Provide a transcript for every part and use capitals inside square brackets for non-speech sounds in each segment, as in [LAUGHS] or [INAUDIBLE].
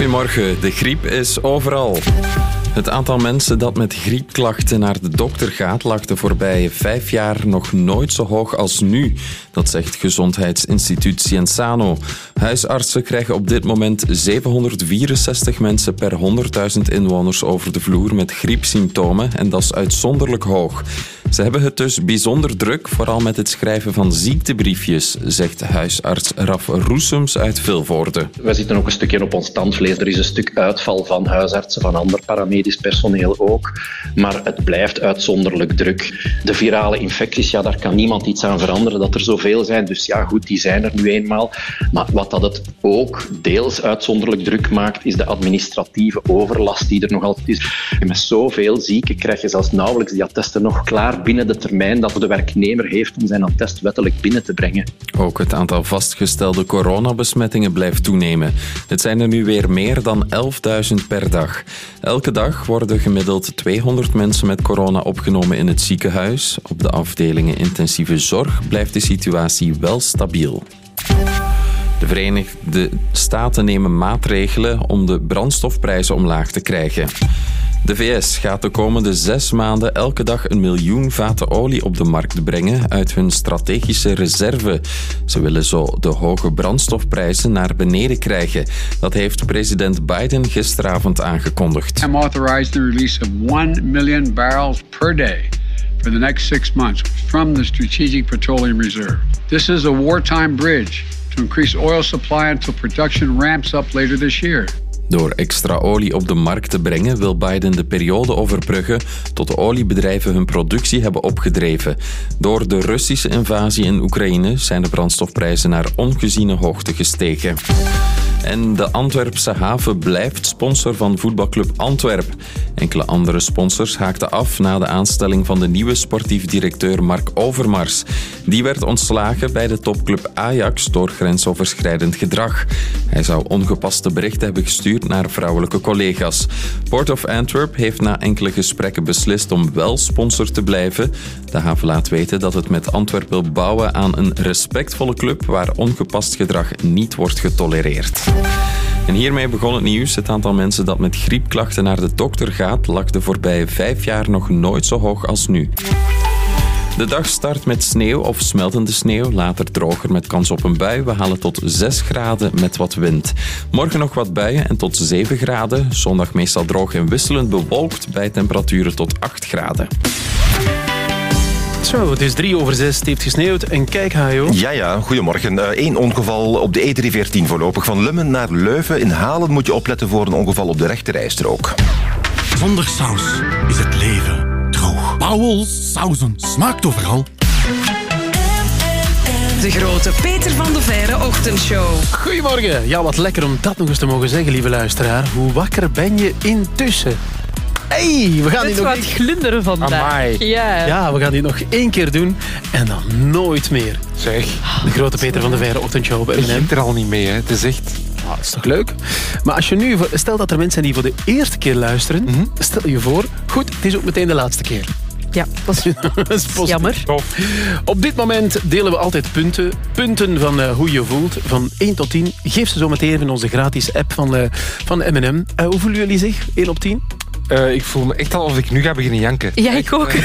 Goedemorgen, de griep is overal. Het aantal mensen dat met griepklachten naar de dokter gaat lag de voorbije vijf jaar nog nooit zo hoog als nu. Dat zegt Gezondheidsinstituut Cienzano. Huisartsen krijgen op dit moment 764 mensen per 100.000 inwoners over de vloer met griepsymptomen en dat is uitzonderlijk hoog. Ze hebben het dus bijzonder druk, vooral met het schrijven van ziektebriefjes, zegt huisarts Raf Roesems uit Vilvoorde. We zitten ook een stukje op ons tandvlees. Er is een stuk uitval van huisartsen, van ander paramedisch personeel ook. Maar het blijft uitzonderlijk druk. De virale infecties, ja, daar kan niemand iets aan veranderen dat er zoveel zijn. Dus ja, goed, die zijn er nu eenmaal. Maar wat dat het ook deels uitzonderlijk druk maakt, is de administratieve overlast die er nog altijd is. En met zoveel zieken krijg je zelfs nauwelijks die attesten nog klaar binnen de termijn dat de werknemer heeft om zijn attest wettelijk binnen te brengen. Ook het aantal vastgestelde coronabesmettingen blijft toenemen. Het zijn er nu weer meer dan 11.000 per dag. Elke dag worden gemiddeld 200 mensen met corona opgenomen in het ziekenhuis. Op de afdelingen intensieve zorg blijft de situatie wel stabiel. De Verenigde Staten nemen maatregelen om de brandstofprijzen omlaag te krijgen. De VS gaat de komende zes maanden elke dag een miljoen vaten olie op de markt brengen uit hun strategische reserve. Ze willen zo de hoge brandstofprijzen naar beneden krijgen. Dat heeft president Biden gisteravond aangekondigd. I'm authorized the release of 1 million barrels per day for the next six months from the Strategic Petroleum Reserve. This is a wartime bridge to increase oil supply until production ramps up later this year. Door extra olie op de markt te brengen wil Biden de periode overbruggen tot de oliebedrijven hun productie hebben opgedreven. Door de Russische invasie in Oekraïne zijn de brandstofprijzen naar ongeziene hoogte gestegen. En de Antwerpse haven blijft sponsor van voetbalclub Antwerp. Enkele andere sponsors haakten af na de aanstelling van de nieuwe sportief directeur Mark Overmars. Die werd ontslagen bij de topclub Ajax door grensoverschrijdend gedrag. Hij zou ongepaste berichten hebben gestuurd naar vrouwelijke collega's. Port of Antwerp heeft na enkele gesprekken beslist om wel sponsor te blijven. De haven laat weten dat het met Antwerp wil bouwen aan een respectvolle club waar ongepast gedrag niet wordt getolereerd. En hiermee begon het nieuws. Het aantal mensen dat met griepklachten naar de dokter gaat, lag de voorbije vijf jaar nog nooit zo hoog als nu. De dag start met sneeuw of smeltende sneeuw, later droger met kans op een bui. We halen tot 6 graden met wat wind. Morgen nog wat buien en tot 7 graden. Zondag meestal droog en wisselend bewolkt bij temperaturen tot 8 graden. Zo, het is drie over zes, het heeft gesneeuwd en kijk Hajo. Ja, ja, goedemorgen. Eén ongeval op de E314 voorlopig. Van Lummen naar Leuven. In Halen moet je opletten voor een ongeval op de rechterrijstrook. Zonder saus is het leven Pauwels sauzen smaakt overal. De grote Peter van de Verre ochtendshow. Goedemorgen. Ja, wat lekker om dat nog eens te mogen zeggen, lieve luisteraar. Hoe wakker ben je intussen? Hey, we gaan Dit die nog gaat glunderen vandaag. Amai. Ja. Ja, we gaan die nog één keer doen en dan nooit meer. Zeg, De grote Peter van de Verre ochtendshow bij M&M. begint er al niet mee. Hè. Het is echt... Ah, dat is toch leuk? Maar als je nu, stel dat er mensen zijn die voor de eerste keer luisteren, Mhm. stel je voor, goed, het is ook meteen de laatste keer. Ja, dat is, [LAUGHS] Dat is jammer. Tof. Op dit moment delen we altijd punten. Punten van eh, hoe je voelt, van 1 tot 10. Geef ze zo meteen in onze gratis app van, eh, van M&M. Eh, hoe voelen jullie zich? 1 op 10? Eh, ik voel me echt al alsof ik nu ga beginnen janken. Ja, ik ook. [LAUGHS]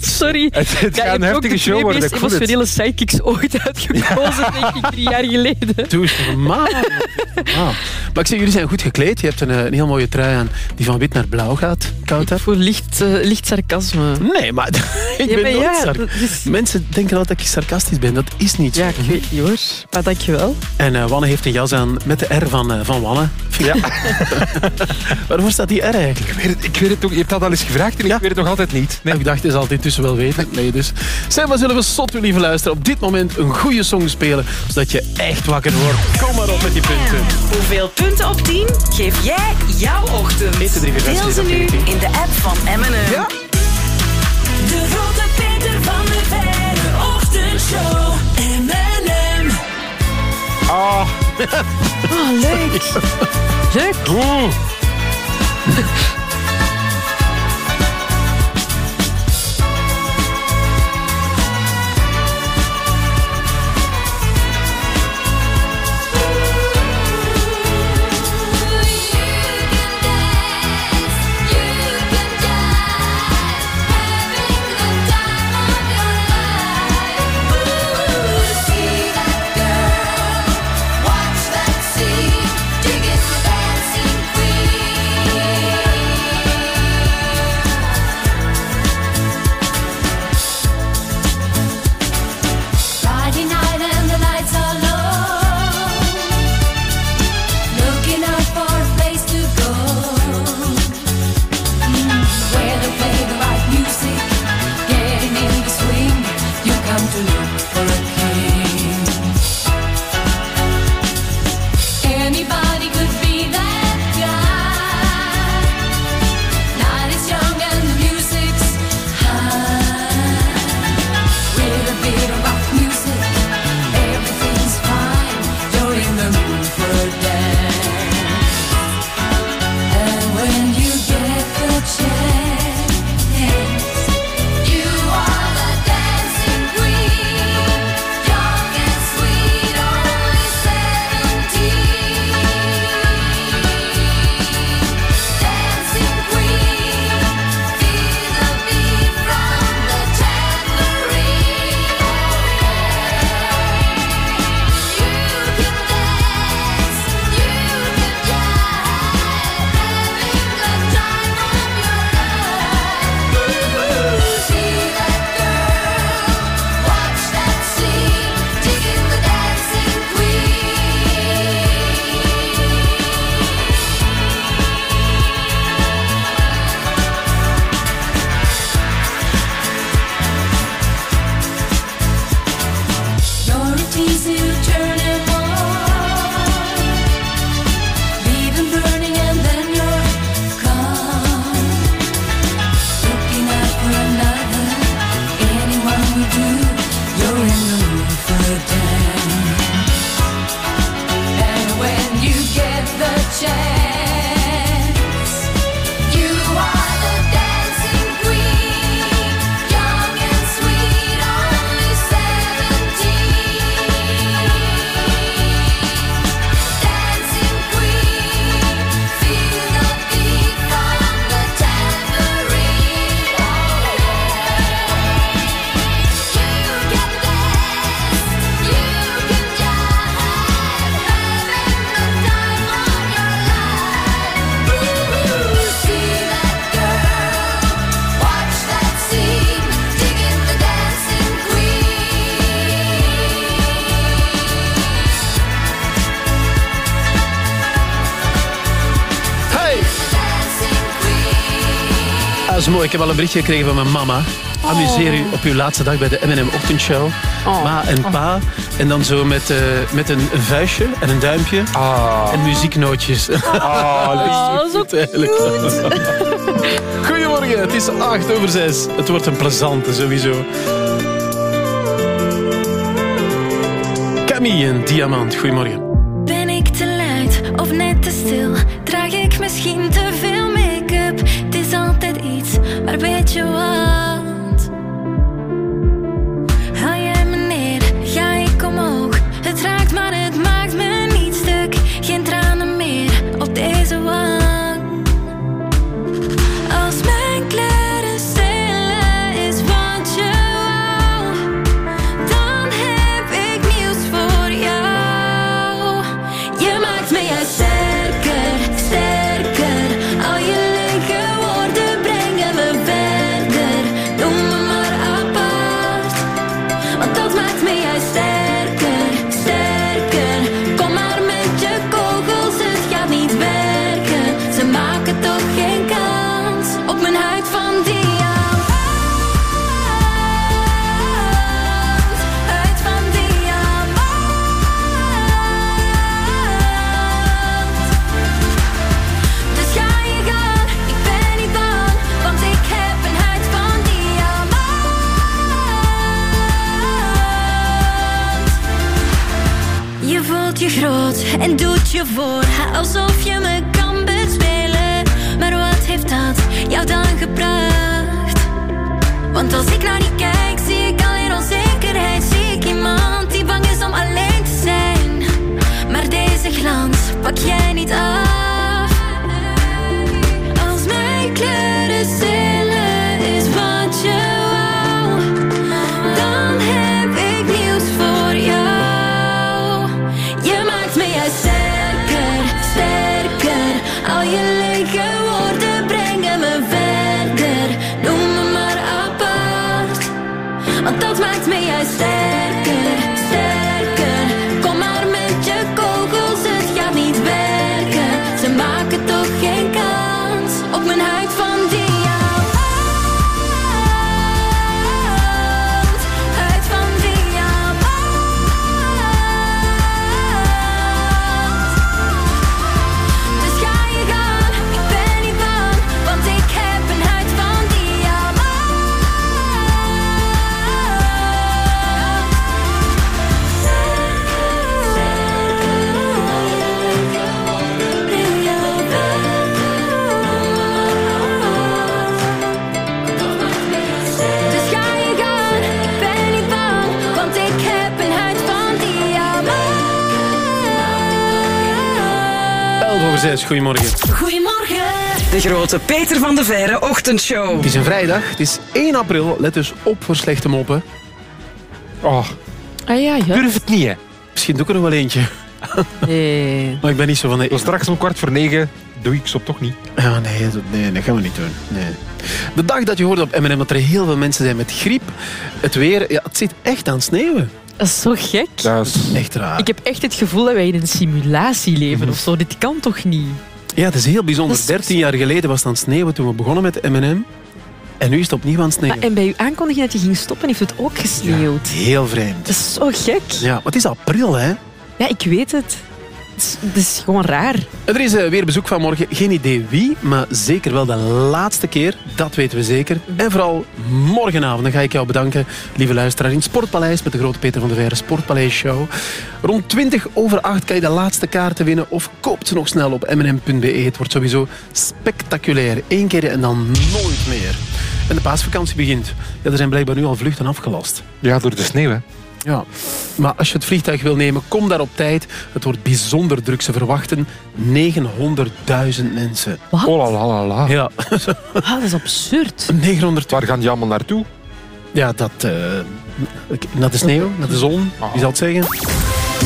Sorry. Het, het ja, gaat een heftige de show twee worden. meest Ik voel het. emotionele sidekicks ooit uitgekozen, denk ik, drie jaar geleden. [LAUGHS] Doe eens normaal. [LAUGHS] Ah. Maar ik zeg, jullie zijn goed gekleed. Je hebt een, eh, een heel mooie trui aan die van wit naar blauw gaat. Koud hè? Voor licht, eh, licht sarcasme. Nee, maar ik Ja, ben maar nooit is- Mensen denken altijd dat ik sarcastisch ben. Dat is niet zo. Ja, ik weet niet hoor. Maar dankjewel. En eh, Wanne heeft een jas aan met de R van, eh, van Wanne. Ja. Waarvoor staat die R eigenlijk? Ik weet, het, ik weet het ook. Je hebt dat al eens gevraagd en Ja. ik weet het nog altijd niet. Nee. Ik dacht, je zal het intussen wel weten. Nee, dus. Zeg, maar zullen we zot willen luisteren op dit moment een goede song spelen, zodat je echt wakker wordt. Kom maar op met die punten. Hoeveel punten op 10 geef jij jouw ochtend? 1, 2, 3, 4, 5, Deel 6, ze 7, nu 8, 9, 10. in de app van M&M. Ja? De grote Peter van de Verre ochtendshow. M&M. Ah, Oh, leuk. [LAUGHS] Leuk. oeh. 哼 [LAUGHS] Ik heb al een berichtje gekregen van mijn mama. Amuseer u op uw laatste dag bij de M&M Ochtendshow. Oh. Ma en pa. En dan zo met, eh, met een, een vuistje en een duimpje. Ah. En muzieknootjes. [LAUGHS] Oh, zo Goed, eigenlijk. [LAUGHS] Goedemorgen, het is 8 over 6. Het wordt een plezante sowieso. Camille en Diamant, goedemorgen. Maar alsof je me kan bespelen. Maar wat heeft dat jou dan gebracht? Want als ik naar die kijk, zie ik alleen onzekerheid. Zie ik iemand die bang is om alleen te zijn. Maar deze glans pak jij niet af. Over 6, goedemorgen. Goedemorgen. De grote Peter van de Verre ochtendshow. Het is een vrijdag, het is 1 april. Let dus op voor slechte moppen. Oh, Ah ja, ja. durf het niet, hè. Misschien doe ik er nog wel eentje. Nee. [LAUGHS] Maar ik ben niet zo van de... Straks om kwart voor negen doe ik stop toch niet. Ja, nee, dat, nee, dat gaan we niet doen. Nee. De dag dat je hoorde op M&M dat er heel veel mensen zijn met griep. Het weer, ja, het zit echt aan het sneeuwen. Dat is zo gek. Dat is... Echt raar. Ik heb echt het gevoel dat wij in een simulatie leven of zo. Dit kan toch niet? Ja, het is heel bijzonder. Dat is- 13 jaar geleden was het aan het sneeuwen toen we begonnen met M&M. En nu is het opnieuw aan het sneeuwen. Maar, en bij uw aankondiging dat je ging stoppen, heeft het ook gesneeuwd. Heel vreemd. Dat is zo gek. Ja, maar het is april, hè. Ja, ik weet het. Het is, gewoon raar. Er is eh, weer bezoek vanmorgen. Geen idee wie, maar zeker wel de laatste keer. Dat weten we zeker. En vooral morgenavond. Dan ga ik jou bedanken, lieve luisteraar, in het Sportpaleis met de grote Peter van der Veire Sportpaleis Show. Rond 20 over 8 kan je de laatste kaarten winnen of koopt ze nog snel op mnm.be. Het wordt sowieso spectaculair. Eén keer en dan nooit meer. En de paasvakantie begint. Ja, er zijn blijkbaar nu al vluchten afgelast. Ja, door de sneeuw, hè. Ja, maar als je het vliegtuig wil nemen, kom daar op tijd. Het wordt bijzonder druk. Ze verwachten 900.000 mensen. Wat? Oh la la la la. Ja, Ah, dat is absurd. 900. Waar gaan die allemaal naartoe? Ja, dat... eh, naar de sneeuw, naar de zon, wie zal het zeggen?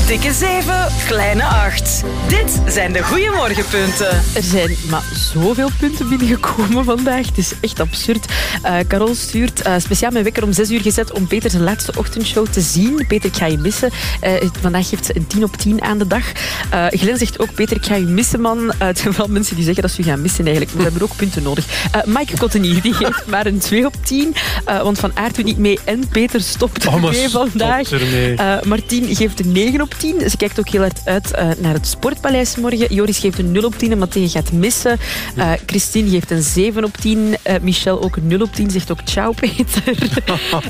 Dikke 7, kleine 8. Dit zijn de goeiemorgenpunten. Er zijn maar zoveel punten binnengekomen vandaag. Het is echt absurd. Eh Carol stuurt eh, speciaal mijn wekker om 6 uur gezet om Peter zijn laatste ochtendshow te zien. Peter, ik ga je missen. Eh, vandaag geeft ze een 10 op 10 aan de dag. Eh Glenn zegt ook, Peter, ik ga je missen, man. Eh, het zijn vooral mensen die zeggen dat ze je gaan missen eigenlijk. Maar we hebben ook punten nodig. Eh Mike Cottenier, die geeft [LAUGHS] maar een 2 op 10. eh, want Van Aert doet niet mee en Peter stopt Oh, [LAUGHS] ermee stop vandaag. Eh, Martien geeft een 9 op 10. Ze kijkt ook heel hard uit eh, naar het Sportpaleis morgen. Joris geeft een 0 op 10 omdat hij gaat missen. Eh, Christine geeft een 7 op 10. Eh, Michel ook een 0 op 10. Zegt ook ciao, Peter. [LAUGHS]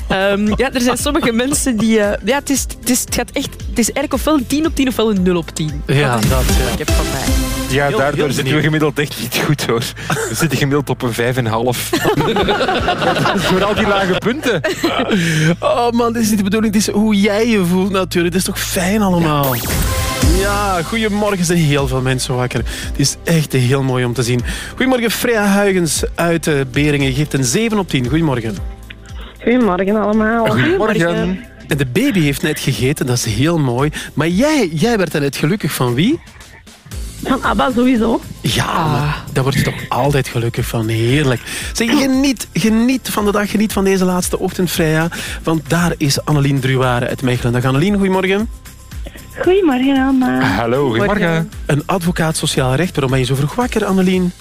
Ehm, ja, er zijn sommige mensen die... eh, ja, het, is, het, is, het gaat echt... Het is eigenlijk ofwel een 10 op 10 ofwel een 0 op 10. Ja, dat is dat, ja. ik heb vandaag. Ja, Heel- daardoor heel zitten we gemiddeld echt niet goed hoor. We zitten gemiddeld op een 5,5. [LAUGHS] Voor al die lage punten. Oh man, dit is niet de bedoeling. Het is hoe jij je voelt natuurlijk. Het is toch fijn allemaal. Ja, goedemorgen. Er zijn heel veel mensen wakker. Het is echt heel mooi om te zien. Goedemorgen, Freya Huygens uit eh, Beringen. Je geeft een 7 op 10. Goedemorgen. Goedemorgen allemaal. Goedemorgen. En de baby heeft net gegeten, dat is heel mooi. Maar jij, jij werd er net gelukkig van wie? Van ABBA sowieso. Ja, maar daar word je toch altijd gelukkig van. Heerlijk. Zeg, geniet, geniet van de dag, geniet van deze laatste ochtend, Freya. Want daar is Annelien Druware uit Mechelen. Dag Annelien, goedemorgen. Goedemorgen allemaal. Hallo, goedemorgen. Een advocaat sociaal recht. Waarom ben je zo vroeg wakker, Annelien?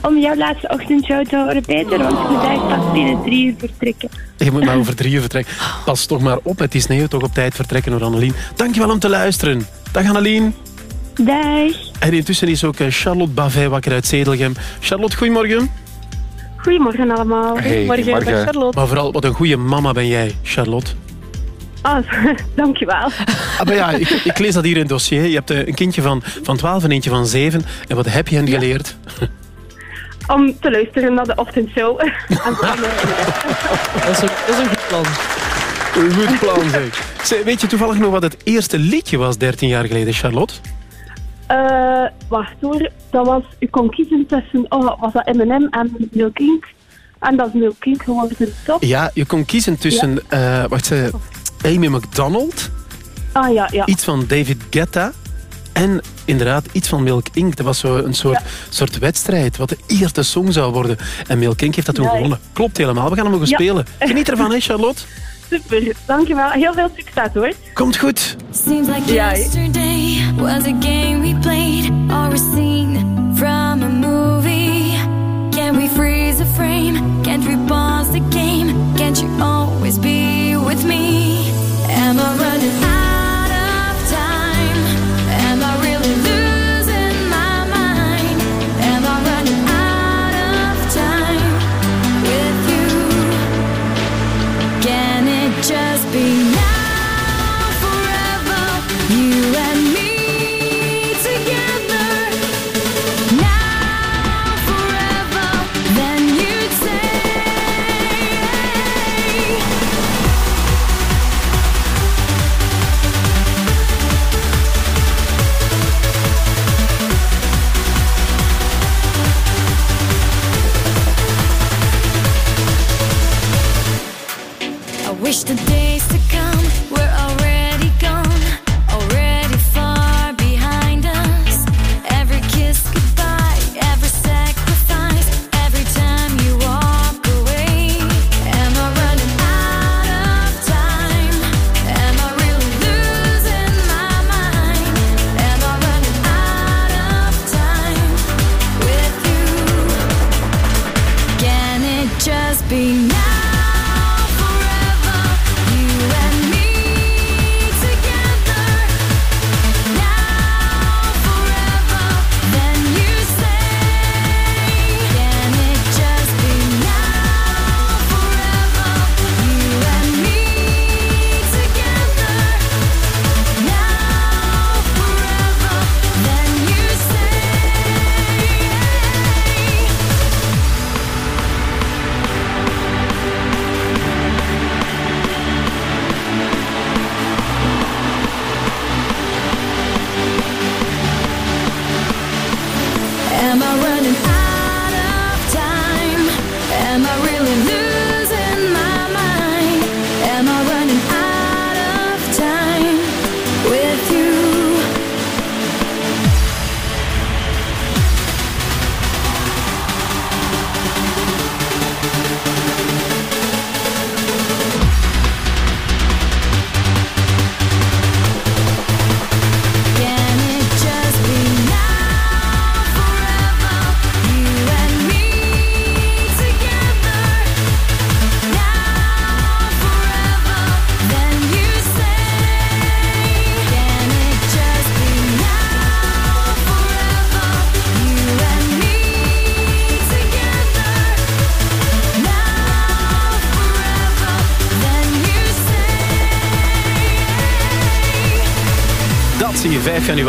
Om jouw laatste ochtendshow te horen, Peter, want ik moet eigenlijk pas binnen drie uur vertrekken. Je moet maar over drie uur vertrekken. Pas toch maar op met die sneeuw, toch op tijd vertrekken door Annelien. Dankjewel om te luisteren. Dag Annelien. Dag. En intussen is ook eh, Charlotte Bavet wakker uit Zedelgem. Charlotte, goedemorgen. Goedemorgen allemaal. Hey, Morgen, dag goedemorgen. Charlotte. Maar vooral, wat een goede mama ben jij, Charlotte. Oh, [LAUGHS] dankjewel. Ah, maar ja, ik, ik lees dat hier in het dossier. Je hebt eh, een kindje van, van 12 en eentje van 7. En wat heb je hen geleerd? Om te luisteren naar de ochtendshow. [LAUGHS] Dat is, een, dat is een goed plan. Een goed plan, zeg. Zeg, Weet je toevallig nog wat het eerste liedje was 13 jaar geleden, Charlotte? eh, wacht hoor, dat was, u kon kiezen tussen, oh, was dat M&M en Milk Inc. En dat is Milk Inc geworden, toch? Ja, je kon kiezen tussen... eh, wacht, Amy McDonald, Ah ja, ja. iets van David Guetta... En inderdaad, iets van Milk Inc. Dat was zo een soort, soort wedstrijd, wat de eerste song zou worden. En Milk Inc. heeft dat toen gewonnen. Klopt helemaal, we gaan hem nog eens Ja. spelen. Geniet ervan, hè, Charlotte? [LAUGHS] Super, dankjewel. Heel veel succes hoor. Komt goed. Seems like Yeah. yesterday was a game we played or a scene from a movie. Can we freeze a frame? Can't we pause the game? Can't you always be with me? karıştın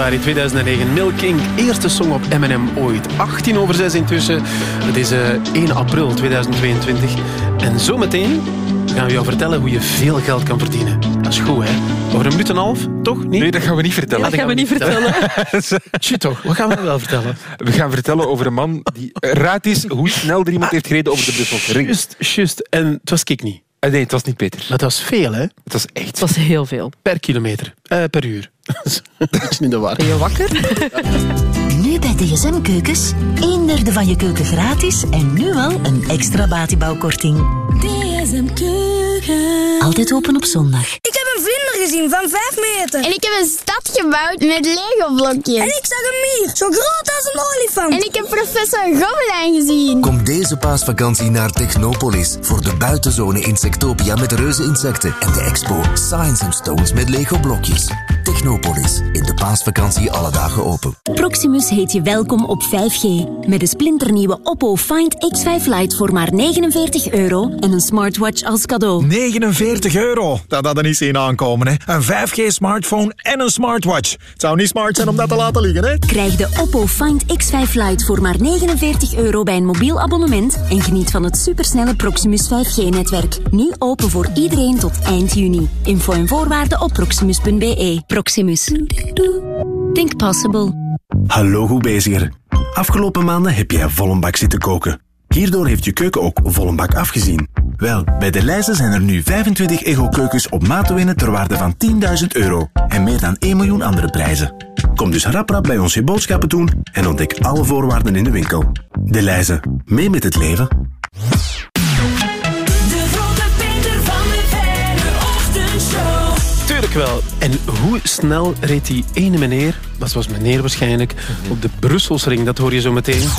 5 januari 2009. Milk King, eerste song op M&M ooit. 18 over 6 intussen. Het is eh, 1 april 2022. En zometeen gaan we jou vertellen hoe je veel geld kan verdienen. Dat is goed, hè? Over een minuut en een half, toch? Niet? Nee, dat gaan we niet vertellen. Ja, dat gaan we niet vertellen. [LAUGHS] Tje, toch? Wat gaan we wel vertellen? We gaan vertellen over een man die... Raad eens hoe snel er iemand heeft gereden over de Brusselse ring. Juist, juist. En het was ik niet. Ah, nee, het was niet Peter. Maar het was veel, hè? Het was echt... Het was heel veel. Per kilometer. Eh, per uur. [LAUGHS] Beetje in de war. Ben je wakker? [LAUGHS] Nu bij DSM Keukens. Een derde van je keuken gratis en nu al een extra batibouwkorting. DSM Altijd open op zondag. Ik heb een vlinder gezien van 5 meter. En ik heb een stad gebouwd met Lego-blokjes. En ik zag een mier, zo groot als een olifant. En ik heb professor Gobelijn gezien. Kom deze paasvakantie naar Technopolis voor de buitenzone Insectopia met reuze insecten en de expo Science and Stones met Lego blokjes. Technopolis, in de paasvakantie alle dagen open. Proximus heet je welkom op 5G. Met de splinternieuwe Oppo Find X5 Lite voor maar 49 euro en een smartwatch als cadeau. 49 euro. Dat had er niet zien aankomen, hè. Een 5G-smartphone en een smartwatch. Het zou niet smart zijn om dat te laten liggen, hè. Krijg de Oppo Find X5 Lite voor maar 49 euro bij een mobiel abonnement en geniet van het supersnelle Proximus 5G-netwerk. Nu open voor iedereen tot eind juni. Info en voorwaarden op proximus.be. Proximus. Think possible. Hallo goed beziger. Afgelopen maanden heb jij vol een bak zitten koken. Hierdoor heeft je keuken ook vol een bak afgezien. Wel, bij de Leijzen zijn er nu 25 Ego-keukens op maat te winnen ter waarde van 10.000 euro. En meer dan 1 miljoen andere prijzen. Kom dus rap rap bij ons je boodschappen doen en ontdek alle voorwaarden in de winkel. De Leijzen. Mee met het leven. Wel. En hoe snel reed die ene meneer, dat was meneer waarschijnlijk, op de Brusselsring? Dat hoor je zo meteen.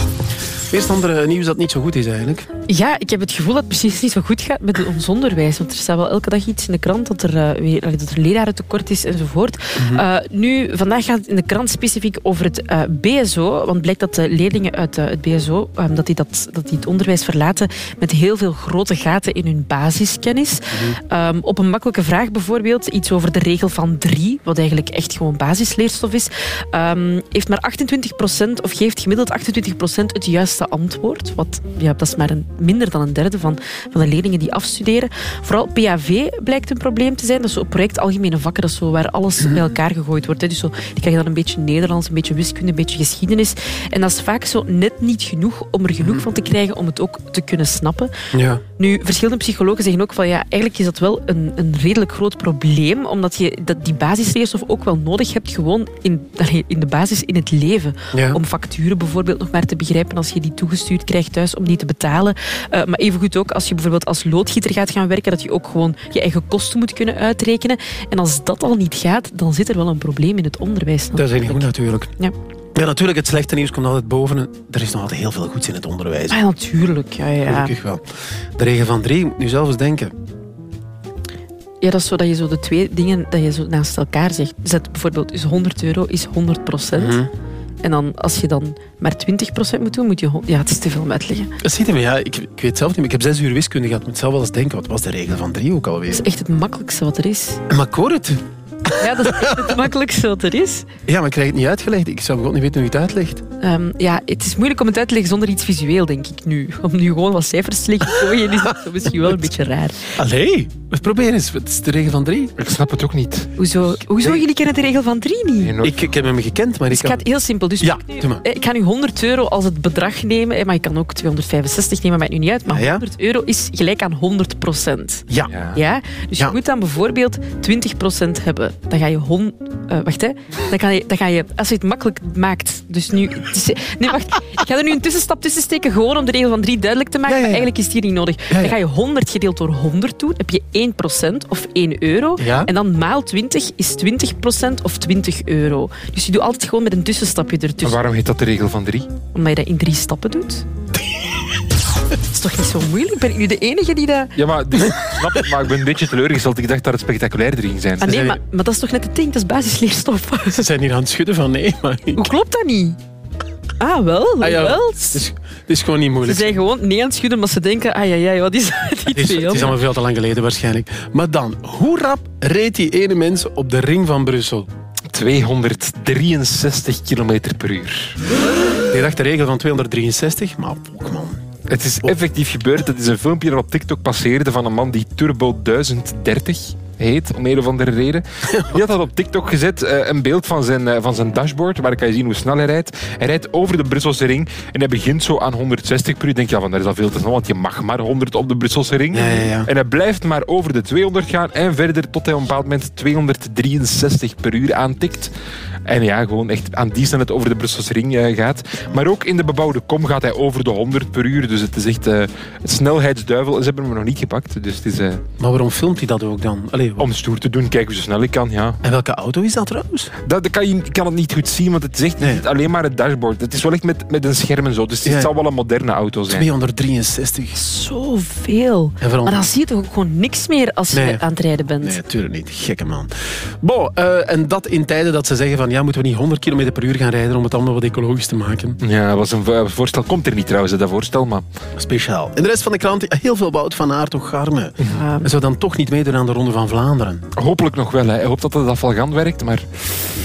Eerst andere nieuws dat niet zo goed is eigenlijk. Ja, ik heb het gevoel dat het precies niet zo goed gaat met ons onderwijs. Want er staat wel elke dag iets in de krant dat er, uh, weer, dat er lerarentekort is enzovoort. Mm -hmm. uh, nu, vandaag gaat het in de krant specifiek over het uh, BSO. Want blijkt dat de leerlingen uit het BSO um, dat die dat, dat die het onderwijs verlaten met heel veel grote gaten in hun basiskennis. Mm -hmm. um, op een makkelijke vraag bijvoorbeeld, iets over de regel van drie, wat eigenlijk echt gewoon basisleerstof is, um, heeft maar 28% of geeft gemiddeld 28% het juiste antwoord. Wat, ja, dat is maar een, minder dan een derde van, van de leerlingen die afstuderen. Vooral PAV blijkt een probleem te zijn. Dat is zo'n project Algemene Vakken, dat is zo waar alles bij elkaar gegooid wordt. Hè. Dus zo, die krijgen dan een beetje Nederlands, een beetje wiskunde, een beetje geschiedenis. En dat is vaak zo net niet genoeg om er genoeg van te krijgen om het ook te kunnen snappen. Ja. Nu, verschillende psychologen zeggen ook van ja, eigenlijk is dat wel een, een redelijk groot probleem, omdat je dat die basisleerstof ook wel nodig hebt, gewoon in, in de basis in het leven. Ja. Om facturen bijvoorbeeld nog maar te begrijpen als je die toegestuurd krijgt thuis om die te betalen. Uh, maar evengoed ook als je bijvoorbeeld als loodgieter gaat gaan werken, dat je ook gewoon je eigen kosten moet kunnen uitrekenen. En als dat al niet gaat, dan zit er wel een probleem in het onderwijs. Dat is niet goed natuurlijk. Ja. Ja, natuurlijk, het slechte nieuws komt altijd boven. Er is nog altijd heel veel goeds in het onderwijs. Ah, natuurlijk, ja, ja. Gelukkig wel. De regen van drie, moet nu zelf eens denken. Ja, dat is zo dat je zo de twee dingen dat je zo naast elkaar zegt. Zet bijvoorbeeld, is 100 euro is 100 procent. Mhm. En dan, als je dan maar 20% moet doen, moet je... Ja, het is te veel om uit te leggen. Dat ziet hem, ja. Ik, ik weet zelf niet, maar ik heb zes uur wiskunde gehad. Ik moet zelf wel eens denken, wat was de regel van drie ook alweer? Dat is echt het makkelijkste wat er is. Maar ik hoor het. Ja, dat is echt het makkelijkste wat er is. Ja, maar ik krijg het niet uitgelegd. Ik zou God niet weten hoe je het uitlegt. Um, ja, het is moeilijk om het uit te leggen zonder iets visueel, denk ik nu. Om nu gewoon wat cijfers te leggen gooien, is dat misschien wel een [LAUGHS] beetje raar. Allee, we proberen eens. Het is de regel van drie. Ik snap het ook niet. Hoezo? Hoezo Nee. jullie kennen de regel van drie niet? Nee, Ik, ik heb hem gekend, maar Dus ik ik kan... ga het heel simpel. Dus Ja, nu- doe maar. ik ga nu 100 euro als het bedrag nemen, maar je kan ook 265 nemen, maakt nu niet uit. Maar Ah, ja? 100 euro is gelijk aan 100 procent. Ja. Ja. Dus Ja. je moet dan bijvoorbeeld 20% hebben. Dan ga je hon... eh, wacht, hè. Dan, kan je, dan ga je... Als je het makkelijk maakt... Dus nu... is- nee, wacht. Ik ga er nu een tussenstap tussen steken, gewoon om de regel van 3 duidelijk te maken. Ja, ja, ja. Maar eigenlijk is het hier niet nodig. Dan ga je 100 gedeeld door 100 doen. heb je 1% of 1 euro. Ja. En dan maal 20 is 20% of 20 euro. Dus je doet altijd gewoon met een tussenstapje Maar ertussen. waarom heet dat de regel van drie? Omdat je dat in drie stappen doet. [LAUGHS] Dat is toch niet zo moeilijk? Ben ik nu de enige die dat... Ja, maar, dus, [LAUGHS] snap het, maar ik ben een beetje teleurgesteld. Ik dacht dat het spectaculairder ging zijn. Ah, nee, zijn- maar, maar dat is toch net het ding? Dat is basisleerstof. Ze zijn hier aan het schudden van nee, maar... Hoe klopt dat niet? Ah, wel. Ah, ja, wel. Het is, het is gewoon niet Ze moeilijk. zijn gewoon nee aan het schudden, omdat ze denken, ah ja, ja, wat is dit Het is, het is allemaal veel te lang geleden waarschijnlijk. Maar dan, hoe rap reed die ene mens op de ring van Brussel? 263 km per uur. Ik dacht de regel van 263, maar ook man. Het is effectief gebeurd. Het is een filmpje dat op TikTok passeerde van een man die Turbo 1030 heet, om een of andere reden. [LAUGHS] Die had dat op TikTok gezet, eh, een beeld van zijn, eh, van zijn dashboard, waar kan je zien hoe snel hij rijdt. Hij rijdt over de Brusselse ring en hij begint zo aan 160 per uur. Denk je, ja, van, dat is al veel te snel, want je mag maar 100 op de Brusselse ring. Ja, ja, ja. En hij blijft maar over de 200 gaan en verder tot hij op een bepaald moment 263 per uur aantikt. En ja, gewoon echt aan die snelheid over de Brusselse ring eh, gaat. Maar ook in de bebouwde kom gaat hij over de 100 per uur. Dus het is echt eh, het snelheidsduivel. Ze hebben hem nog niet gepakt. Dus het is, eh, Maar waarom filmt hij dat ook dan? Allee, om stoer te doen, kijken hoe snel ik kan. Ja. En welke auto is dat trouwens? Dat, dat kan je ik kan het niet goed zien, want het is echt alleen maar het dashboard. Het is wel echt met, met een scherm en zo. Dus het Ja. zal wel een moderne auto zijn. 263. Zoveel. Maar dan zie je toch ook gewoon niks meer als je aan het rijden bent. Nee, natuurlijk niet. Gekke man. Bo, eh, en dat in tijden dat ze zeggen van ja, moeten we niet 100 km per uur gaan rijden om het allemaal wat ecologisch te maken. Ja, dat was een vo- voorstel. Komt er niet trouwens, dat voorstel, maar... Speciaal. In de rest van de krant heel veel Wout van Aert, toch Garme. En zou dan toch niet meedoen aan de Ronde van Vlaanderen. Hopelijk nog wel. Hè. Ik hoop dat het afvalgant werkt, maar...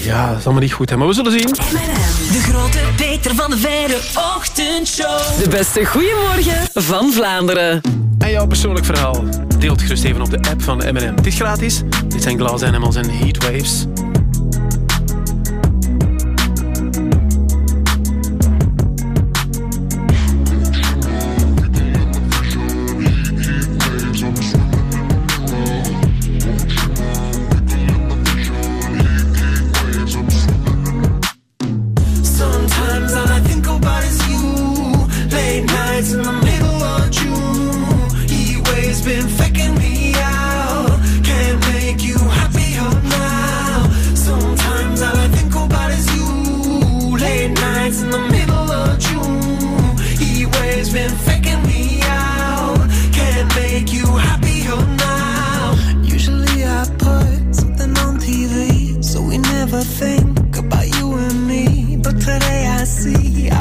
Ja, dat is allemaal niet goed. Hè. Maar we zullen zien. De grote Peter van de Verre ochtendshow. De beste goeiemorgen van Vlaanderen. En jouw persoonlijk verhaal. Deel het gerust even op de app van M&M. Het is gratis. Dit zijn Glass Animals en Heatwaves.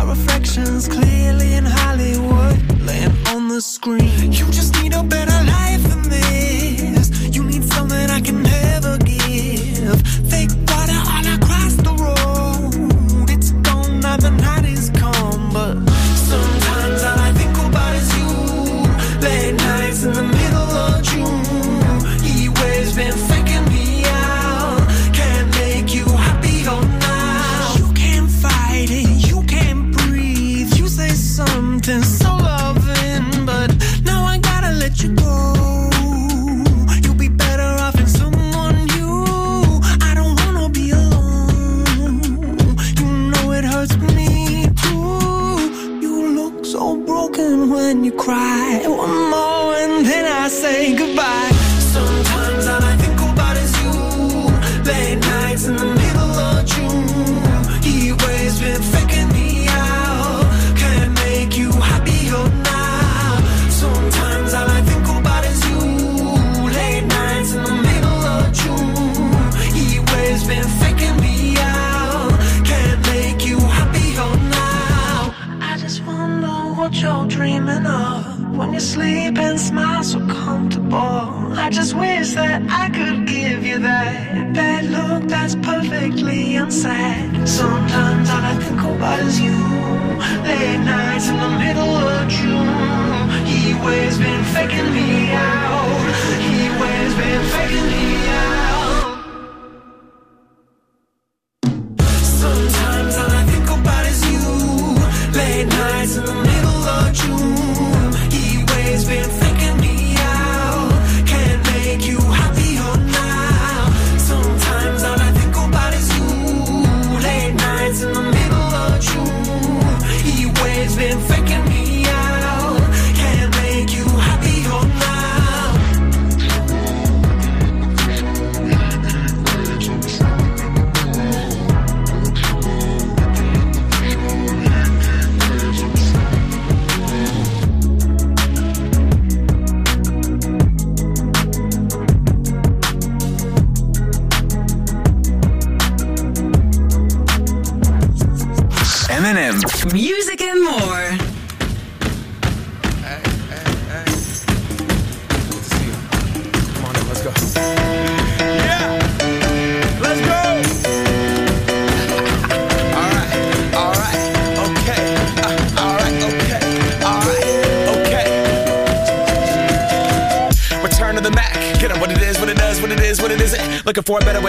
Reflections clearly in Hollywood, laying on the screen. You just need a better life than this. You need something I can never sleep and smile so comfortable. I just wish that I could give you that bad look that's perfectly unsaid. Sometimes all I think about is you. Late nights in the middle of June. He waves been faking me out. He waves been faking me out. Music and more. Yeah, let's go. all right, all right, okay, all right, okay, all right, okay. Return to the Mac. Get what it is, what it does, what it is, what it isn't. Looking for a better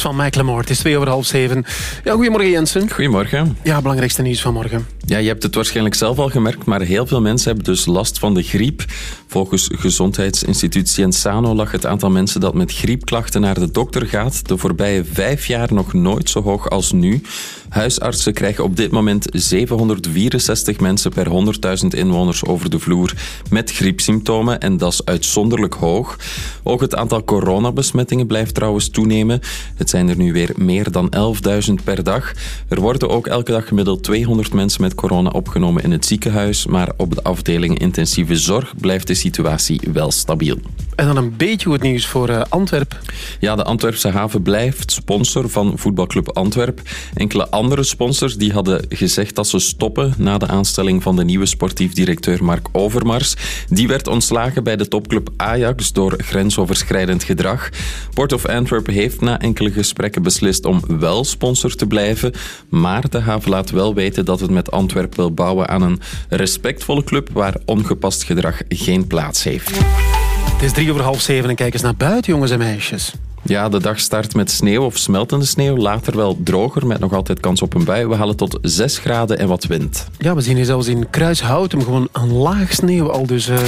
Van Mike Lemore. Het is twee over half zeven. Ja, goedemorgen Jensen. Goedemorgen. Ja, belangrijkste nieuws van morgen. Ja, je hebt het waarschijnlijk zelf al gemerkt, maar heel veel mensen hebben dus last van de griep. Volgens gezondheidsinstituut Cienzano lag het aantal mensen dat met griepklachten naar de dokter gaat de voorbije vijf jaar nog nooit zo hoog als nu. Huisartsen krijgen op dit moment 764 mensen per 100.000 inwoners over de vloer met griepsymptomen en dat is uitzonderlijk hoog. Ook het aantal coronabesmettingen blijft trouwens toenemen. Het zijn er nu weer meer dan 11.000 per dag. Er worden ook elke dag gemiddeld 200 mensen met corona opgenomen in het ziekenhuis, maar op de afdeling intensieve zorg blijft de situatie wel stabiel. En dan een beetje goed nieuws voor uh, Antwerp. Ja, de Antwerpse haven blijft sponsor van voetbalclub Antwerp. Enkele andere sponsors die hadden gezegd dat ze stoppen na de aanstelling van de nieuwe sportief directeur Mark Overmars. Die werd ontslagen bij de topclub Ajax door grensoverschrijdend gedrag. Port of Antwerp heeft na enkele gesprekken beslist om wel sponsor te blijven. Maar de haven laat wel weten dat het met Antwerp wil bouwen aan een respectvolle club waar ongepast gedrag geen plaats heeft. Het is drie over half zeven en kijk eens naar buiten, jongens en meisjes. Ja, de dag start met sneeuw of smeltende sneeuw. Later wel droger, met nog altijd kans op een bui. We halen tot 6 graden en wat wind. Ja, we zien hier zelfs in Kruishoutem gewoon een laag sneeuw al. Dus uh,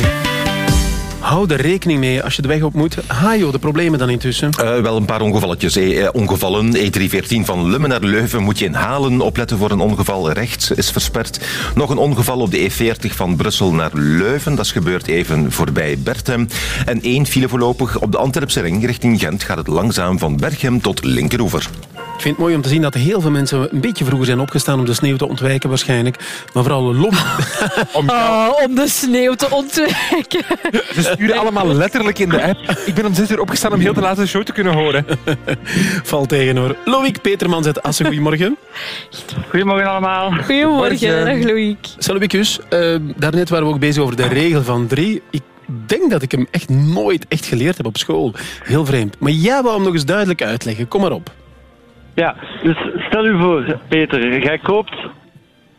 hou er rekening mee als je de weg op moet. Hajo, de problemen dan intussen? Uh, wel een paar ongevalletjes. Eh, ongevallen. E314 van Lummen naar Leuven moet je in Halen opletten voor een ongeval. Rechts is versperd. Nog een ongeval op de E40 van Brussel naar Leuven. Dat is gebeurd even voorbij Berthem. En één file voorlopig op de Antwerpse ring richting Gent gaat het langzaam van Berchem tot Linkeroever. Ik vind het mooi om te zien dat heel veel mensen een beetje vroeger zijn opgestaan om de sneeuw te ontwijken waarschijnlijk. Maar vooral [LAUGHS] om, oh, om de sneeuw te ontwijken. [LAUGHS] Ze sturen allemaal letterlijk in de app. Ik ben om zes uur opgestaan om heel de laatste show te kunnen horen. [LAUGHS] Valt tegen hoor. Loïc Petermans uit Assen, goedemorgen. Goedemorgen allemaal. Goedemorgen, dag Loïc. Loïcus, uh, daarnet waren we ook bezig over de regel van drie. Ik denk dat ik hem echt nooit echt geleerd heb op school. Heel vreemd. Maar jij wou hem nog eens duidelijk uitleggen. Kom maar op. Ja, dus stel u voor, Peter, jij koopt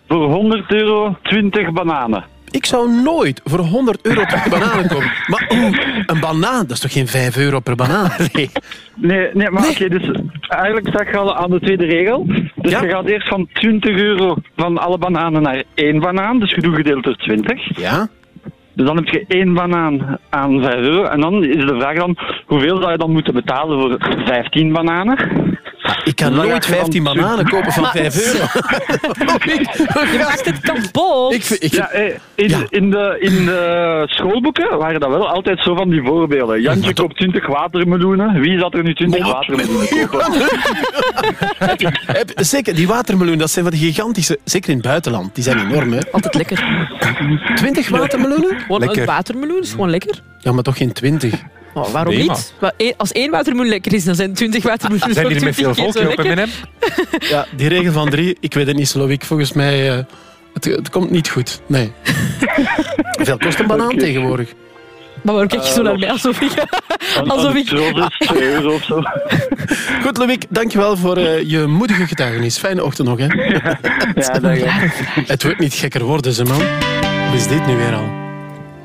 voor 100 euro 20 bananen. Ik zou nooit voor 100 euro 20 bananen kopen. Maar oh, een banaan, dat is toch geen 5 euro per banaan? [LAUGHS] Nee, nee, nee maar oké, dus eigenlijk sta je al aan de tweede regel. Dus je gaat eerst van 20 euro van alle bananen naar één banaan, dus je doet gedeeld door 20. Ja. Dus dan heb je één banaan aan 5 euro. En dan is de vraag dan, hoeveel zou je dan moeten betalen voor 15 bananen? Ik kan nooit 15 bananen kopen van 5 euro. [LAUGHS] je maakt het kapot. Ik, ik, ja, eh, in, ja. in, de, in de schoolboeken waren dat wel altijd zo van die voorbeelden. Jantje koopt 20 watermeloenen. Wie zat er nu 20 watermeloenen kopen? [LAUGHS] zeker, die watermeloenen, dat zijn van gigantische... Zeker in het buitenland, die zijn enorm. Hè? Altijd lekker. 20 watermeloenen? Gewoon een watermeloen is gewoon lekker. Ja, maar toch geen 20. Oh, waarom nee, niet? Als één watermeloen lekker is, dan zijn 20 watermeloenen Zijn er met veel volk op? [LAUGHS] Ja, die regel van drie, ik weet het niet, Slovic. Volgens mij, uh, het, het, komt niet goed. Nee. [LAUGHS] Hoeveel kost een banaan okay. tegenwoordig? Maar waarom kijk je zo naar mij alsof ik... alsof ik... [LAUGHS] of zo. Goed, Loïc, dankjewel voor uh, je moedige getuigenis. Fijne ochtend nog, hè. Ja. Het wordt niet gekker worden, ze man. Wat is dit nu weer al?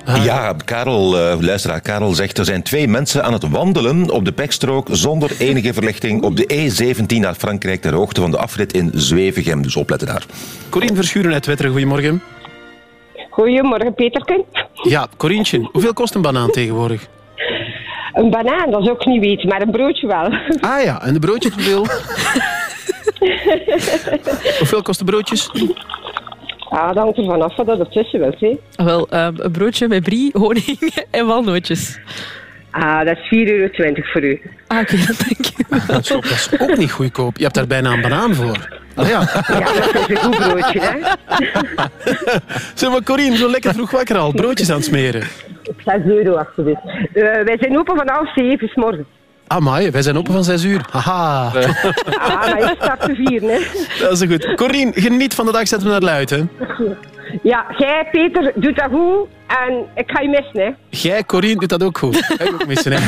Ah. Ja, Karel, uh, luisteraar Karel zegt er zijn twee mensen aan het wandelen op de pekstrook zonder enige verlichting op de E17 naar Frankrijk ter hoogte van de afrit in Zwevegem. Dus opletten daar. Corine Verschuren uit Wetteren, goedemorgen. Goedemorgen, Peterken. Ja, Corientje, hoeveel kost een banaan tegenwoordig? Een banaan, dat is ook niet weten, maar een broodje wel. Ah ja, en de broodjes hoeveel? [LAUGHS] hoeveel kosten broodjes? Ja, dat hangt er vanaf wat dat ertussen wil. Hè. Wel, um, een broodje met brie, honing [LAUGHS] en walnootjes. Ah, dat is 4,20 euro voor u. Ah, oké, okay, dank je Dat is ook niet goedkoop. Je hebt daar bijna een banaan voor. Ah, ja. ja, dat is een goed broodje, hè. [LAUGHS] zeg maar, Corine, zo lekker vroeg wakker al. Broodjes aan het smeren. 6 euro, alsjeblieft. Uh, wij zijn open van half zeven s morgens. Amai, wij zijn open van 6 uur. Haha. [LAUGHS] Ah, maar ik start te vieren, hè. Dat is goed. Corine, geniet van de dag. Zetten we naar luid. Ja, jij, Peter, doet dat goed. En ik ga je missen, hè. Jij, Corine, doet dat ook goed. Ga je ook missen, hè.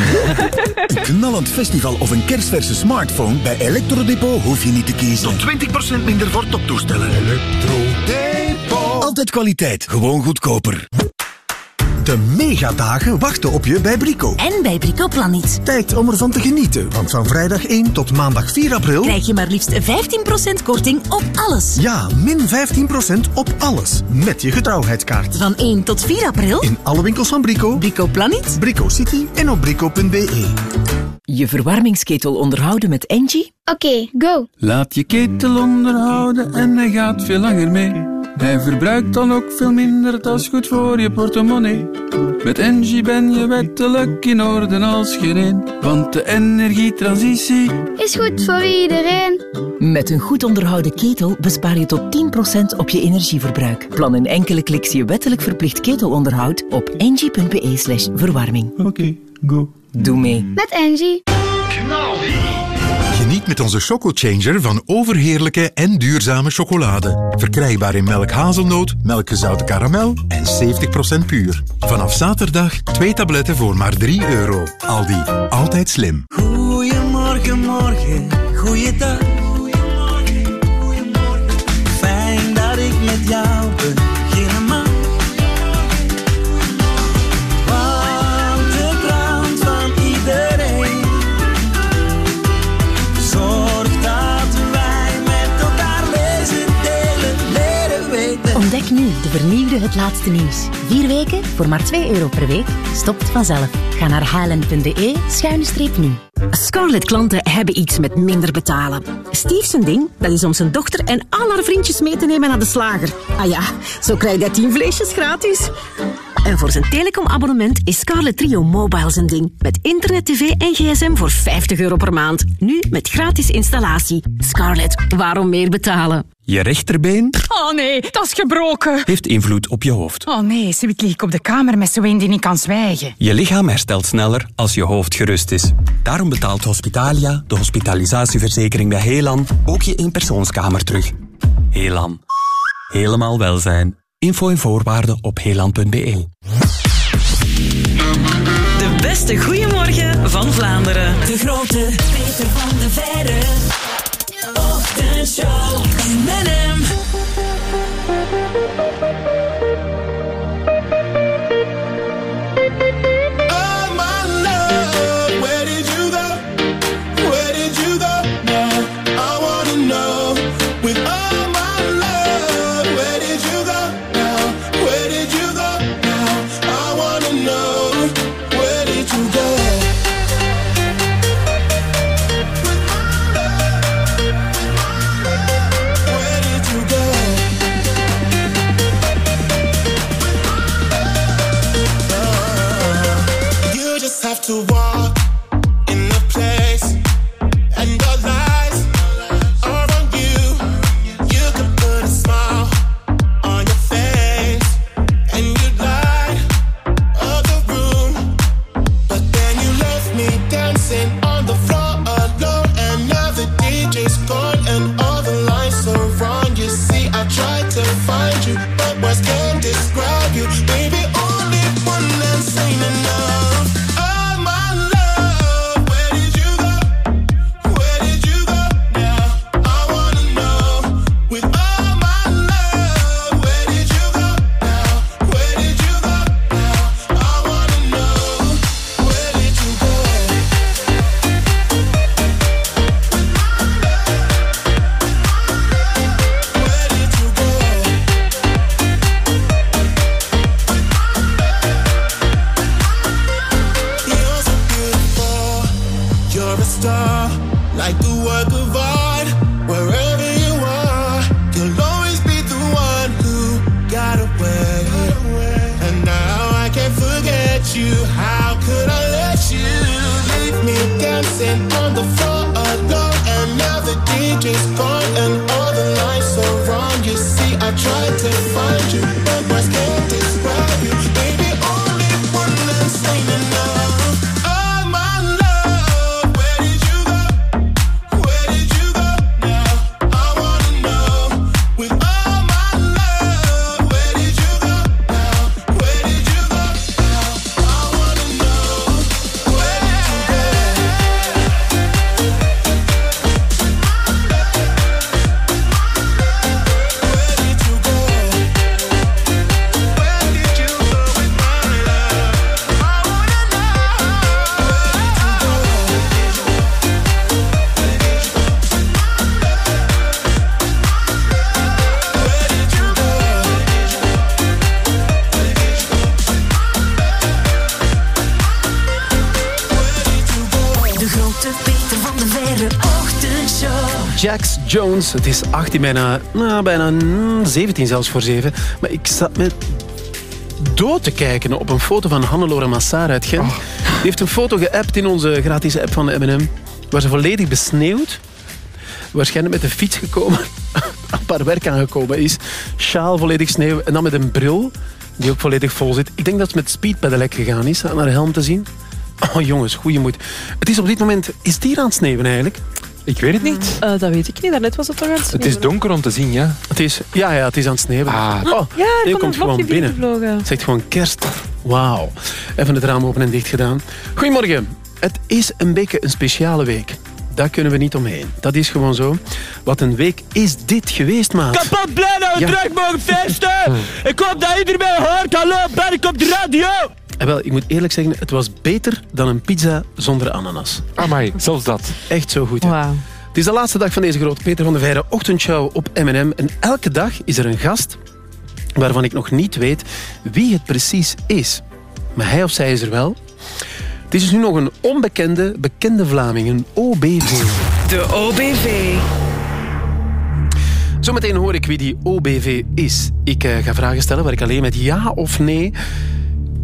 Een [LAUGHS] knallend festival of een kerstverse smartphone. Bij Electrodepot hoef je niet te kiezen. Tot 20% minder voor toptoestellen. Electrodepot. Altijd kwaliteit. Gewoon goedkoper. De megadagen wachten op je bij Brico. En bij Brico Planet. Tijd om ervan te genieten, want van vrijdag 1 tot maandag 4 april... krijg je maar liefst 15% korting op alles. Ja, min 15% op alles. Met je getrouwheidskaart. Van 1 tot 4 april... In alle winkels van Brico. Brico Planet. Brico City en op brico.be. Je verwarmingsketel onderhouden met Engie? Oké, okay, go. Laat je ketel onderhouden en hij gaat veel langer mee. Hij verbruikt dan ook veel minder, dat is goed voor je portemonnee. Met Engie ben je wettelijk in orde als geen één. Want de energietransitie Is goed voor iedereen. Met een goed onderhouden ketel bespaar je tot 10% op je energieverbruik. Plan in enkele kliks je wettelijk verplicht ketelonderhoud op engie.be slash verwarming. Oké, go. Doe mee. Met Engie. Geniet met onze Choco Changer van overheerlijke en duurzame chocolade. Verkrijgbaar in melk hazelnoot, melkgezouten karamel en 70% puur. Vanaf zaterdag twee tabletten voor maar 3 euro. Aldi, altijd slim. Goedemorgen, morgen, goeiedag. Ontdek nu de vernieuwde Het Laatste Nieuws. Vier weken voor maar 2 euro per week. Stopt vanzelf. Ga naar hln.de schuine streep nu. Scarlett-klanten hebben iets met minder betalen. Steve zijn ding, dat is om zijn dochter en al haar vriendjes mee te nemen naar de slager. Ah ja, zo krijg je 10 vleesjes gratis. En voor zijn telecomabonnement is Scarlett Trio Mobile zijn ding. Met internet, tv en gsm voor 50 euro per maand. Nu met gratis installatie. Scarlett, waarom meer betalen? Je rechterbeen Oh nee, dat is gebroken. heeft invloed op je hoofd. Oh nee, zoiets lig ik op de kamer met zo'n die niet kan zwijgen. Je lichaam herstelt sneller als je hoofd gerust is. Daarom betaalt Hospitalia, de hospitalisatieverzekering bij Helan, ook je eenpersoonskamer terug. Helan. Helemaal welzijn. Info en voorwaarden op helan.be. De beste goeiemorgen van Vlaanderen. De grote Peter van de Verre. Ochtendshow. Met Het is 18, bijna, nou, bijna mm, 17 zelfs voor 7. Maar ik zat met dood te kijken op een foto van Hannelore Massar uit Gent. Die heeft een foto geappt in onze gratis app van de M&M, waar ze volledig besneeuwd, waarschijnlijk met de fiets gekomen, [LAUGHS] op haar werk aangekomen is. Sjaal volledig sneeuw en dan met een bril die ook volledig vol zit. Ik denk dat het met speed pedelec gegaan is, aan haar helm te zien. Oh jongens, goeie moed. Het is op dit moment... Is het hier aan het sneeuwen eigenlijk? Ik weet het niet. Eh, dat weet ik niet. Daarnet was het toch aan het Het is donker om te zien, ja. Het is, ja, ja, het is aan het sneeuwen. Ah. Oh, Ja, er komt gewoon binnen. Het zegt gewoon kerst. Wauw. Even het raam open en dicht gedaan. Goedemorgen. Het is een beetje een speciale week. Daar kunnen we niet omheen. Dat is gewoon zo. Wat een week is dit geweest, maat. Kapot blij dat we Ja. terug mogen feesten. Ik hoop dat iedereen mij hoort. Hallo, ben ik op de radio. En wel, ik moet eerlijk zeggen, het was beter dan een pizza zonder ananas. Amai, zelfs dat. Echt zo goed. hè? Het is de laatste dag van deze grote Peter van de Veire ochtendshow op M&M. En elke dag is er een gast waarvan ik nog niet weet wie het precies is. Maar hij of zij is er wel. Het is dus nu nog een onbekende, bekende Vlaming, een OBV. De OBV. Zometeen hoor ik wie die OBV is. Ik eh, ga vragen stellen waar ik alleen met ja of nee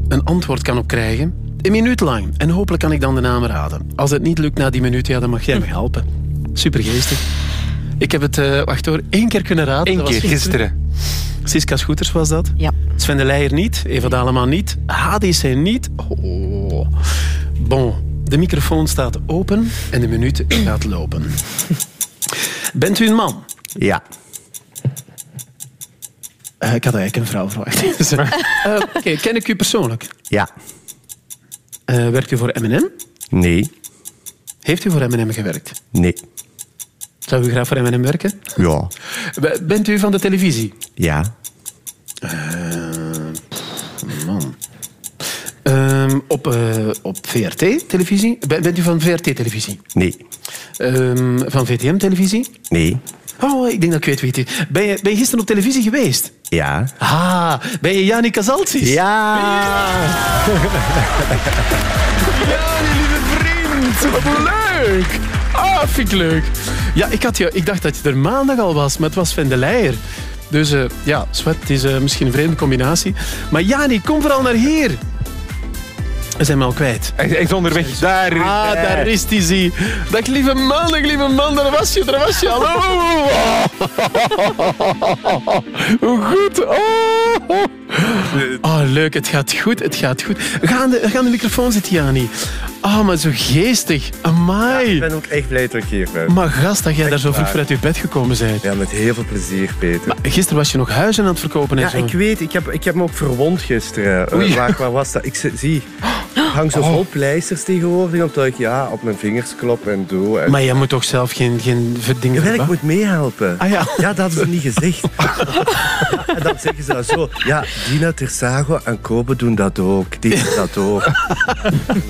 een antwoord kan op krijgen. Een minuut lang. En hopelijk kan ik dan de naam raden. Als het niet lukt na die minuut, ja, dan mag jij me helpen. Super geestig. Ik heb het, eh, wacht hoor, één keer kunnen raden. Eén Dat was keer, gisteren. Siska Scooters was dat. Ja. Sven de Leijer niet. Eva Daleman niet. HDC niet. Oh. Bon, de microfoon staat open en de minuut gaat lopen. [LAUGHS] Bent u een man? Ja. Eh, ik had eigenlijk een vrouw verwacht. [LAUGHS] Eh, Oké, ken ik u persoonlijk? Ja. Eh, werkt u voor M&M? Nee. Heeft u voor M&M gewerkt? Nee. Zou u graag voor M&M werken? Ja. B- Bent u van de televisie? Ja. Man. Ehm, op, eh, op VRT-televisie? Bent u van VRT-televisie? Nee. Ehm, van VTM-televisie? Nee. Oh, ik denk dat ik weet wie het is. Ben je, ben je gisteren op televisie geweest? Ja. Ah, ben je Jani Kazaltsis? Ja! [LAUGHS] Jani, lieve vriend. Wat leuk. Ah, vind ik leuk. Ja, ik, had je, ik dacht dat je er maandag al was, maar het was Van de Leijer. Dus eh, ja, het is eh, misschien een vreemde combinatie. Maar Jani, kom vooral naar hier. We zijn hem al kwijt. Hij is onderweg. Daar. Ah, daar is hij, zie. Dag lieve man, dag lieve man, daar was je, daar was je. Hallo. [LAUGHS] Hoe goed. Oh. Oh, leuk, het gaat goed, het gaat goed. Ga aan de, ga aan de microfoon zitten, Jani. Ah, maar zo geestig. Amai. Ik ben ook echt blij dat ik hier ben. Maar gast, dat jij daar zo vroeg waar. vanuit je bed gekomen bent. Ja, met heel veel plezier, Peter. Gisteren was je nog huizen aan het verkopen en Ja, zo. ik weet. Ik heb, ik heb me ook verwond gisteren. Eh, Oei. waar, waar was dat? Ik zie- ik hang zo Oh. vol pleisters tegenwoordig, omdat ik ja, op mijn vingers klop en doe. En... Maar jij moet toch zelf geen, geen dingen Jawel, ik moet meehelpen. Ah, ja. dat hadden ze niet gezegd. [LAUGHS] en dan zeggen ze dat zo. Ja, Dina Tersago en Kobe doen dat ook. Die doen dat ook.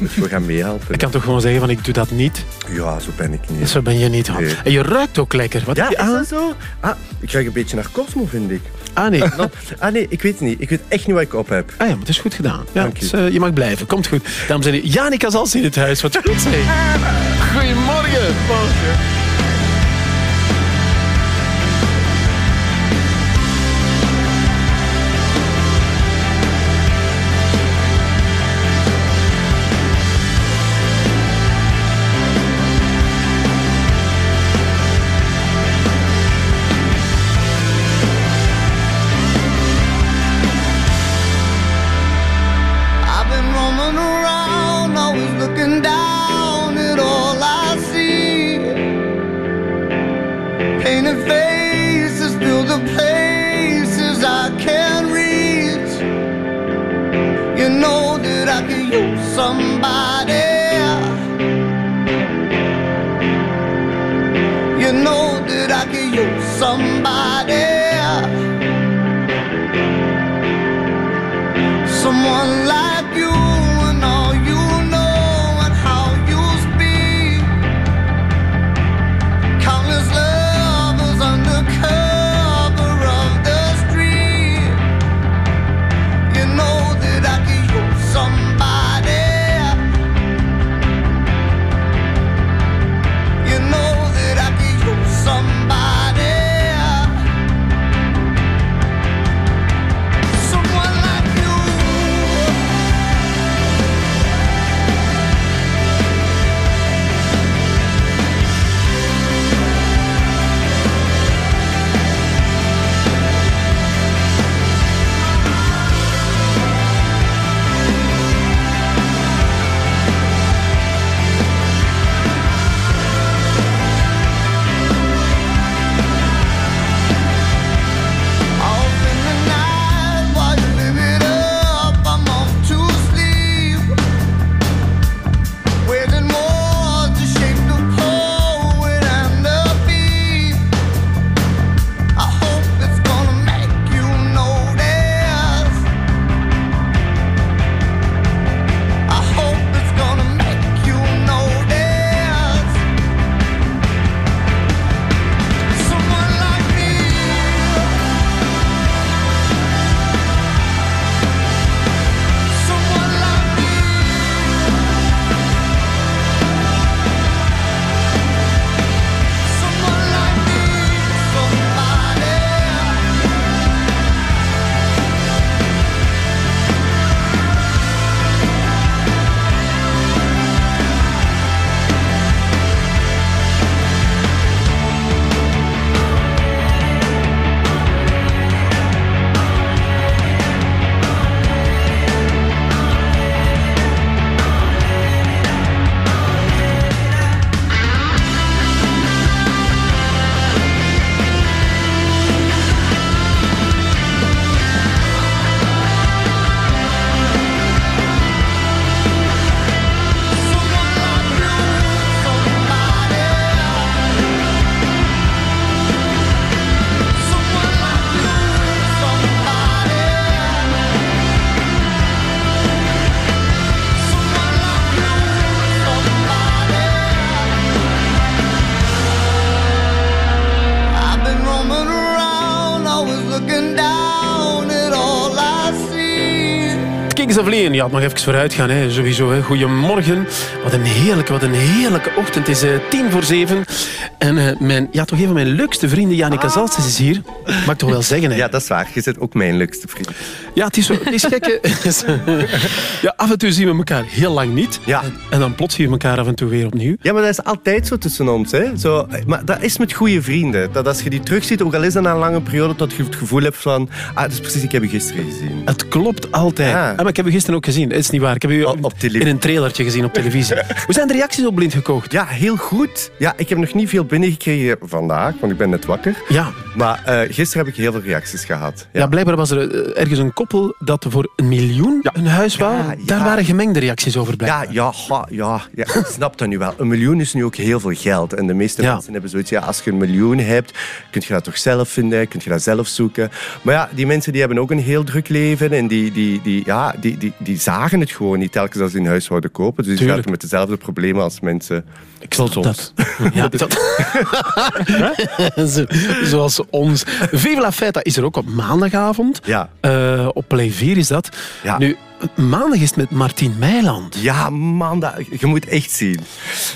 dus [LAUGHS] we gaan meehelpen. Ik kan toch gewoon zeggen van ik doe dat niet. Ja, zo ben ik niet. Zo ben je niet. Nee. En je ruikt ook lekker. Wat Ja, heb je is aan? dat zo? Ah, ik ruik een beetje naar Cosmo, vind ik. Ah nee. [LAUGHS] Ah nee, ik weet het niet. Ik weet echt niet wat ik op heb. Ah ja, maar het is goed gedaan. Ja, Dank dus, je. eh, je mag blijven. Komt goed. Dames en heren, Janika Zals in het huis. Wat goed zeg. Goedemorgen. Morgen. Evelien, ja, het mag even vooruit gaan, hè. sowieso. Hè. Goedemorgen. Wat een heerlijke, wat een heerlijke ochtend. Het is eh, tien voor zeven. En eh, mijn, ja, toch een van mijn leukste vrienden, Janika Zaltjes, is hier. Mag ik toch wel zeggen, hè? Ja, dat is waar. Je bent ook mijn leukste vriend. Ja, het is, zo, het is [LAUGHS] gek. hè. ja, af en toe zien we elkaar heel lang niet. Ja. En, en dan plots zien we elkaar af en toe weer opnieuw. Ja, maar dat is altijd zo tussen ons. Hè? Zo, maar dat is met goede vrienden. Dat als je die terugziet, ook al is dat na een lange periode, dat je het gevoel hebt van... Ah, dat is precies, ik heb je gisteren gezien. Het klopt altijd. Ja. Ah, maar ik heb u gisteren ook gezien. Dat is niet waar. Ik heb u op in een trailertje gezien op televisie. [LAUGHS] Hoe zijn de reacties op Blind gekocht? Ja, heel goed. Ja, ik heb nog niet veel binnengekregen vandaag, want ik ben net wakker. Ja. Maar eh, gisteren heb ik heel veel reacties gehad. Ja. blijkbaar was er eh, ergens een koppel dat voor een miljoen een huis wou. Daar waren gemengde reacties over blijkbaar. Ja, ja, ja, ja, ik snap dat nu wel. Een miljoen is nu ook heel veel geld. En de meeste Ja. mensen hebben zoiets, ja, als je een miljoen hebt, kun je dat toch zelf vinden, kun je dat zelf zoeken. Maar ja, die mensen die hebben ook een heel druk leven en die, die, die, ja, die, die, die zagen het gewoon niet telkens als ze een huis zouden kopen. Dus die zaten met dezelfde problemen als mensen Ik snap dat. Ja, dat. [LAUGHS] Zo- Zoals ons. Vive la Fête is er ook op maandagavond. Ja. Eh, op Play 4 is dat. Ja. Nu, maandag is het met Martien Meiland. Ja, man, dat, je moet echt zien.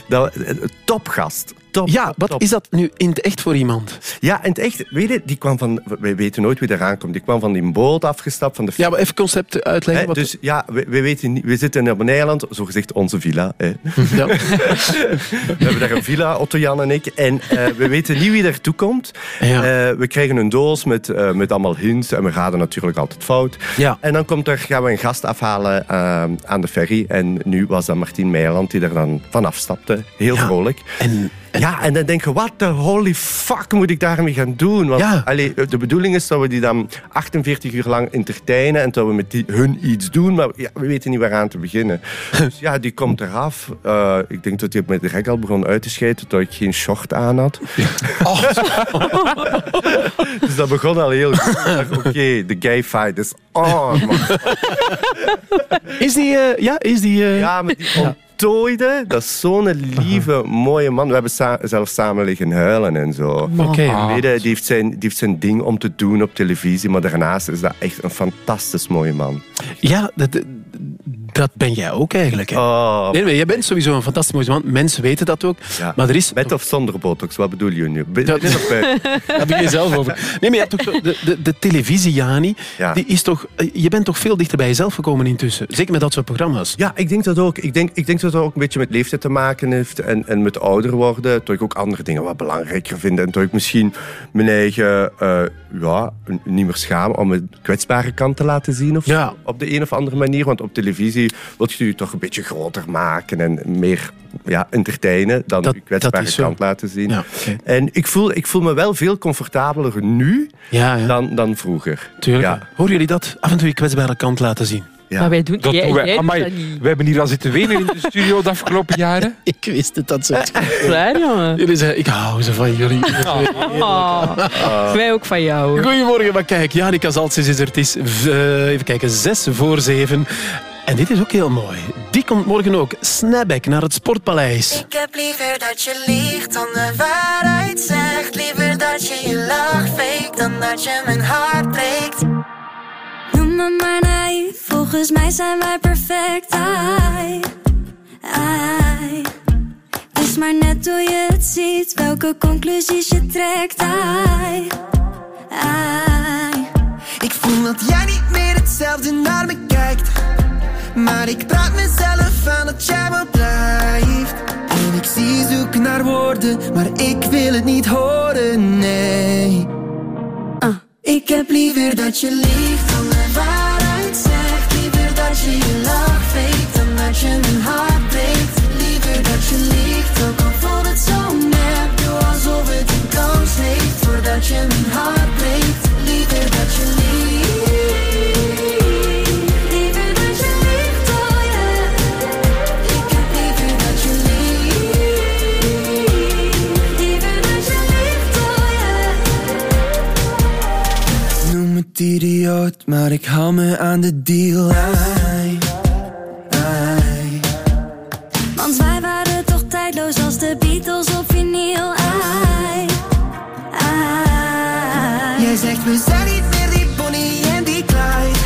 Dat, eh, topgast. Top, Ja, top, wat top. is dat nu in het echt voor iemand? Ja, in het echt, weet je, die kwam van, wij weten nooit wie eraan komt. Die kwam van die boot afgestapt, van de Ja, maar even concept uitleggen. Hè, Wat dus ja, we, we weten niet, we zitten op een eiland, zogezegd onze villa. Hè. [LAUGHS] Ja. [LAUGHS] we hebben daar een villa, Otto, Jan en ik. En eh, we weten niet wie daartoe komt. Ja. Eh, we krijgen een doos met, eh, met allemaal hints. En we raden natuurlijk altijd fout. Ja. En dan komt er, gaan we een gast afhalen aan de ferry. En nu was dat Martien Meiland die er dan vanaf stapte. Heel Ja. vrolijk. En, Ja, en dan denk je, wat de holy fuck moet ik daarmee gaan doen? Want Ja. allee, de bedoeling is dat we die dan 48 uur lang entertainen en dat we met die, hun iets doen, maar ja, we weten niet waaraan te beginnen. [LAUGHS] dus ja, die komt eraf. Eh, ik denk dat hij met de rek al begon uit te schijten, dat ik geen short aan had. Oh, [LAUGHS] dus dat begon al heel goed. Oké, de gay fight is on. man. is die... eh, ja, is die... eh, Ja, met die ontdooide, dat is zo'n lieve, mooie man. We hebben sa- zelfs samen liggen huilen en zo. Oké. Weet je, die, heeft zijn, die heeft zijn ding om te doen op televisie, maar daarnaast is dat echt een fantastisch mooie man. Ja, dat, dat ben jij ook eigenlijk. Hè? Oh, Nee, nee, jij bent sowieso een fantastisch mooie man. Mensen weten dat ook. ja. Maar er is... Met of zonder botox, wat bedoel je nu? Dat- of buiten? [LAUGHS] Daar begin je zelf over. Nee, maar je hebt toch de, de, de televisie, Jani, Ja. die is toch, eh, je bent toch veel dichter bij jezelf gekomen intussen. Zeker met dat soort programma's. Ja, ik denk dat ook. Ik denk, ik denk dat dat ook een beetje met leeftijd te maken heeft en, en met ouder worden. Dat ik ook andere dingen wat belangrijker vind. En dat ik misschien mijn eigen, eh, ja, niet meer schaam om mijn kwetsbare kant te laten zien. Of Ja. Op de een of andere manier. Want op televisie wil je je toch een beetje groter maken en meer ja, entertainen dan Dat- je kwetsbare kant laten zien. Ja. En ik voel, ik voel me wel veel comfortabeler nu Ja, ja. dan, dan vroeger. Tuurlijk. Ja. Horen jullie dat? Af en toe je kwetsbare kant laten zien. Ja. Maar wij doen... Dat jij, doen wij. jij doet Amai, dat niet. we hebben hier al zitten wenen in de studio de afgelopen [LAUGHS] jaren. Ik wist het, dat ze het Klaar, jongen. Jullie zeggen, ik hou ze van jullie. Ah, wij ook van jou. Goedemorgen, maar kijk, Janika Zaltzis is er. Het is, eh, even kijken, zes voor zeven. En dit is ook heel mooi. Die komt morgen ook. Snapback naar het Sportpaleis. Ik heb liever dat je liegt dan de waarheid zegt. Liever dat je je lach fake dan dat je mijn hart breekt. Noem me maar naïef, volgens mij zijn wij perfect. Ai, ai. Het maar net hoe je het ziet, welke conclusies je trekt. Ai, ai. Ik voel dat jij niet meer hetzelfde naar me kijkt. Maar ik praat mezelf aan dat jij wel blijft. En ik zie je zoeken naar woorden, maar ik wil het niet horen, nee. Ah. Ik heb liever dat je liegt dan de waarheid zegt. Liever dat je je lach fake dan dat je mijn hart breekt. Liever dat je liegt, ook al voelt het zo nep. Doe alsof het een kans heeft voordat je mijn hart breekt. idioot, maar ik hou me aan de deal. Ai, ai. Want wij waren toch tijdloos als de Beatles op vinyl. Ai, ai. Jij zegt we zijn niet meer die Bonnie en die Clyde.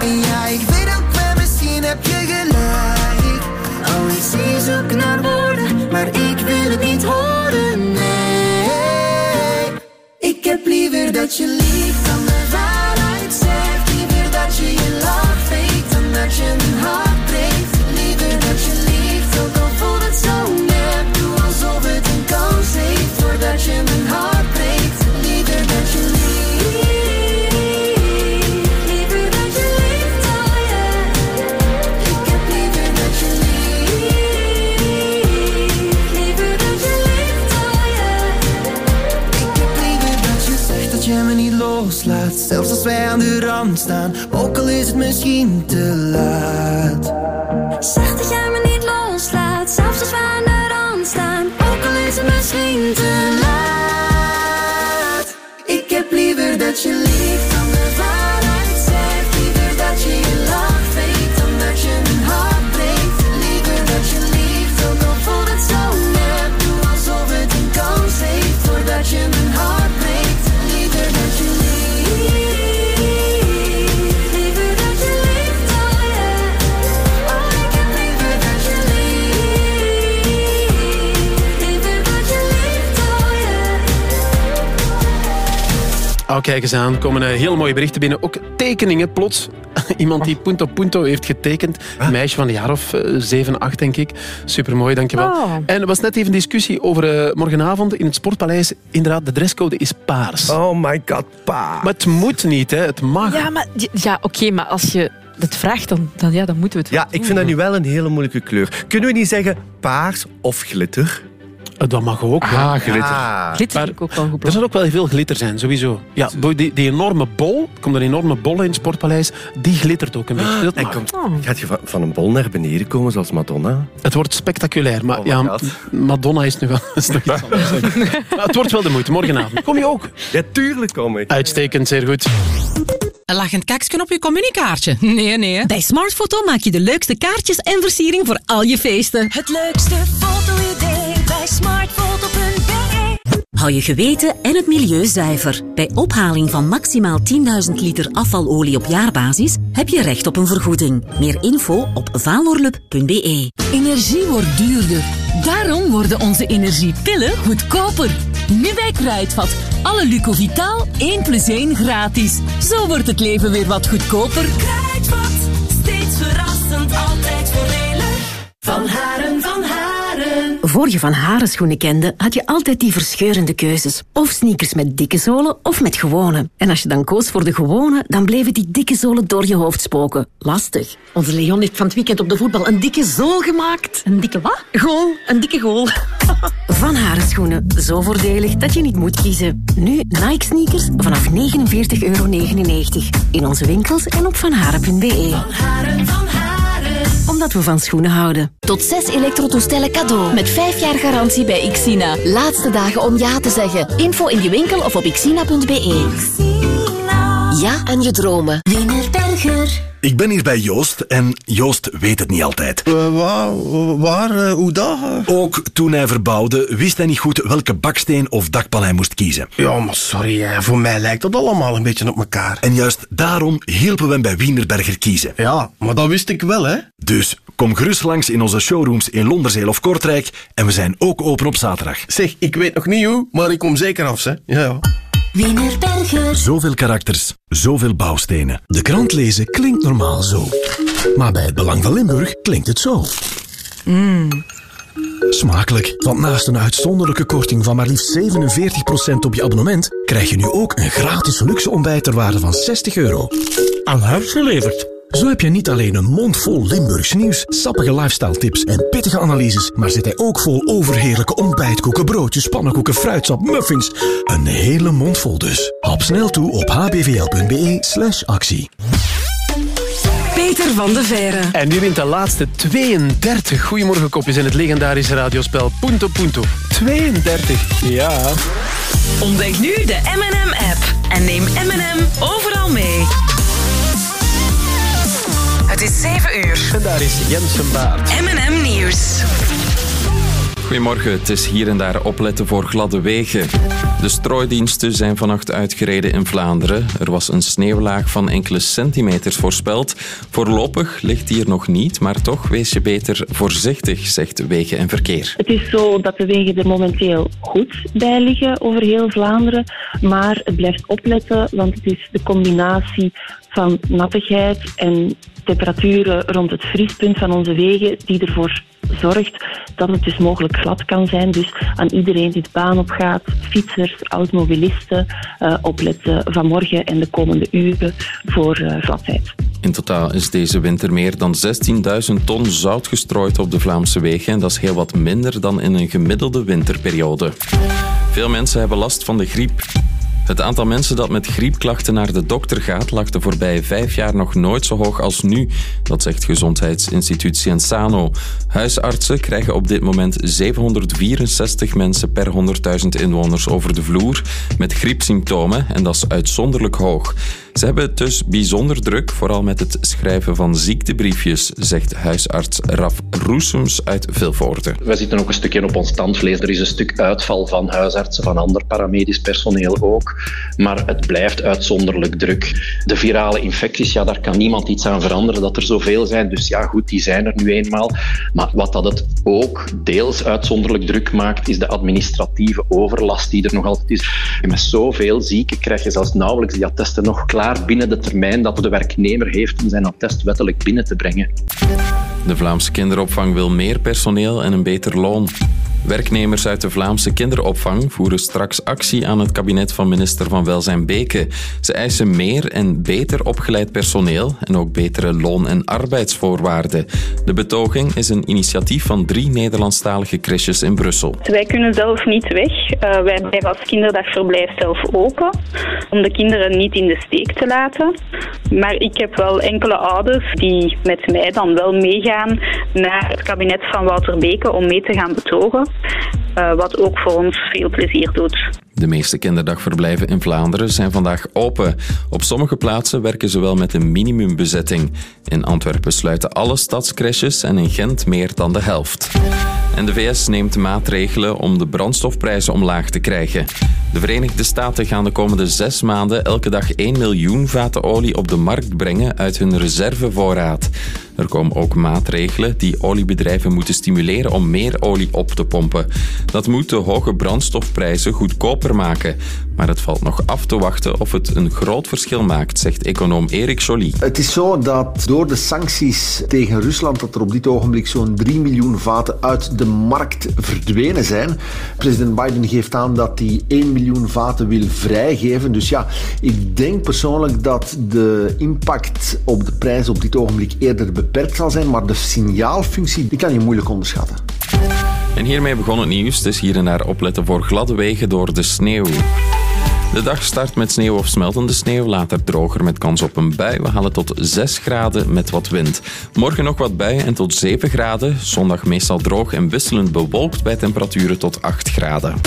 En ja, ik weet ook wel, misschien heb je gelijk. Oh, ik zie zoek naar woorden, maar ik wil het niet horen. Nee, ik heb liever dat je lief. Zelfs als wij aan de rand staan, is het misschien te laat. Zeg dat jij me niet loslaat, zelfs als we aan de rand staan. Ook al is het misschien te laat. Oh, kijk eens aan. Er komen heel mooie berichten binnen. Ook tekeningen, plots. [LAUGHS] Iemand die Punto Punto heeft getekend. Een meisje van een jaar of eh, 7, 8, denk ik. Supermooi, dankjewel. Oh. En er was net even discussie over eh, morgenavond in het Sportpaleis. Inderdaad, de dresscode is paars. Oh my god, paars. Maar het moet niet, hè. Het mag. Ja, maar, ja oké, maar als je het vraagt, dan, dan, ja, dan moeten we het Ja, ik vind dat nu wel een hele moeilijke kleur. Kunnen we niet zeggen paars of glitter? Eh, Dat mag ook. Ah, ja. glitter. Glitter Maar ik ook wel goed. Er zal ook wel veel glitter zijn, sowieso. Ja, die, die enorme bol, er komt een enorme bol in het Sportpaleis, die glittert ook een beetje. Dat En mag. komt, gaat je van, van een bol naar beneden komen zoals Madonna? Het wordt spectaculair, maar Oh ja, God. Madonna is nu wel is nog iets anders. [LAUGHS] Het wordt wel de moeite. Morgenavond. Kom je ook? Ja, tuurlijk kom ik. Uitstekend, zeer goed. Een lachend kaksken op je communicaartje. Nee, nee. Bij Smartfoto maak je de leukste kaartjes en versiering voor al je feesten. Het leukste foto-idee bij smartfoto.be Hou je geweten en het milieu zuiver. Bij ophaling van maximaal 10.000 liter afvalolie op jaarbasis heb je recht op een vergoeding. Meer info op valorlup.be. Energie wordt duurder. Daarom worden onze energiepillen goedkoper. Nu bij Kruidvat. Alle Lucovitaal 1 plus 1 gratis. Zo wordt het leven weer wat goedkoper. Kruidvat, steeds verrassend, altijd voordelig. Van Haren. Voor je van haren schoenen kende, had je altijd die verscheurende keuzes. Of sneakers met dikke zolen, of met gewone. En als je dan koos voor de gewone, dan bleven die dikke zolen door je hoofd spoken. Lastig. Onze Leon heeft van het weekend op de voetbal een dikke zool gemaakt. Een dikke wat? Goal. Een dikke goal. [LAUGHS] Van haren schoenen. Zo voordelig dat je niet moet kiezen. Nu Nike sneakers vanaf 49,99 euro. In onze winkels en op vanharen.be. Haren, van Haren. Omdat we van schoenen houden. Tot zes elektrotoestellen cadeau. Met vijf jaar garantie bij Xina. Laatste dagen om ja te zeggen. Info in je winkel of op xina.be. Ja aan je dromen. Ik ben hier bij Joost en Joost weet het niet altijd. waar? waar eh, hoe dat? Ook toen hij verbouwde, wist hij niet goed welke baksteen of dakpan hij moest kiezen. Ja, maar sorry, hè. voor mij lijkt dat allemaal een beetje op elkaar. En juist daarom hielpen we hem bij Wienerberger kiezen. Ja, maar dat wist ik wel, hè. Dus kom gerust langs in onze showrooms in Londerzeel of Kortrijk en we zijn ook open op zaterdag. Zeg, ik weet nog niet hoe, maar ik kom zeker af, hè. Ja, ja. Wienerberger. Zoveel karakters, zoveel bouwstenen. De krant lezen klinkt normaal zo. Maar bij het Belang van Limburg klinkt het zo. Smakelijk, want naast een uitzonderlijke korting van maar liefst 47% op je abonnement, krijg je nu ook een gratis luxe ontbijt ter waarde van 60 euro. Aan huis geleverd. Zo heb je niet alleen een mond vol Limburgs nieuws, sappige lifestyle tips en pittige analyses, maar zit hij ook vol overheerlijke ontbijtkoeken, broodjes, pannenkoeken, fruitsap, muffins. Een hele mond vol dus. Hap snel toe op hbvl.be slash actie. Peter van de Verre. En nu wint de laatste 32 Goedemorgen kopjes in het legendarische radiospel Punto Punto. 32. Ja. Ontdek nu de M&M-app en neem M&M overal mee. Het is 7 uur. En daar is Jensen Baart. M&M Nieuws. Goedemorgen, het is hier en daar opletten voor gladde wegen. De strooidiensten zijn vannacht uitgereden in Vlaanderen. Er was een sneeuwlaag van enkele centimeters voorspeld. Voorlopig ligt die er nog niet, maar toch wees je beter voorzichtig, zegt Wegen en Verkeer. Het is zo dat de wegen er momenteel goed bij liggen over heel Vlaanderen. Maar het blijft opletten, want het is de combinatie van nattigheid en temperaturen rond het vriespunt van onze wegen die ervoor zorgt dat het dus mogelijk glad kan zijn. Dus aan iedereen die de baan op gaat, fietsers, automobilisten, eh, opletten vanmorgen en de komende uren voor eh, gladheid. In totaal is deze winter meer dan 16.000 ton zout gestrooid op de Vlaamse wegen. En dat is heel wat minder dan in een gemiddelde winterperiode. Veel mensen hebben last van de griep. Het aantal mensen dat met griepklachten naar de dokter gaat, lag de voorbije vijf jaar nog nooit zo hoog als nu. Dat zegt Gezondheidsinstituut Cienzano. Huisartsen krijgen op dit moment 764 mensen per 100.000 inwoners over de vloer met griepsymptomen en dat is uitzonderlijk hoog. Ze hebben het dus bijzonder druk, vooral met het schrijven van ziektebriefjes, zegt huisarts Raf Roesems uit Vilvoorde. Wij zitten ook een stukje op ons tandvlees. Er is een stuk uitval van huisartsen, van ander paramedisch personeel ook. Maar het blijft uitzonderlijk druk. De virale infecties, ja, daar kan niemand iets aan veranderen dat er zoveel zijn. Dus ja, goed, die zijn er nu eenmaal. Maar wat dat het ook deels uitzonderlijk druk maakt, is de administratieve overlast die er nog altijd is. En met zoveel zieken krijg je zelfs nauwelijks die attesten nog klaar binnen de termijn dat de werknemer heeft om zijn attest wettelijk binnen te brengen. De Vlaamse kinderopvang wil meer personeel en een beter loon. Werknemers uit de Vlaamse kinderopvang voeren straks actie aan het kabinet van minister van Welzijn Beke. Ze eisen meer en beter opgeleid personeel en ook betere loon- en arbeidsvoorwaarden. De betoging is een initiatief van drie Nederlandstalige crèches in Brussel. Wij kunnen zelf niet weg. Uh, wij blijven als kinderdagverblijf zelf open om de kinderen niet in de steek te laten. Maar ik heb wel enkele ouders die met mij dan wel meegaan naar het kabinet van Wouter Beke om mee te gaan betogen. Uh, wat ook voor ons veel plezier doet. De meeste kinderdagverblijven in Vlaanderen zijn vandaag open. Op sommige plaatsen werken ze wel met een minimumbezetting. In Antwerpen sluiten alle stadscrashes en in Gent meer dan de helft. En de VS neemt maatregelen om de brandstofprijzen omlaag te krijgen. De Verenigde Staten gaan de komende zes maanden elke dag 1 miljoen vaten olie op de markt brengen uit hun reservevoorraad. Er komen ook maatregelen die oliebedrijven moeten stimuleren om meer olie op te pompen. Dat moet de hoge brandstofprijzen goedkoper maken. Maar het valt nog af te wachten of het een groot verschil maakt, zegt econoom Erik Joly. Het is zo dat door de sancties tegen Rusland dat er op dit ogenblik zo'n 3 miljoen vaten uit de markt verdwenen zijn. President Biden geeft aan dat hij 1 miljoen vaten wil vrijgeven. Dus ja, ik denk persoonlijk dat de impact op de prijs op dit ogenblik eerder beperkt zal zijn, maar de signaalfunctie die kan je moeilijk onderschatten. En hiermee begon het nieuws. Is hier en daar opletten voor gladde wegen door de sneeuw. De dag start met sneeuw of smeltende sneeuw, later droger met kans op een bui. We halen tot 6 graden met wat wind. Morgen nog wat buien en tot 7 graden. Zondag meestal droog en wisselend bewolkt bij temperaturen tot 8 graden.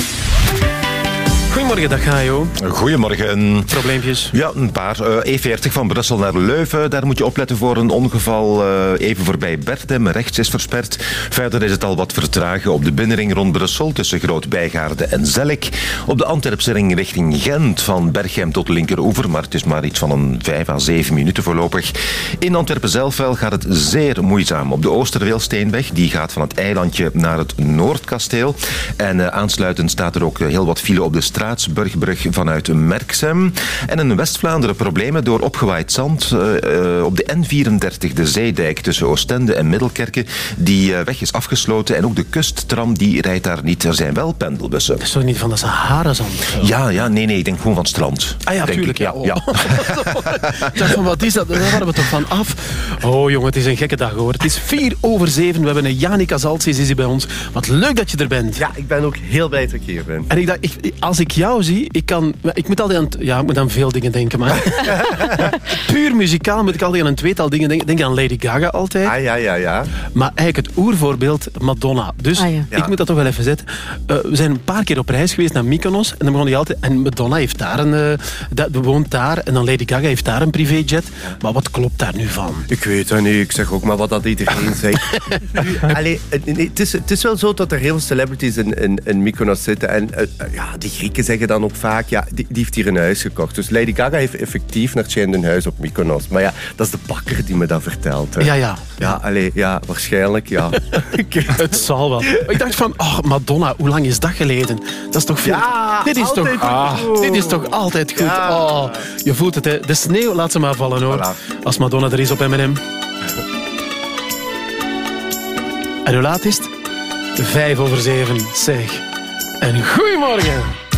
Goedemorgen, dag Gajo. Goedemorgen. Probleempjes? Ja, een paar. Uh, E40 van Brussel naar Leuven. Daar moet je opletten voor een ongeval. Uh, even voorbij Bertem. Rechts is versperd. Verder is het al wat vertragen op de binnenring rond Brussel tussen Groot-Bijgaarde en Zellik. Op de Antwerpse ring richting Gent van Berghem tot Linkeroever. Maar het is maar iets van een 5 à 7 minuten voorlopig. In Antwerpen zelf wel gaat het zeer moeizaam. Op de Oosterweelsteenweg. Die gaat van het eilandje naar het Noordkasteel. En uh, aansluitend staat er ook heel wat file op de straat Straatsburgbrug vanuit Merksem. En in West-Vlaanderen problemen door opgewaaid zand uh, uh, op de N34, de zeedijk tussen Oostende en Middelkerken. Die uh, weg is afgesloten en ook de kusttram die rijdt daar niet. Er zijn wel pendelbussen. Dat is toch niet van de Sahara-zand? Ja, ja, nee, nee, ik denk gewoon van het strand. Ah ja, tuurlijk. Ik. Ja, ik dacht van, wat is dat? Daar waren we toch van af. Oh jongen, het is een gekke dag hoor. Het is vier over zeven. We hebben een Janica Zaltsis is hier bij ons. Wat leuk dat je er bent. Ja, ik ben ook heel blij dat ik hier ben. En ik dacht, ik, als ik ik jou zie, ik kan... Ik moet altijd aan, ja, ik moet aan veel dingen denken, maar... [LAUGHS] puur muzikaal moet ik altijd aan een tweetal dingen denken. Denk aan Lady Gaga altijd. Ah, ja, ja, ja. Maar eigenlijk het oervoorbeeld Madonna. Dus Ah, ja. ik Ja. moet dat toch wel even zetten. Eh, we zijn een paar keer op reis geweest naar Mykonos. En dan begon hij altijd... En Madonna heeft daar een... eh, dat, woont daar. En dan Lady Gaga heeft daar een privéjet. Maar wat klopt daar nu van? Ik weet het niet. Ik zeg ook maar wat dat iedereen [LAUGHS] zegt. Allee, het, is, het is wel zo dat er heel veel celebrities in, in, in Mykonos zitten. En eh, ja, die Grieken zeggen dan ook vaak... Ja, die, die heeft hier een huis gekocht. Dus Lady Gaga heeft effectief naar een huis op Mykonos. Maar ja, dat is de bakker die me dat vertelt. hè. Ja, ja. Ja, allee, ja, waarschijnlijk, ja. [LAUGHS] Het zal wel. Ik dacht van, oh, Madonna, hoe lang is dat geleden? Dat is toch veel... Ja, dit, is toch, altijd ah, goed. dit is toch altijd goed? Ja. Oh, je voelt het, hè. De sneeuw laat ze maar vallen, hoor. Voilà. Als Madonna er is op M&M. En hoe laat is het? Vijf over zeven, zeg. En goedemorgen.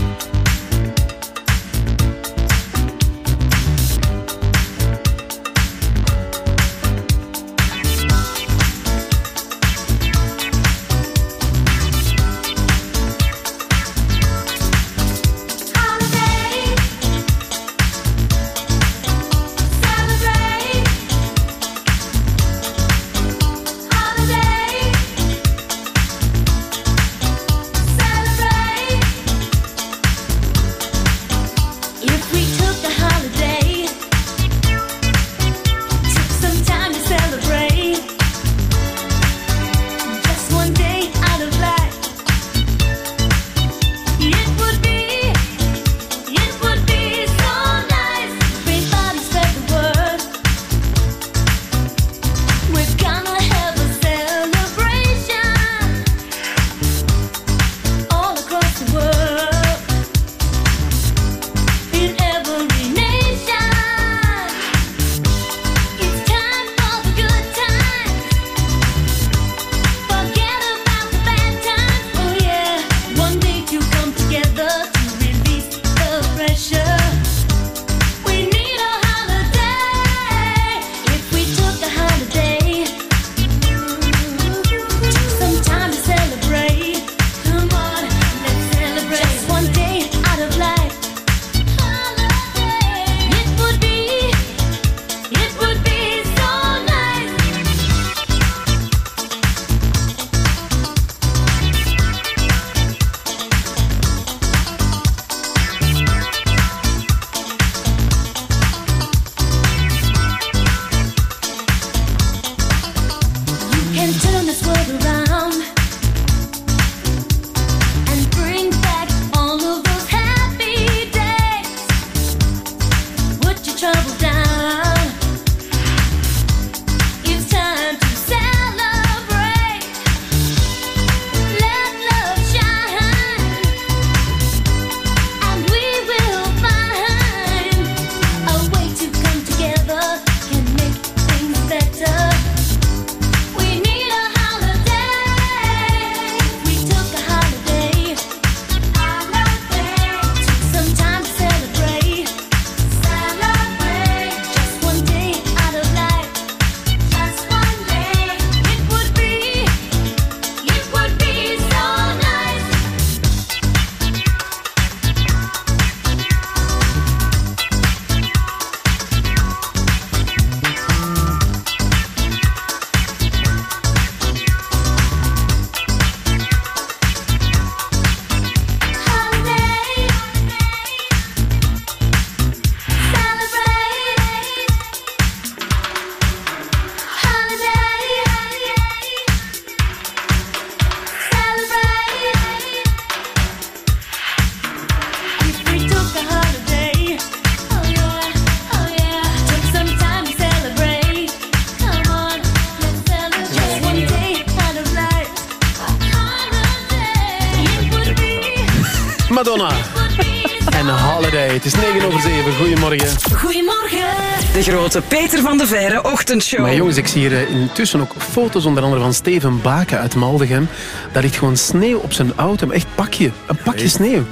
Maar jongens, ik zie hier eh, intussen ook foto's onder andere van Steven Baken uit Maldegem. Daar ligt gewoon sneeuw op zijn auto. Maar echt pakje. Een pakje sneeuw.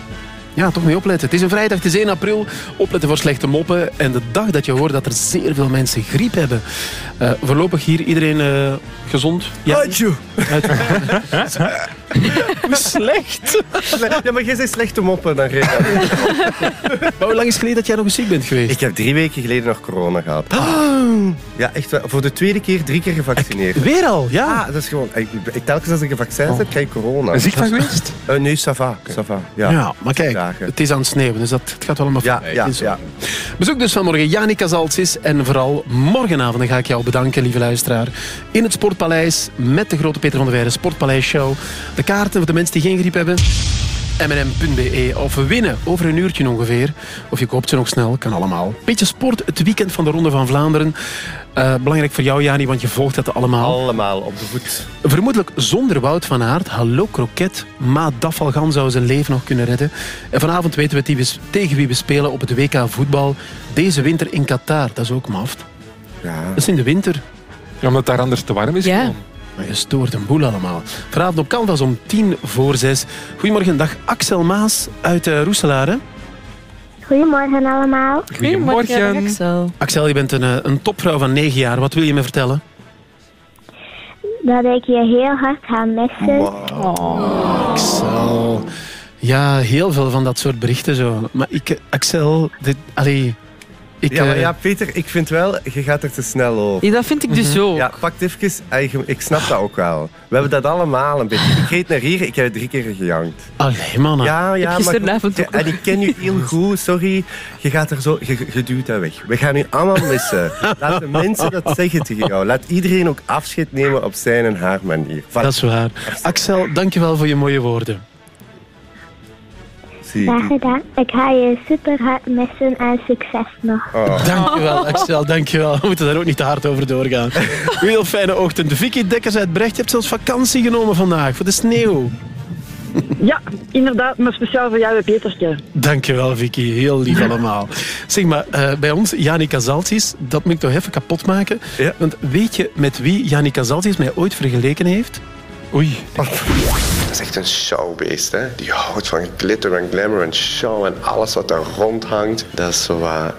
Ja, toch mee opletten. Het is een vrijdag, het is 1 april. Opletten voor slechte moppen. En de dag dat je hoort dat er zeer veel mensen griep hebben. Eh, voorlopig hier iedereen eh, gezond. Ja. [LAUGHS] Hoe slecht. Ja, maar jij bent slecht om op, dan Reda. Maar hoe lang is het geleden dat jij nog eens ziek bent geweest? Ik heb drie weken geleden nog corona gehad. Ja, echt wel. Voor de tweede keer drie keer gevaccineerd. Weer al, ja. Ah, dat is gewoon... Ik, ik, telkens als ik een vaccin zet, krijg ik corona. Is ziek van geweest? Eh, nee, ça va. Ça va. Ja. Ja, maar kijk, het is aan het sneeuwen, dus dat, het gaat wel allemaal Ja, voorbij. ja, ja. Bezoek dus vanmorgen Janica Zaltsis en vooral morgenavond dan ga ik jou bedanken, lieve luisteraar, in het Sportpaleis met de grote Peter van der Weijden Sportpaleis Show. De kaarten voor de mensen die geen griep hebben, mnm.be of winnen over een uurtje ongeveer. Of je koopt ze nog snel, kan allemaal. Beetje sport, het weekend van de Ronde van Vlaanderen. Eh, belangrijk voor jou, Jani, want je volgt dat allemaal. Allemaal op de voet. Vermoedelijk zonder Wout van Aert, hallo kroket, maar Dafalgan zou zijn leven nog kunnen redden. En vanavond weten we die we- tegen wie we spelen op het WK voetbal. Deze winter in Qatar, dat is ook maft. Ja. Dat is in de winter. Ja, omdat het daar anders te warm is. Ja. gewoon. Maar je stoort een boel allemaal. Vanavond op Canvas om tien voor zes. Goedemorgen, dag Axel Maas uit uh, Roeselaar. hè? Goedemorgen allemaal. Goedemorgen, Axel. Axel, je bent een, eh, een topvrouw van negen jaar. Wat wil je me vertellen? Dat ik je heel hard ga missen. Axel. Ja, heel veel van dat soort berichten zo. Maar ik, eh, Axel, dit, allee, ik, ja, maar eh, ja, Peter, ik vind wel, je gaat er te snel over. Ja, dat vind ik dus ook. Ja, pak even, eh, je- ik snap dat ook wel. We hebben dat allemaal een beetje. Ik reed naar hier, ik heb drie keer gejankt. Allee, mannen. Ja, ja, maar, ook en ik ken u heel [LAUGHS] goed, sorry. Je gaat er zo, je, je duwt dat weg. We gaan u allemaal missen. Laat de mensen dat [LAUGHS] zeggen tegen jou. Laat iedereen ook afscheid nemen op zijn en haar manier. Dat is waar. Axel, dankjewel voor je mooie woorden. Zie Graag gedaan. Ik ga je super hard missen en succes nog. Oh. Dankjewel, Axel, dankjewel. We moeten daar ook niet te hard over doorgaan. [LAUGHS] Heel fijne ochtend. Vicky Dekkers uit Brecht, je hebt zelfs vakantie genomen vandaag voor de sneeuw. [LAUGHS] Ja, inderdaad, maar speciaal voor jou, Petertje. Dankjewel, Vicky. Heel lief [LAUGHS] allemaal. Zeg maar, eh, bij ons, Janica Zaltjes, dat moet ik toch even kapot maken. Want weet je met wie Janica Zaltjes mij ooit vergeleken heeft? Oei. Dat is echt een showbeest, hè. Die houdt van glitter en glamour en show en alles wat daar rond hangt. Dat is zo wat...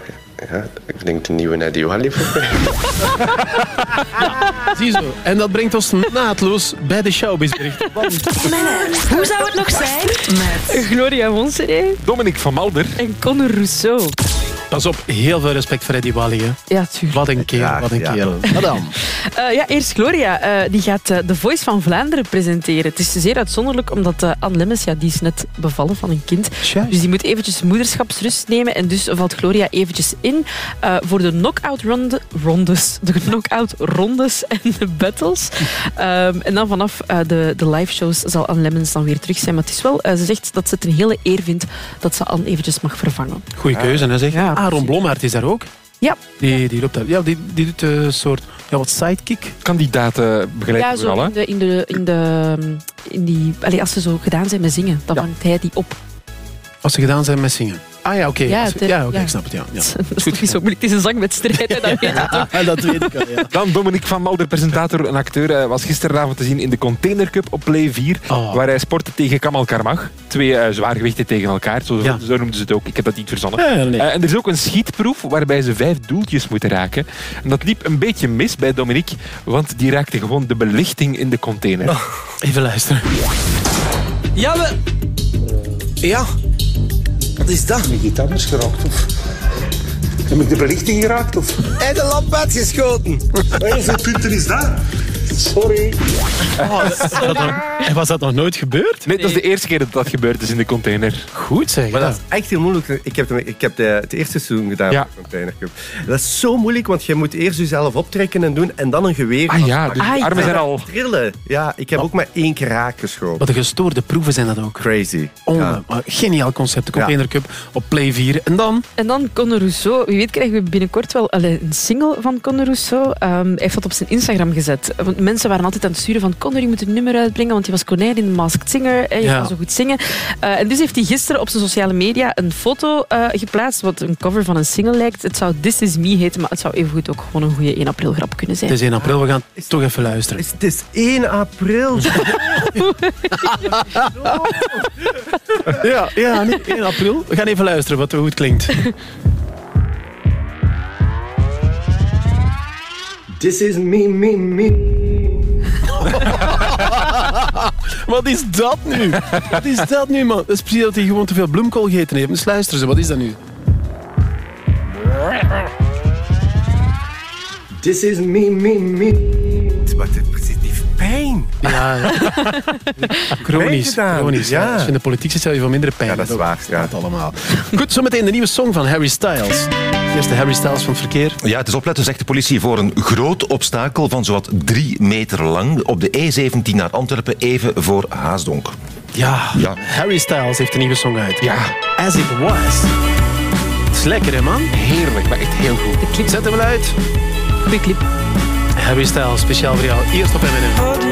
ja, ik denk de nieuwe Eddie Walliver. [LAUGHS] Ziezo. En dat brengt ons naadloos bij de showbizbericht. Hoe zou het nog zijn met Gloria Monseré Dominic van Malder en Conor Rousseau? Pas op, heel veel respect voor Eddie Wally. Hè. Ja, tuurlijk. Wat een kerel, wat een ja. kerel. [LAUGHS] Dan? Eh, ja, eerst Gloria. eh, die gaat eh, The Voice van Vlaanderen presenteren. Het is zeer uitzonderlijk, omdat eh, Anne Lemmens, ja, die is net bevallen van een kind. Dus die moet eventjes moederschapsrust nemen. En dus valt Gloria eventjes in eh, voor de knock-out ronde, rondes. De knock-out rondes en de battles. Ehm, en dan vanaf eh, de, de live shows zal Anne Lemmens dan weer terug zijn. Maar het is wel, eh, ze zegt dat ze het een hele eer vindt dat ze Anne eventjes mag vervangen. Goeie keuze, hè zeg. Ja, Aaron Blommaert is daar ook. Ja. Die, die loopt daar. Ja, die, die doet een soort ja, wat sidekick. Kandidaten begeleiden Ja, zo vooral, in hè? de, in de, in de, in die, allee, als ze zo gedaan zijn met zingen, dan vangt hij die op. Als ze gedaan zijn met zingen. Ah ja, oké. Ja, het- oké, ja. ik snap het. Ja, ja. Dat is niet zo moeilijk. Het is een zangwedstrijd, hè, dat weet je toch? [LAUGHS] Ja, dat weet ik wel, ja. Dan Dominic van Malder, presentator en acteur, eh, was gisteravond te zien in de Container Cup op Play 4, Oh. waar hij sportte tegen Kamal Karmach. Twee eh, zwaargewichten tegen elkaar, zo, zo noemden ze het ook. Ik heb dat niet verzonnen. Ja, nee. Eh, en er is ook een schietproef waarbij ze vijf doeltjes moeten raken. En dat liep een beetje mis bij Dominic, want die raakte gewoon de belichting in de container. Oh. Even luisteren. Ja, we... Ja. Wat is dat? Heb ik iets anders geraakt, of... Heb ik de belichting geraakt, of... En de lamp uitgeschoten. Hoeveel punten is dat? Sorry. [LAUGHS] En was dat nog nooit gebeurd? Nee, dat is de eerste keer dat dat gebeurd is in de container. Goed zeg. Maar dat is echt heel moeilijk. Ik heb, de- ik heb de, het eerste seizoen gedaan Ja. van de Container Cup. Dat is zo moeilijk, want je moet eerst jezelf optrekken en doen en dan een geweer. Ah ja, dus de armen zijn al... Trillen. Ja, ik heb ook maar één keer raak geschoten. Wat een gestoorde proeven zijn dat ook. Crazy. Ja. maar Geniaal concept, de Container Cup op Play 4. En dan? En dan Conor Rousseau. Wie weet krijgen we binnenkort wel een single van Conor Rousseau. Ehm, hij heeft dat op zijn Instagram gezet. Want mensen waren altijd aan het sturen van Conor, je moet een nummer uitbrengen, want je was konijn in The Masked Singer en je Ja. kan zo goed zingen. Eh, en dus heeft hij gisteren op zijn sociale media een foto eh, geplaatst, wat een cover van een single lijkt. Het zou This Is Me heten, maar het zou evengoed ook gewoon een goede 1 april grap kunnen zijn. Het is 1 april, we gaan toch even luisteren. Het is 1 april. [LAUGHS] [LAUGHS] Ja, ja nee, 1 april. We gaan even luisteren wat, hoe het klinkt. [LAUGHS] This is me, me, me. [LAUGHS] Wat is dat nu? Wat is dat nu, man? Dat is precies dat hij gewoon te veel bloemkool gegeten heeft. Dus luister ze, wat is dat nu? This is me, me, me. Pijn? Ja, [LAUGHS] ja. [LAUGHS] chronisch. chronisch ja. ja. Als je in de politiek zit, stel je van mindere pijn. Ja, dat is waar. Ja. allemaal. Goed, zometeen de nieuwe song van Harry Styles. De eerste Harry Styles van het verkeer. Ja, het is opletten, zegt de politie, voor een groot obstakel van zowat drie meter lang op de E17 naar Antwerpen, even voor Haasdonk. Ja, Ja. Harry Styles heeft een nieuwe song uit. Ja, As It Was. Het is lekker, hè, man? heerlijk, maar echt heel goed. De clip, zet hem uit. Goeie clip. Harry Styles, speciaal voor jou. Eerst op M&M.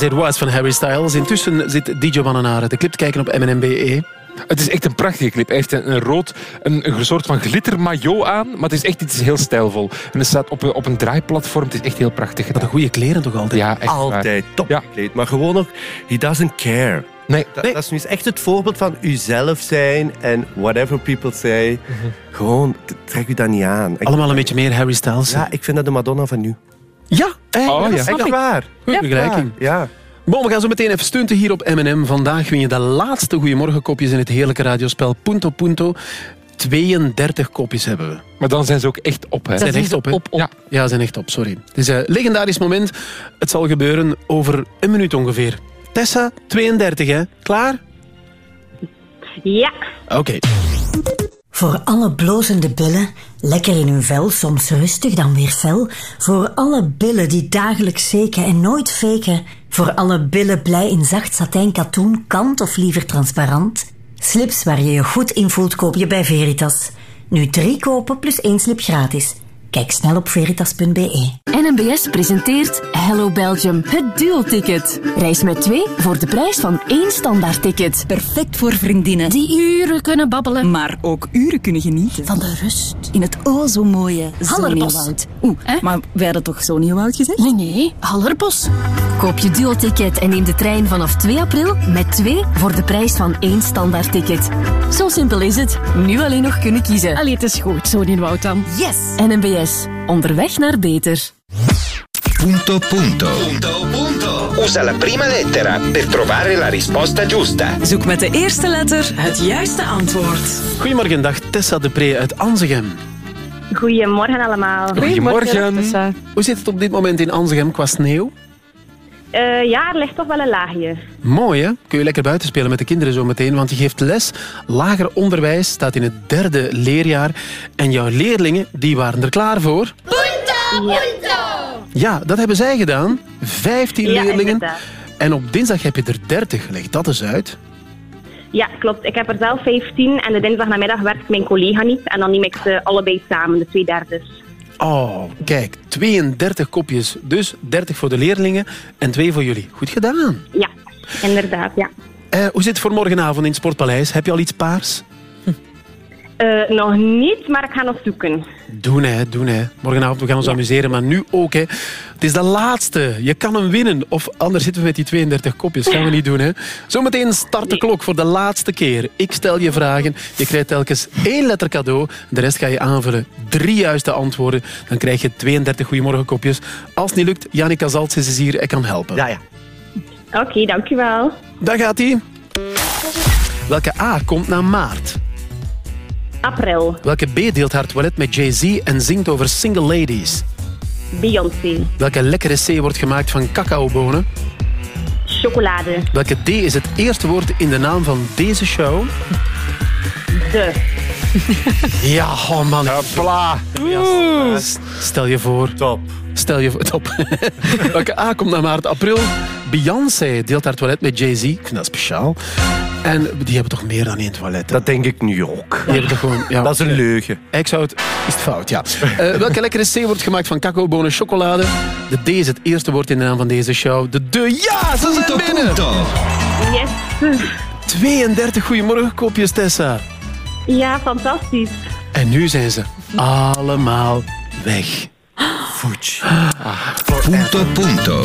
As It Was van Harry Styles. Intussen zit DJ Bananare de clip te kijken op MNMBE. Het is echt een prachtige clip. Hij heeft een, een rood, een, een soort van glitter maillot aan, maar het is echt iets heel stijlvol. En het staat op, een- op een draaiplatform. Het is echt heel prachtig gedaan. Wat een goede kleren toch altijd? Ja, echt waar. Altijd top gekleed. Maar gewoon ook, he doesn't care. Nee. Dat, dat is nu echt het voorbeeld van uzelf zijn en whatever people say. Gewoon, t- trek u dat niet aan. Ik- Allemaal een beetje meer Harry Styles. Ja, ik vind dat de Madonna van nu. Ja, eh, Oh, ja. Echt ik. waar. Goeie Ja, vergelijking. Ja. Bon, we gaan zo meteen even stunten hier op M&M. Vandaag win je de laatste Goeiemorgenkopjes in het heerlijke radiospel Punto Punto. 32 kopjes hebben we. Maar dan zijn ze ook echt op. Hè. Ze zijn echt op, hè? Ja. Ja, ze zijn echt op, sorry. Het is een legendarisch moment. Het zal gebeuren over een minuut ongeveer. Tessa, 32, hè? Klaar? Ja. Oké. Voor alle blozende billen, lekker in hun vel, soms rustig dan weer fel. Voor alle billen die dagelijks zeken en nooit faken. Voor alle billen blij in zacht satijn katoen, kant of liever transparant. Slips waar je je goed in voelt koop je bij Veritas. Nu drie kopen plus één slip gratis. Kijk snel op veritas.be. NMBS presenteert Hello Belgium, het duo-ticket. Reis met twee voor de prijs van één standaardticket. Perfect voor vriendinnen. Die uren kunnen babbelen. Maar ook uren kunnen genieten. Van de rust. In het o zo mooie Hallerbos. Zoniewoud. Oeh, maar wij hadden toch Zoniewoud gezegd? Nee, nee, Hallerbos. Koop je duo-ticket en neem de trein vanaf 2 april met twee voor de prijs van één standaardticket. Zo simpel is het. Nu alleen nog kunnen kiezen. Allee, het is goed, zo in woud dan. Yes! NMBS. Onderweg naar beter. Punto punto. usa la prima lettera per trovare la risposta giusta. Zoek met de eerste letter het juiste antwoord. Goedemorgen, dag Tessa de Pre uit Anzegem. Goedemorgen allemaal. Hoe zit het op dit moment in Anzegem qua sneeuw? Eh, ja, er ligt toch wel een laagje. Mooi, hè? Kun je lekker buiten spelen met de kinderen zometeen, want je geeft les. Lager onderwijs staat in het derde leerjaar. En jouw leerlingen, die waren er klaar voor. Ja, dat hebben zij gedaan. 15 Ja, leerlingen. inderdaad. En op dinsdag heb je er 30 gelegd. Dat is uit. Ja, klopt. Ik heb er zelf 15 en de dinsdagnamiddag werkt mijn collega niet. En dan neem ik ze allebei samen, de twee derdes. Oh, kijk. 32 kopjes. Dus 30 voor de leerlingen en 2 voor jullie. Goed gedaan. Ja, inderdaad, ja. Eh, hoe zit het voor morgenavond in het Sportpaleis? Heb je al iets paars? Eh, nog niet, maar ik ga nog zoeken. Doen hè, doen hè. Morgenavond, we gaan ons amuseren, maar nu ook hè. Het is de laatste. Je kan hem winnen. Of anders zitten we met die 32 kopjes. Gaan we niet doen hè. Zometeen start de klok voor de laatste keer. Ik stel je vragen. Je krijgt telkens één letter cadeau. De rest ga je aanvullen. Drie juiste antwoorden. Dan krijg je 32 goeiemorgen kopjes. Als het niet lukt, Janika Zaltz is hier en kan helpen. Ja, ja. Oké, dankjewel. Daar gaat hij. Welke A komt na maart? April, Welke B deelt haar toilet met Jay-Z en zingt over single ladies? Beyoncé, Welke lekkere C wordt gemaakt van cacaobonen? chocolade, Welke D is het eerste woord in de naam van deze show? de, [LAUGHS] Ja, oh man. Hopla. Stel je voor. Top. Stel je voor. Top. [LAUGHS] Welke A komt naar maart, april? Beyoncé deelt haar toilet met Jay-Z. Ik vind dat speciaal. En die hebben toch meer dan één toilet? Dat denk ik nu ook. Die hebben toch gewoon... Ja, Dat is een leugen. Ik zou het... Is het fout, ja. Eh, welke lekkere C wordt gemaakt van cacaobonen chocolade? De D is het eerste woord in de naam van deze show. De de... Ja, ze zijn binnen! yes. 32 goeiemorgen kopjes, Tessa. Ja, fantastisch. En nu zijn ze allemaal weg. Voetj. Punto, punto.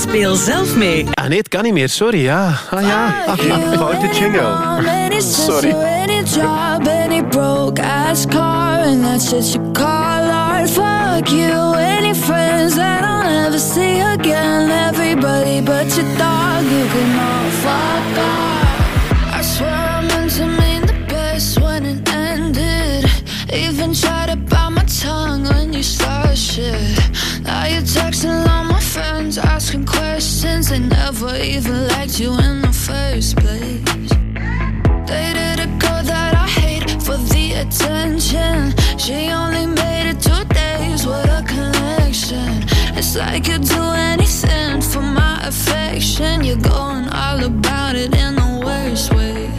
Speel zelf mee. Ah nee, het kan niet meer, sorry. Ja. Ah ja. Ah, foute jingle. Sorry. Any job, any broke ass car, and that's shit you call art. Fuck you, any friends that I'll never see again. Everybody but your dog, you can all fuck off. Even tried to bite my tongue when you started shit. Now you're texting all my friends, asking questions. They never even liked you in the first place. Dated a girl that I hate for the attention. She only made it two days with a connection. It's like you'd do anything for my affection. You're going all about it in the worst ways.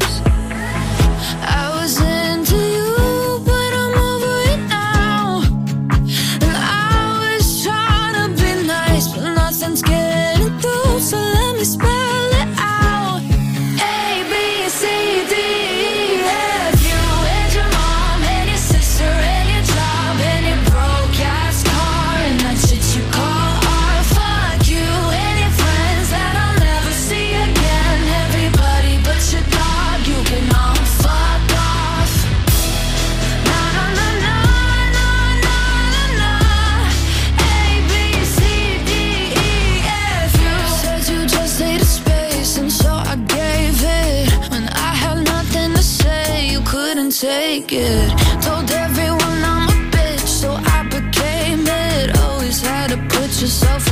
It. Told everyone I'm a bitch, so I became it. Always had to put yourself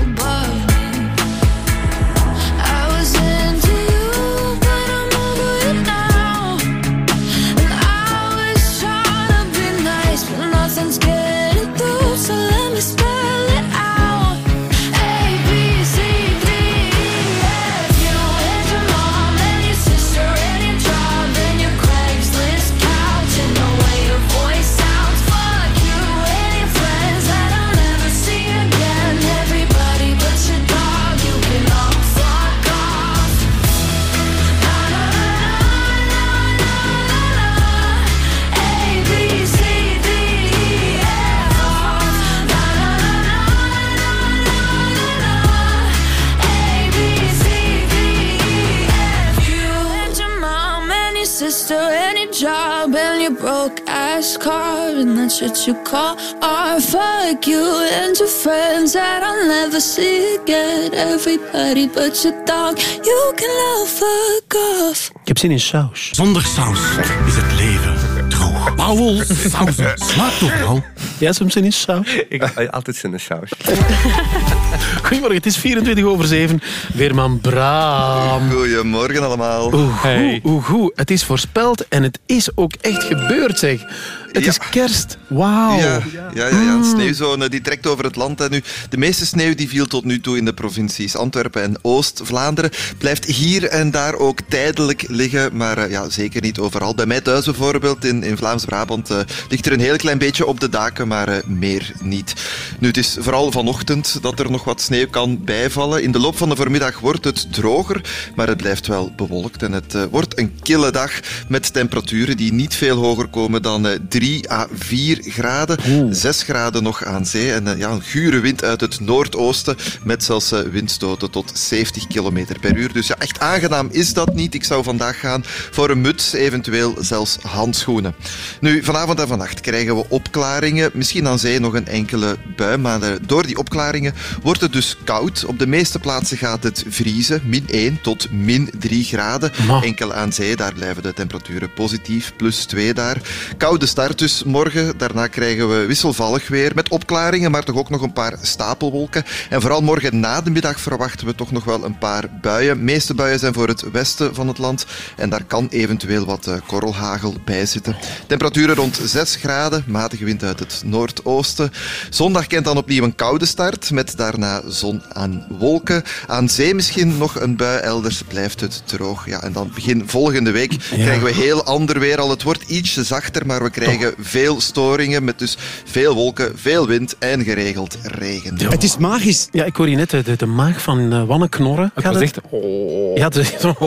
what you call art. Fuck you and your friends that I'll never see again. Everybody but your dog, you can love fuck off. Ik heb zin in saus. Zonder saus is het leven droog. Pauwels, sausen, smaakt toch wel? Ja, soms zin in saus. Ik heb altijd zin in saus. [LAUGHS] Goedemorgen, het is 24 over 7. Weerman Bram. Goedemorgen allemaal. Oeh, hey. oeh, goed. Het is voorspeld en het is ook echt gebeurd, zeg. Het is kerst. Wauw. Ja, ja, ja, ja. Een sneeuwzone die trekt over het land. En nu, de meeste sneeuw die viel tot nu toe in de provincies Antwerpen en Oost-Vlaanderen. Blijft hier en daar ook tijdelijk liggen, maar eh, ja, zeker niet overal. Bij mij thuis bijvoorbeeld, in, in Vlaams-Brabant, eh, ligt er een heel klein beetje op de daken, maar eh, meer niet. Nu, het is vooral vanochtend dat er nog wat sneeuw kan bijvallen. In de loop van de voormiddag wordt het droger, maar het blijft wel bewolkt. En het wordt een kille dag met temperaturen die niet veel hoger komen dan eh, 3 à 4 graden. 6 graden nog aan zee en eh, ja, een gure wind uit het noordoosten met zelfs eh, windstoten tot 70 km per uur. Dus ja, echt aangenaam is dat niet. Ik zou vandaag gaan voor een muts, eventueel zelfs handschoenen. Nu, vanavond en vannacht krijgen we opklaringen. Misschien aan zee nog een enkele bui, maar eh, door die opklaringen wordt het dus koud. Op de meeste plaatsen gaat het vriezen, min 1 tot min 3 graden. Enkel aan zee, daar blijven de temperaturen positief, plus 2 daar. Koude start dus morgen. Daarna krijgen we wisselvallig weer met opklaringen, maar toch ook nog een paar stapelwolken. En vooral morgen na de middag verwachten we toch nog wel een paar buien. De meeste buien zijn voor het westen van het land en daar kan eventueel wat eh, korrelhagel bij zitten. Temperaturen rond 6 graden, matige wind uit het noordoosten. Zondag kent dan opnieuw een koude start met daarna zon aan wolken. Aan zee misschien nog een bui, elders blijft het droog. Ja, en dan begin volgende week krijgen we heel ander weer al. Het wordt ietsje zachter, maar we krijgen veel storingen met dus veel wolken, veel wind en geregeld regen. Het is magisch. Ja, ik hoor je net de, de, de maag van eh, Wanne knorren. Het Gaat was echt... Oh. Ja, het is [LAUGHS] oh.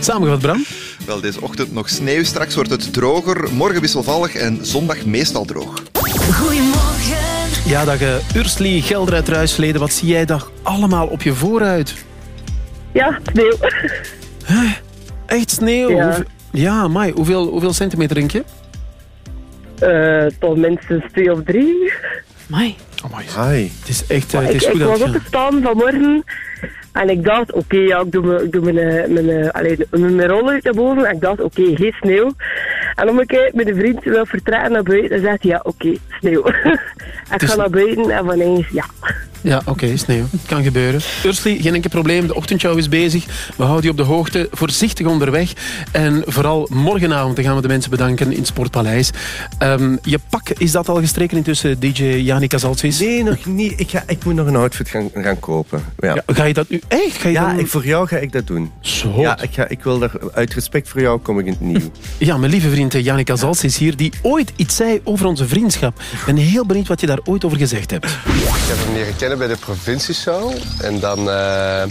Samengevat, Bram. Wel, deze ochtend nog sneeuw. Straks wordt het droger. Morgen wisselvallig en zondag meestal droog. Goedemorgen. Ja, dag uh, Ursli Gelder uit Ruisleden. Wat zie jij daar allemaal op je vooruit? Ja, sneeuw. Echt sneeuw? Ja. Hoeveel- Ja, mai. Hoeveel, hoeveel centimeter denk je? Eh, tot minstens twee of drie. Mai. Het is echt eh, het ik, is goed ik was opgestaan vanmorgen en ik dacht, oké, ja, ik doe, mijn, ik doe mijn, eh, mijn, eh, mijn, mijn rol uit naar boven. En ik dacht, oké, geen sneeuw. En om een keer met een vriend wil vertrekken naar buiten, dan zegt hij, ja, oké, sneeuw. [LAUGHS] ik Dus- ga naar buiten en van ineens, ja. Ja, oké, sneeuw. Kan gebeuren. Ursli, geen enkel probleem. De ochtendshow is bezig. We houden je op de hoogte. Voorzichtig onderweg. En vooral morgenavond gaan we de mensen bedanken in het Sportpaleis. Ehm, je pak, is dat al gestreken intussen, DJ Janika Zaltsis? Nee, nog niet. Ik, ga, ik moet nog een outfit gaan, gaan kopen. Ja. Ja, ga je dat nu echt? Ga je ja, dan- ik, voor jou ga ik dat doen. Zo. Ja, ik, ga, ik wil daar, uit respect voor jou kom ik in het nieuw. [LAUGHS] Ja, mijn lieve vriend eh, Zaltsis is hier, die ooit iets zei over onze vriendschap. Ik ben heel benieuwd wat je daar ooit over gezegd hebt. Ik heb hem leren kennen bij de provincieshow. En dan eh,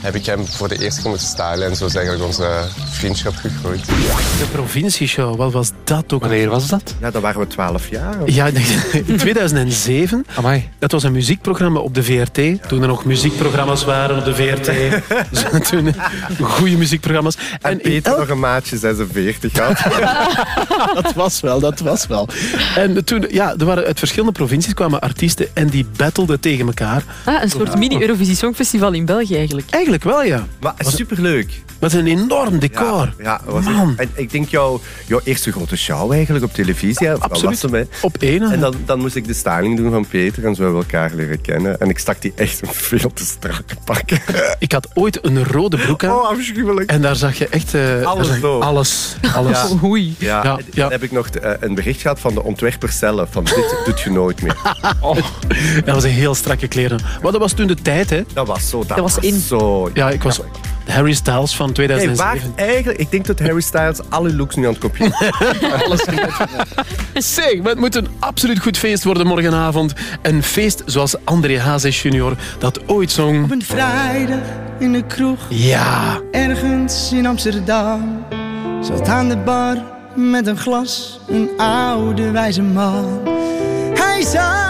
heb ik hem voor de eerste keer moeten stylen. En zo is eigenlijk onze vriendschap gegroeid. De provincieshow, wat was dat ook? Wanneer was dat? Ja, dan waren we 12 jaar. Ja, ik denk- [LAUGHS] in 2007. Dat was een muziekprogramma op de VRT. Toen er nog muziekprogramma's waren op de VRT. [LAUGHS] Zo, toen, goede muziekprogramma's. En Peter nog een maatje 46 had. [LAUGHS] dat was wel, dat was wel. En toen, ja, er waren uit verschillende provincies kwamen artiesten en die battleden tegen elkaar. Ah, een soort mini-Eurovisie Songfestival in België eigenlijk. Eigenlijk wel, ja. Maar superleuk. Wat een enorm decor. Ja, was Man. En ik denk jouw, jouw eerste grote show eigenlijk op televisie. absoluut. was hem. Op één. En dan, dan moest ik de styling doen van Peter en zo hebben we elkaar leren kennen. En ik stak die echt een veel te strakke pakken. [LAUGHS] Ik had ooit een rode broek aan. Oh, afschuwelijk. En daar zag je echt... eh, Alles door. Alles. alles. Ja. Oei. Ja, Ja, en ja. dan heb ik nog eh, een bericht gehad van de ontwerper zelf. Van dit doet je nooit meer. [LAUGHS] Dat was een heel strakke kleren. Maar dat was toen de tijd, hè? Dat was zo. Dat, Dat was in. Zo. Ja, ik was de Harry Styles van Hey, 2007. waar eigenlijk, ik denk dat Harry Styles alle looks nu aan het kopiëren [LAUGHS] Alles Zeg, maar het moet een absoluut goed feest worden morgenavond. Een feest zoals André Hazes junior dat ooit zong. Op een vrijdag in de kroeg, Ja, ergens in Amsterdam. Zat aan de bar met een glas, een oude wijze man. Hij zei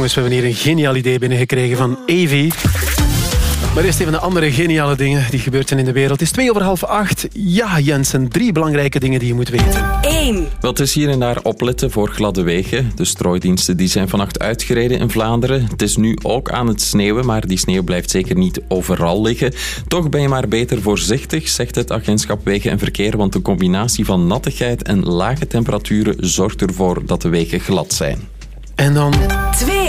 Jongens, we hebben hier een geniaal idee binnengekregen van Evi. Maar eerst even de andere geniale dingen die gebeurd zijn in de wereld. Het is twee over half acht. Ja, Jensen, drie belangrijke dingen die je moet weten. 1. Wel, het is hier en daar opletten voor gladde wegen. De strooidiensten die zijn vannacht uitgereden in Vlaanderen. Het is nu ook aan het sneeuwen, maar die sneeuw blijft zeker niet overal liggen. Toch ben je maar beter voorzichtig, zegt het agentschap Wegen en Verkeer, want de combinatie van nattigheid en lage temperaturen zorgt ervoor dat de wegen glad zijn. En dan... 2.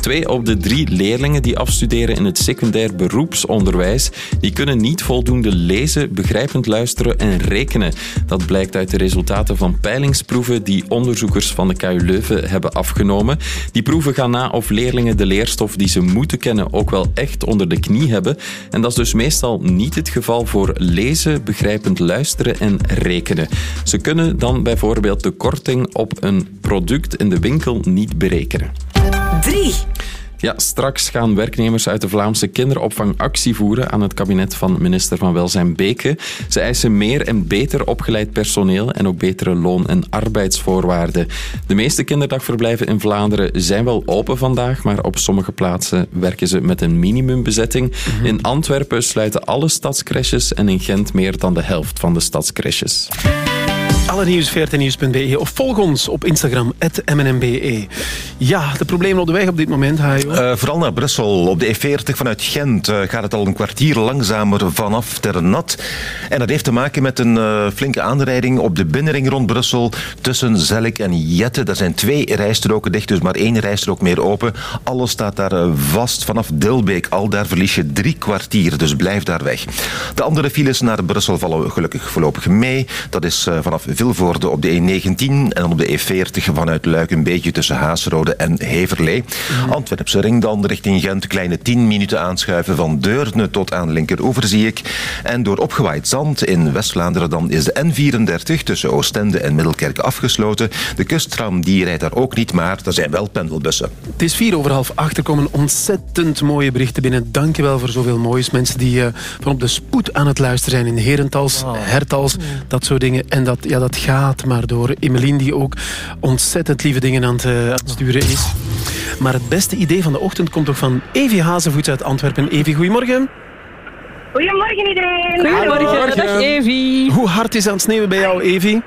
Twee op de drie leerlingen die afstuderen in het secundair beroepsonderwijs, die kunnen niet voldoende lezen, begrijpend luisteren en rekenen. Dat blijkt uit de resultaten van peilingsproeven die onderzoekers van de KU Leuven hebben afgenomen. Die proeven gaan na of leerlingen de leerstof die ze moeten kennen ook wel echt onder de knie hebben. En dat is dus meestal niet het geval voor lezen, begrijpend luisteren en rekenen. Ze kunnen dan bijvoorbeeld de korting op een product in de winkel niet berekenen. 3. Ja, straks gaan werknemers uit de Vlaamse kinderopvang actie voeren aan het kabinet van minister van Welzijn Beke. Ze eisen meer en beter opgeleid personeel en ook betere loon- en arbeidsvoorwaarden. De meeste kinderdagverblijven in Vlaanderen zijn wel open vandaag, maar op sommige plaatsen werken ze met een minimumbezetting. In Antwerpen sluiten alle stadscrèches en in Gent meer dan de helft van de stadscrèches. Alle nieuws, VRTnieuws.be of volg ons op Instagram, mnmbe. Ja, de problemen op de weg op dit moment. Eh, vooral naar Brussel. Op de E40 vanuit Gent eh, gaat het al een kwartier langzamer vanaf Ternat. En dat heeft te maken met een eh, flinke aanrijding op de binnenring rond Brussel tussen Zellik en Jette. Daar zijn twee rijstroken dicht, dus maar één rijstrook meer open. Alles staat daar vast vanaf Dilbeek. Al daar verlies je drie kwartier, dus blijf daar weg. De andere files naar Brussel vallen gelukkig voorlopig mee. Dat is vanaf Vilvoorde op de E19 en dan op de E40 vanuit Luik een beetje tussen Haasrode en Heverlee. Antwerpse ring dan richting Gent. Kleine 10 minuten aanschuiven van Deurne tot aan linkeroever zie ik. En door opgewaaid zand in West-Vlaanderen dan is de N34 tussen Oostende en Middelkerk afgesloten. De kusttram die rijdt daar ook niet, maar er zijn wel pendelbussen. Het is vier over half acht. Er komen ontzettend mooie berichten binnen. Dankjewel voor zoveel moois. Mensen die eh, van op de spoed aan het luisteren zijn in Herentals, Hertals, dat soort dingen. En dat, ja, dat gaat maar door. Emeline die ook ontzettend lieve dingen aan het, eh, aan het sturen is. Maar het beste idee van de ochtend komt toch van Evie Hazenvoets uit Antwerpen. Evie, goedemorgen. Goedemorgen iedereen. Goedemorgen. Hallo. Evie. Hoe hard is het aan het sneeuwen bij jou, Evie?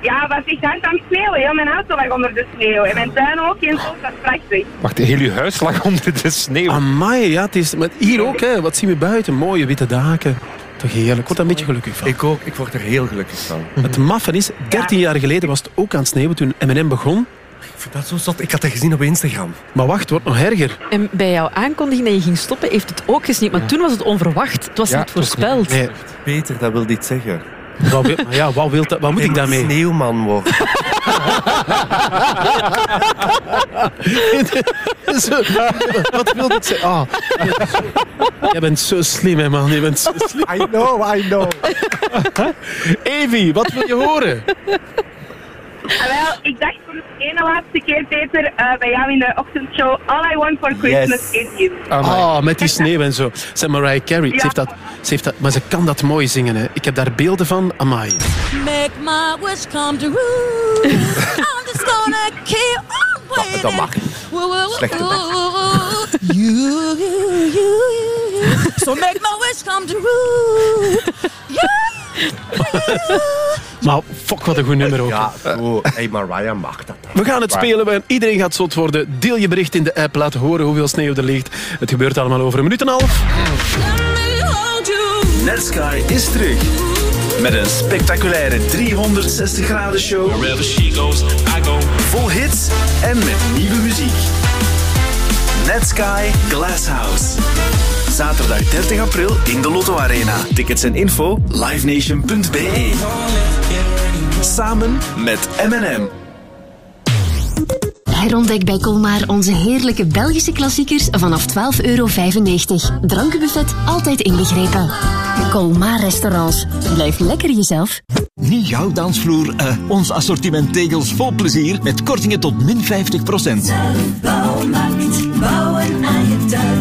Ja, wat is hard aan het sneeuwen. Heel mijn auto lag onder de sneeuw. En mijn tuin ook. En zo, dat is prachtig. Wacht, heel huis lag onder de sneeuw. Amai, ja, het is, maar hier ook, hè. wat zien we buiten? Mooie witte daken. Toch heerlijk. Ik word daar een beetje gelukkig van. Ik ook, ik word er heel gelukkig van. Het maffe is, 13 jaar geleden was het ook aan het sneeuwen toen M&M begon. Ik vind dat zo zot. Ik had dat gezien op Instagram. Maar wacht, het wordt nog erger. En bij jouw aankondiging dat je ging stoppen, heeft het ook gesneeuwd. Maar toen was het onverwacht. Het was Ja, niet voorspeld. Nee. Peter, dat wil niet zeggen. Wat, wil, ja, wat, wil dat, wat moet ik daarmee? sneeuwman worden. [LAUGHS] [LAUGHS] Zo, wat wil dat zeggen? Ah, jij bent zo slim, hè, man. Je bent zo slim. I know, I know. Evie, wat wil je horen? Ah, wel, ik dacht voor de ene laatste keer, Peter, eh, bij jou in de ochtendshow. All I want for Christmas is you. Ah, met die sneeuw en zo. Zeg, Mariah Carey, ze Ja. heeft dat, ze heeft dat, maar ze kan dat mooi zingen. Hè. Ik heb daar beelden van. Amai. Make my wish come true. [LAUGHS] Just gonna keep on waiting. dat mag. Woo, Slechte. You, you, you, you. So make my wish come true. Maar fuck, wat een goed nummer ook. Ja, oh, hey, Mariah mag dat. We gaan het spelen. en Iedereen gaat zot worden. Deel je bericht in de app. Laat horen hoeveel sneeuw er ligt. Het gebeurt allemaal over een minuut en een half. Netsky is terug. Met een spectaculaire 360 graden show. Wherever she goes, I go. Vol hits en met nieuwe muziek. Netsky Glasshouse. Zaterdag 30 april in de Lotto Arena. Tickets en info livenation.be. Samen met M&M. Herontdek bij Colmar onze heerlijke Belgische klassiekers vanaf 12,95 euro. Drankenbuffet altijd inbegrepen. Colmar Restaurants. Blijf lekker jezelf. Niet jouw dansvloer, eh, ons assortiment tegels vol plezier met kortingen tot min 50%.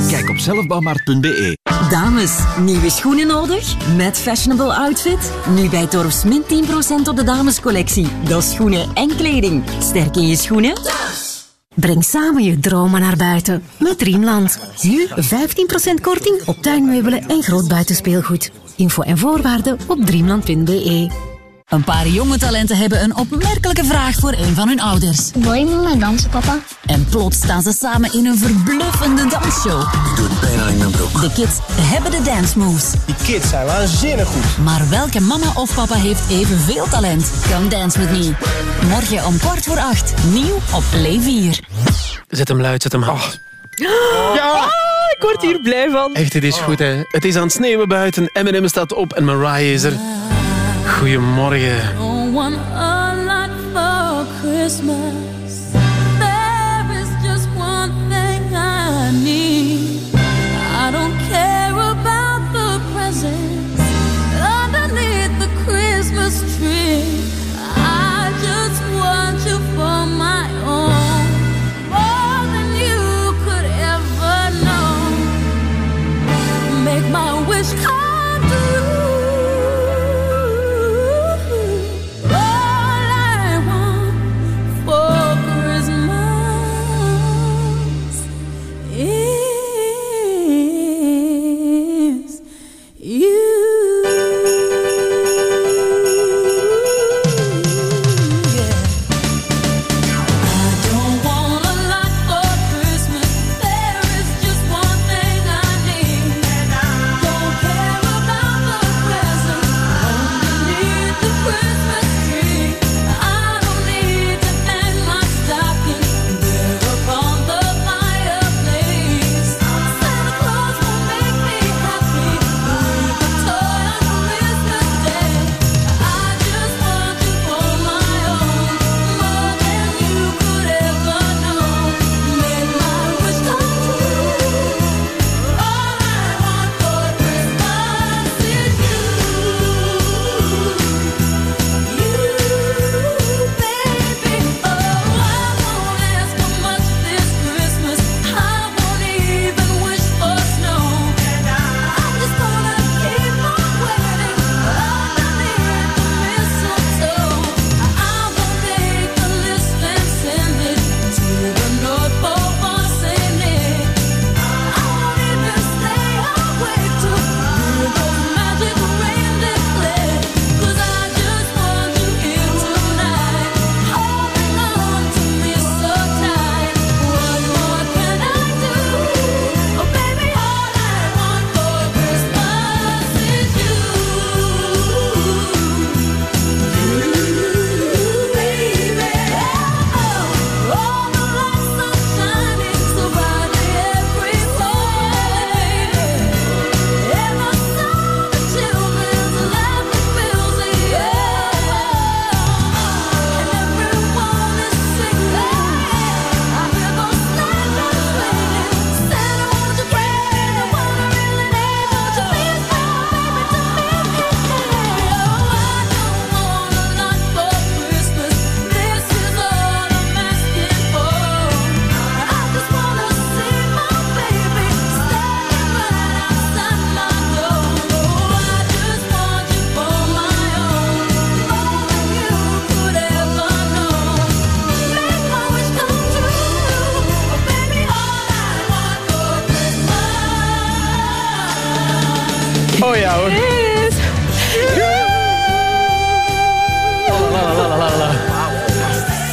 Kijk op zelfbouwmarkt.be. Dames, nieuwe schoenen nodig? Met Fashionable Outfit? Nu bij Torfs min 10% op de damescollectie. Dat is schoenen en kleding. Sterk in je schoenen? Breng samen je dromen naar buiten met Dreamland. Nu 15% korting op tuinmeubelen en groot buitenspeelgoed. Info en voorwaarden op dreamland.be. Een paar jonge talenten hebben een opmerkelijke vraag voor een van hun ouders. Wil je met mij dansen, papa? En plots staan ze samen in een verbluffende dansshow. Ik doe het bijna in mijn broek. De kids hebben de dance moves. Die kids zijn waanzinnig goed. Maar welke mama of papa heeft evenveel talent? Come dance with me. Morgen om kwart voor acht. Nieuw op Play 4. Zet hem luid, zet hem hard. Ja! Ah, ik word hier blij van. Echt, het is goed, hè. Het is aan het sneeuwen buiten. M&M staat op en Mariah is er. Goedemorgen. Christmas. Oh ja hoor.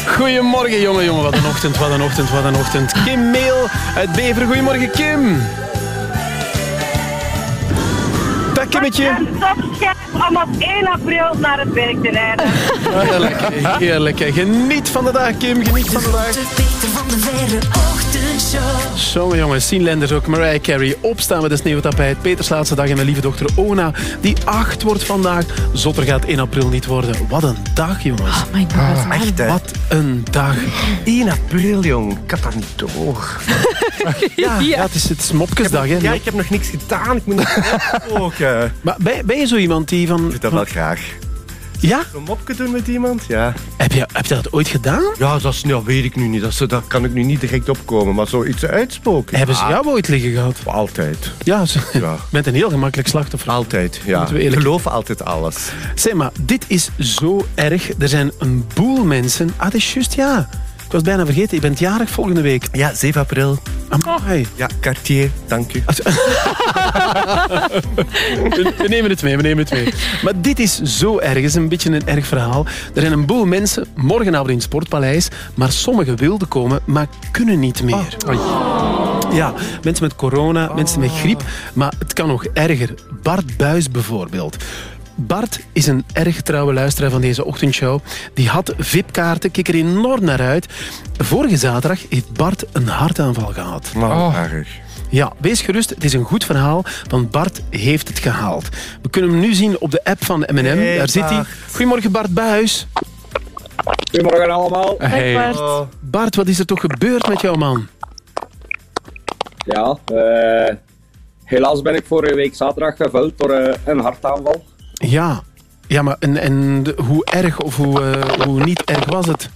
Goedemorgen jongen, jongen. Wat een ochtend, wat een ochtend, wat een ochtend. Kim Meel uit Bever. Goedemorgen Kim. Dag Kimmetje. Om op 1 april naar het werk te rijden. Heerlijk, heerlijk. Geniet van de dag Kim, geniet van de dag. De Verre Ochtendshow. Zo jongens, Sien Lenders ook, Mariah Carey. Opstaan met de sneeuwtapijt. Peters laatste dag en mijn lieve dochter Ona, die acht wordt vandaag. Zotter gaat 1 april niet worden. Wat een dag jongens. Oh my god. echt, hè? Wat een dag. 1 april, jong. Ik had dat niet door. Ja, [LAUGHS] ja. het is het is mopkesdag. Hè? Ja, ik heb nog niks gedaan. Ik moet nog. [LAUGHS] Maar ben, ben je zo iemand die van... Ik doe dat wel graag. Ja? Een mopje doen met iemand? Ja. Heb je, heb je dat ooit gedaan? Ja, dat, is, nou, weet ik nu niet. Dat, is, dat kan ik nu niet direct opkomen. Maar zoiets uitspoken. Hebben ze ja. jou ooit liggen gehad? Altijd. Ja, zo, Ja. [LAUGHS] bent een heel gemakkelijk slachtoffer. Altijd, ja. Ik geloof altijd alles. Zeg maar, dit is zo erg. Er zijn een boel mensen... Ah, dat is juist, ja. Ik was bijna vergeten, je bent jarig volgende week. Ja, 7 april. Amai. Ja, Cartier, dank u. We, we nemen het mee, we nemen het mee. Maar dit is zo erg, het is een beetje een erg verhaal. Er zijn een boel mensen morgenavond in het Sportpaleis, maar sommigen wilden komen, maar kunnen niet meer. Ja, mensen met corona, mensen met griep, maar het kan nog erger. Bart Buis bijvoorbeeld. Bart is een erg trouwe luisteraar van deze ochtendshow. Die had VIP-kaarten, keek er enorm naar uit. Vorige zaterdag heeft Bart een hartaanval gehad. Oh. erg. Ja, wees gerust, het is een goed verhaal, want Bart heeft het gehaald. We kunnen hem nu zien op de app van M&M. Hey, Daar zit hij. Goedemorgen Bart Buis. Goedemorgen allemaal. Hey. Bart. Bart, wat is er toch gebeurd met jou, man? Ja, eh, helaas ben ik vorige week zaterdag geveld door eh, een hartaanval. Ja, ja maar en, en de- hoe erg of hoe, eh, hoe niet erg was het?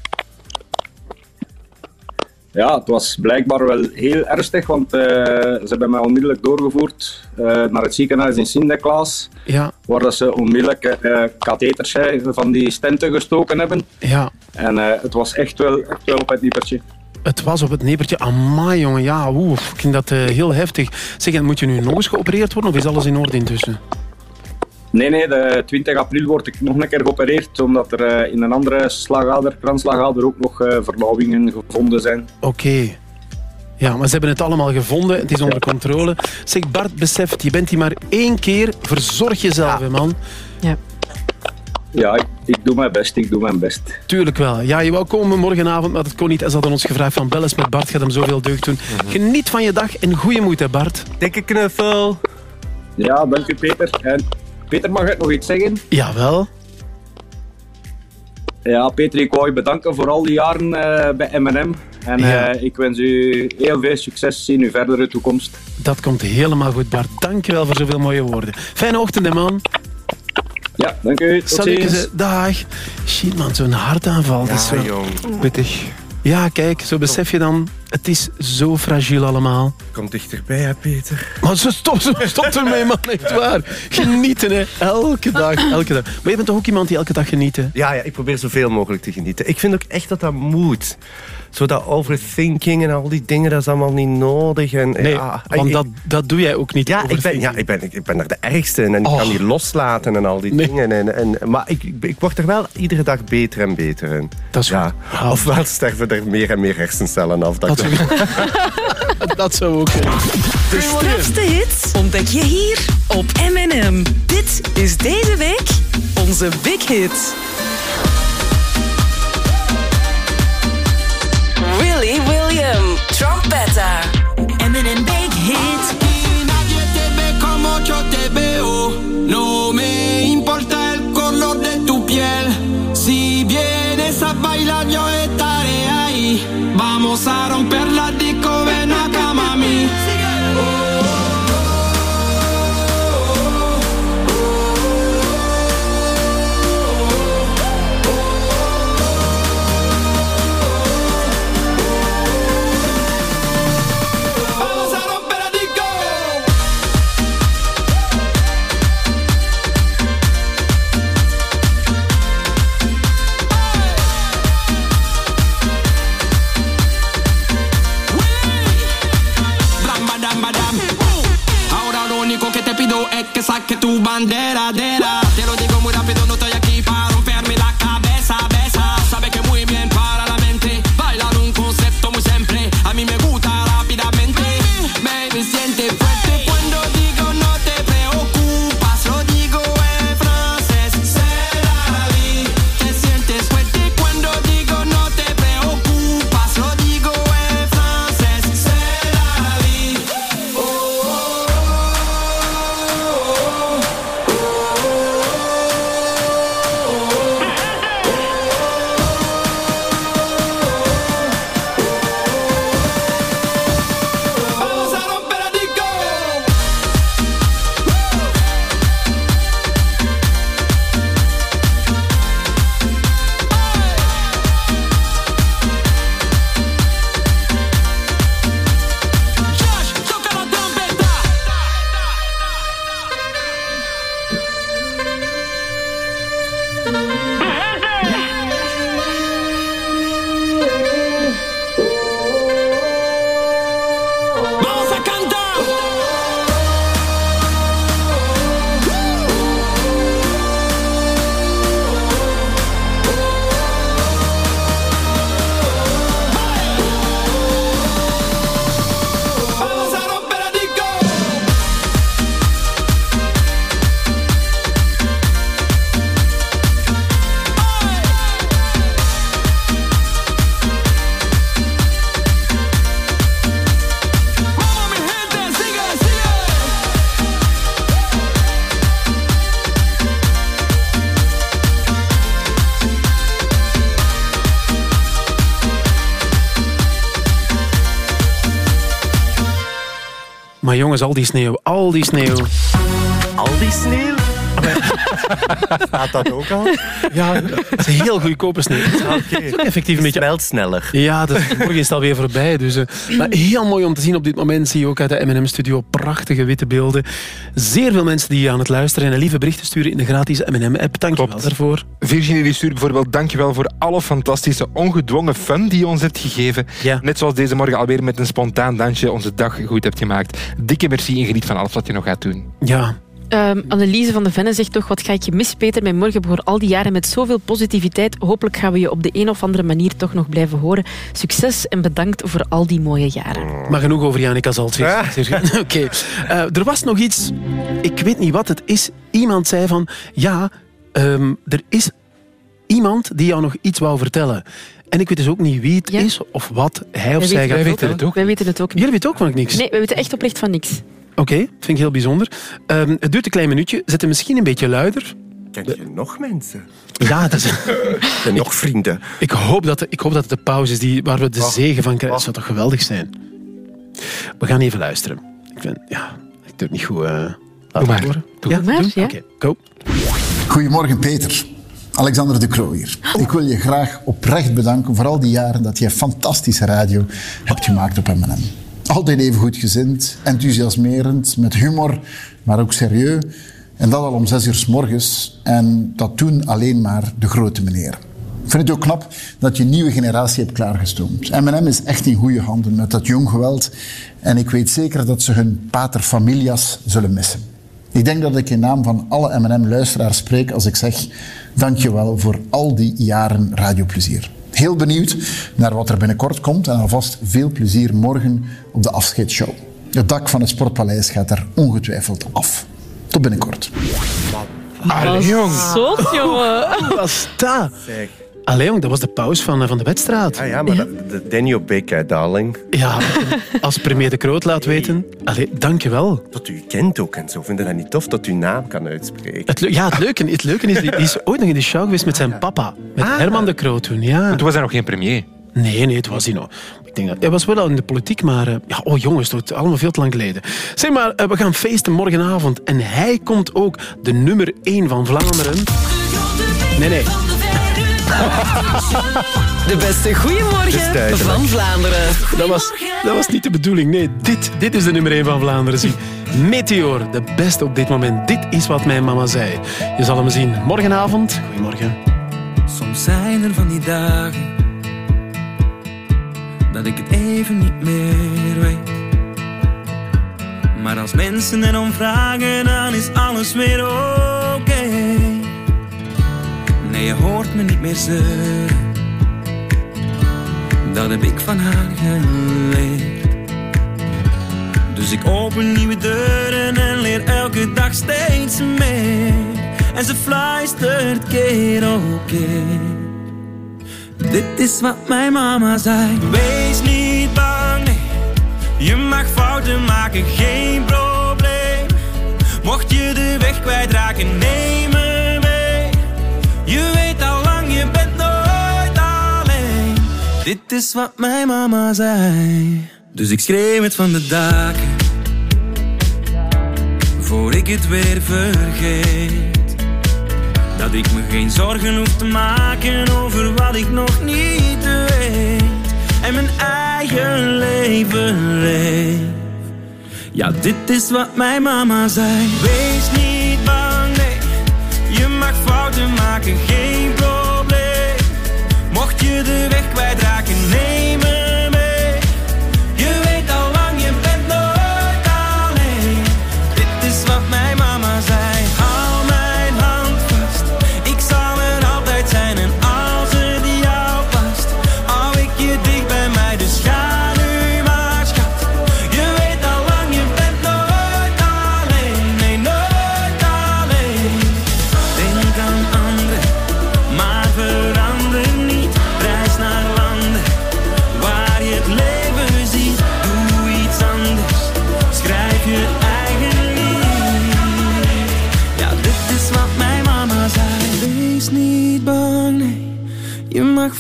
Ja, het was blijkbaar wel heel ernstig, want eh, ze hebben mij onmiddellijk doorgevoerd eh, naar het ziekenhuis in Sint-Niklaas, Ja, waar dat ze onmiddellijk eh katheters van die stenten gestoken hebben. ja. En het was echt wel, echt wel op het nippertje. Het was op het nepertje. Amai, jongen. Ja, oeh, ik vind dat heel heftig. Zeg, moet je nu nog eens geopereerd worden of is alles in orde intussen? Nee, nee, de 20 april word ik nog een keer geopereerd, omdat er eh, in een andere slagader, kransslagader, ook nog eh verlauwingen gevonden zijn. Oké. Ja, maar ze hebben het allemaal gevonden. Het is onder controle. Zeg, Bart, besef, je bent hier maar één keer. Verzorg jezelf, hè, man. Ja. Ja, ik, ik doe mijn best, ik doe mijn best. Tuurlijk wel. Ja, je wou komen morgenavond, maar dat kon niet. En ze hadden ons gevraagd van bel eens met Bart, gaat hem zoveel deugd doen. Geniet van je dag en goede moed, hè, Bart. Dikke knuffel. Ja, dank u Peter. En Peter, mag ik nog iets zeggen? Jawel. Ja, Peter, ik wou je bedanken voor al die jaren eh, bij M&M. En Ja. eh, ik wens u heel veel succes in uw verdere toekomst. Dat komt helemaal goed, Bart. Dankjewel voor zoveel mooie woorden. Fijne ochtend, hè, man. Ja, dank u. Tot ziens. hè. Dag. Shit, man, zo'n hartaanval. dat is wel... jong. Pittig. Ja, kijk, zo besef je dan, het is zo fragiel allemaal. Kom dichterbij, hè, Peter. Maar ze stop, ze stop ermee, man, echt waar. Genieten, hè. Elke dag, elke dag. Maar je bent toch ook iemand die elke dag geniet, hè? Ja, ja, ik probeer zoveel mogelijk te genieten. Ik vind ook echt dat dat moet. Zo dat overthinking en al die dingen, dat is allemaal niet nodig. En, Nee, ja, want ik- dat, dat doe jij ook niet. Ja, ik ben, ja ik, ben, ik ben er de ergste in en ik Oh. kan niet loslaten en al die Nee. dingen. En, en, maar ik, ik word er wel iedere dag beter en beter in. Dat is ja. goed. Ofwel sterven er meer en meer hersencellen af. Dat, Dat, [LAUGHS] dat zou ook kunnen. De strafste hits ontdek je hier op M&M. Dit is deze week onze Big Hit. Willie William, trumpeter. Jongens, al die sneeuw, al die sneeuw. Al die sneeuw? [LAUGHS] Gaat dat ook al? Ja, het is heel goedkope sneeuw. Oké. is ook effectief een beetje... Sneller. Ja, dus morgen is het alweer voorbij. Dus, eh, maar heel mooi om te zien op dit moment. Zie je ook uit de M&M-studio prachtige witte beelden. Zeer veel mensen die aan het luisteren en lieve berichten sturen in de gratis M&M-app. Dank je wel daarvoor. Virginie die stuurt bijvoorbeeld dankjewel voor alle fantastische ongedwongen fun die je ons hebt gegeven. Net zoals deze morgen alweer met een spontaan dansje onze dag goed hebt gemaakt. Dikke merci en geniet van alles wat je nog gaat doen. Ja. Ehm, Anneliese van de Venne zegt toch, wat ga ik je mis, Peter, mijn morgen voor al die jaren met zoveel positiviteit. Hopelijk gaan we je op de een of andere manier toch nog blijven horen. Succes en bedankt voor al die mooie jaren. Maar genoeg over Janica Zaltweg. [LAUGHS] Oké. Eh, er was nog iets, ik weet niet wat het is. Iemand zei van, ja, ehm, er is iemand die jou nog iets wou vertellen. En ik weet dus ook niet wie het is of wat hij of Wij zij gaat vertellen. Wij weten het ook niet. Jullie weten ook van niks? Nee, wij weten echt oprecht van niks. Oké, vind ik heel bijzonder. Ehm, het duurt een klein minuutje. Zet hem misschien een beetje luider. Ken je nog mensen? Ja, dat is... [LAUGHS] En nog vrienden. Ik hoop dat, ik hoop dat het de pauze is die, waar we de zegen van krijgen. Dat zou toch geweldig zijn? We gaan even luisteren. Ik vind, ja, ik doe het niet goed. eh laten maar. horen. Doe ja, maar, doen? ja. Oké, go. Goedemorgen Peter. Alexander de Croo hier. Ik wil je graag oprecht bedanken voor al die jaren dat je fantastische radio hebt gemaakt op M&M. Altijd even goed gezind, enthousiasmerend, met humor, maar ook serieus. En dat al om zes uur s morgens. En dat toen alleen maar de grote meneer. Ik vind het ook knap dat je een nieuwe generatie hebt klaargestoomd. M&M is echt in goede handen met dat jong geweld. En ik weet zeker dat ze hun pater familias zullen missen. Ik denk dat ik in naam van alle M&M-luisteraars spreek als ik zeg dankjewel voor al die jaren radioplezier. Heel benieuwd naar wat er binnenkort komt en alvast veel plezier morgen op de afscheidsshow. Het dak van het Sportpaleis gaat er ongetwijfeld af. Tot binnenkort. Allee, jong. Zot, jongen. Wat dat? Allee, jong, dat was de pauze van, eh, van de wedstrijd. Ah ja, maar dat, op Beek, hè, darling. Ja, als premier de Kroot laat weten. Allee, dankjewel. Dat u kent ook en zo. Vind je dat niet tof dat u naam kan uitspreken? Het, ja, het leuke, het leuke is, die die is ooit nog in de show geweest met zijn papa. Met Ah. Herman de Kroot toen, ja. Toen was hij nog geen premier. Nee, nee, het was hij nog. Ik denk dat, hij was wel al in de politiek, maar... eh, ja, oh jongens, het is allemaal veel te lang geleden. Zeg maar, eh, we gaan feesten morgenavond. En hij komt ook de nummer 1 van Vlaanderen. Nee, nee. De beste goeiemorgen van Vlaanderen. Dat was, dat was niet de bedoeling. Nee, dit, dit is de nummer 1 van Vlaanderen. Zie. Meteor, de beste op dit moment. Dit is wat mijn mama zei. Je zal hem zien morgenavond. Goedemorgen. Soms zijn er van die dagen dat ik het even niet meer weet. Maar als mensen erom vragen, dan is alles weer oké. Nee, je hoort me niet meer zeuren. Dat heb ik van haar geleerd. Dus ik open nieuwe deuren en leer elke dag steeds meer. En ze fluistert keer op keer. Dit is wat mijn mama zei. Wees niet bang, nee. Je mag fouten maken, geen probleem. Mocht je de weg kwijtraken, neem. Je weet al lang, je bent nooit alleen. Dit is wat mijn mama zei. Dus ik schreeuw het van de daken. Voor ik het weer vergeet. Dat ik me geen zorgen hoef te maken over wat ik nog niet weet. En mijn eigen leven leef. Ja, dit is wat mijn mama zei. Wees niet. Je mag fouten maken, geen probleem. Mocht je de weg kwijtraken, neem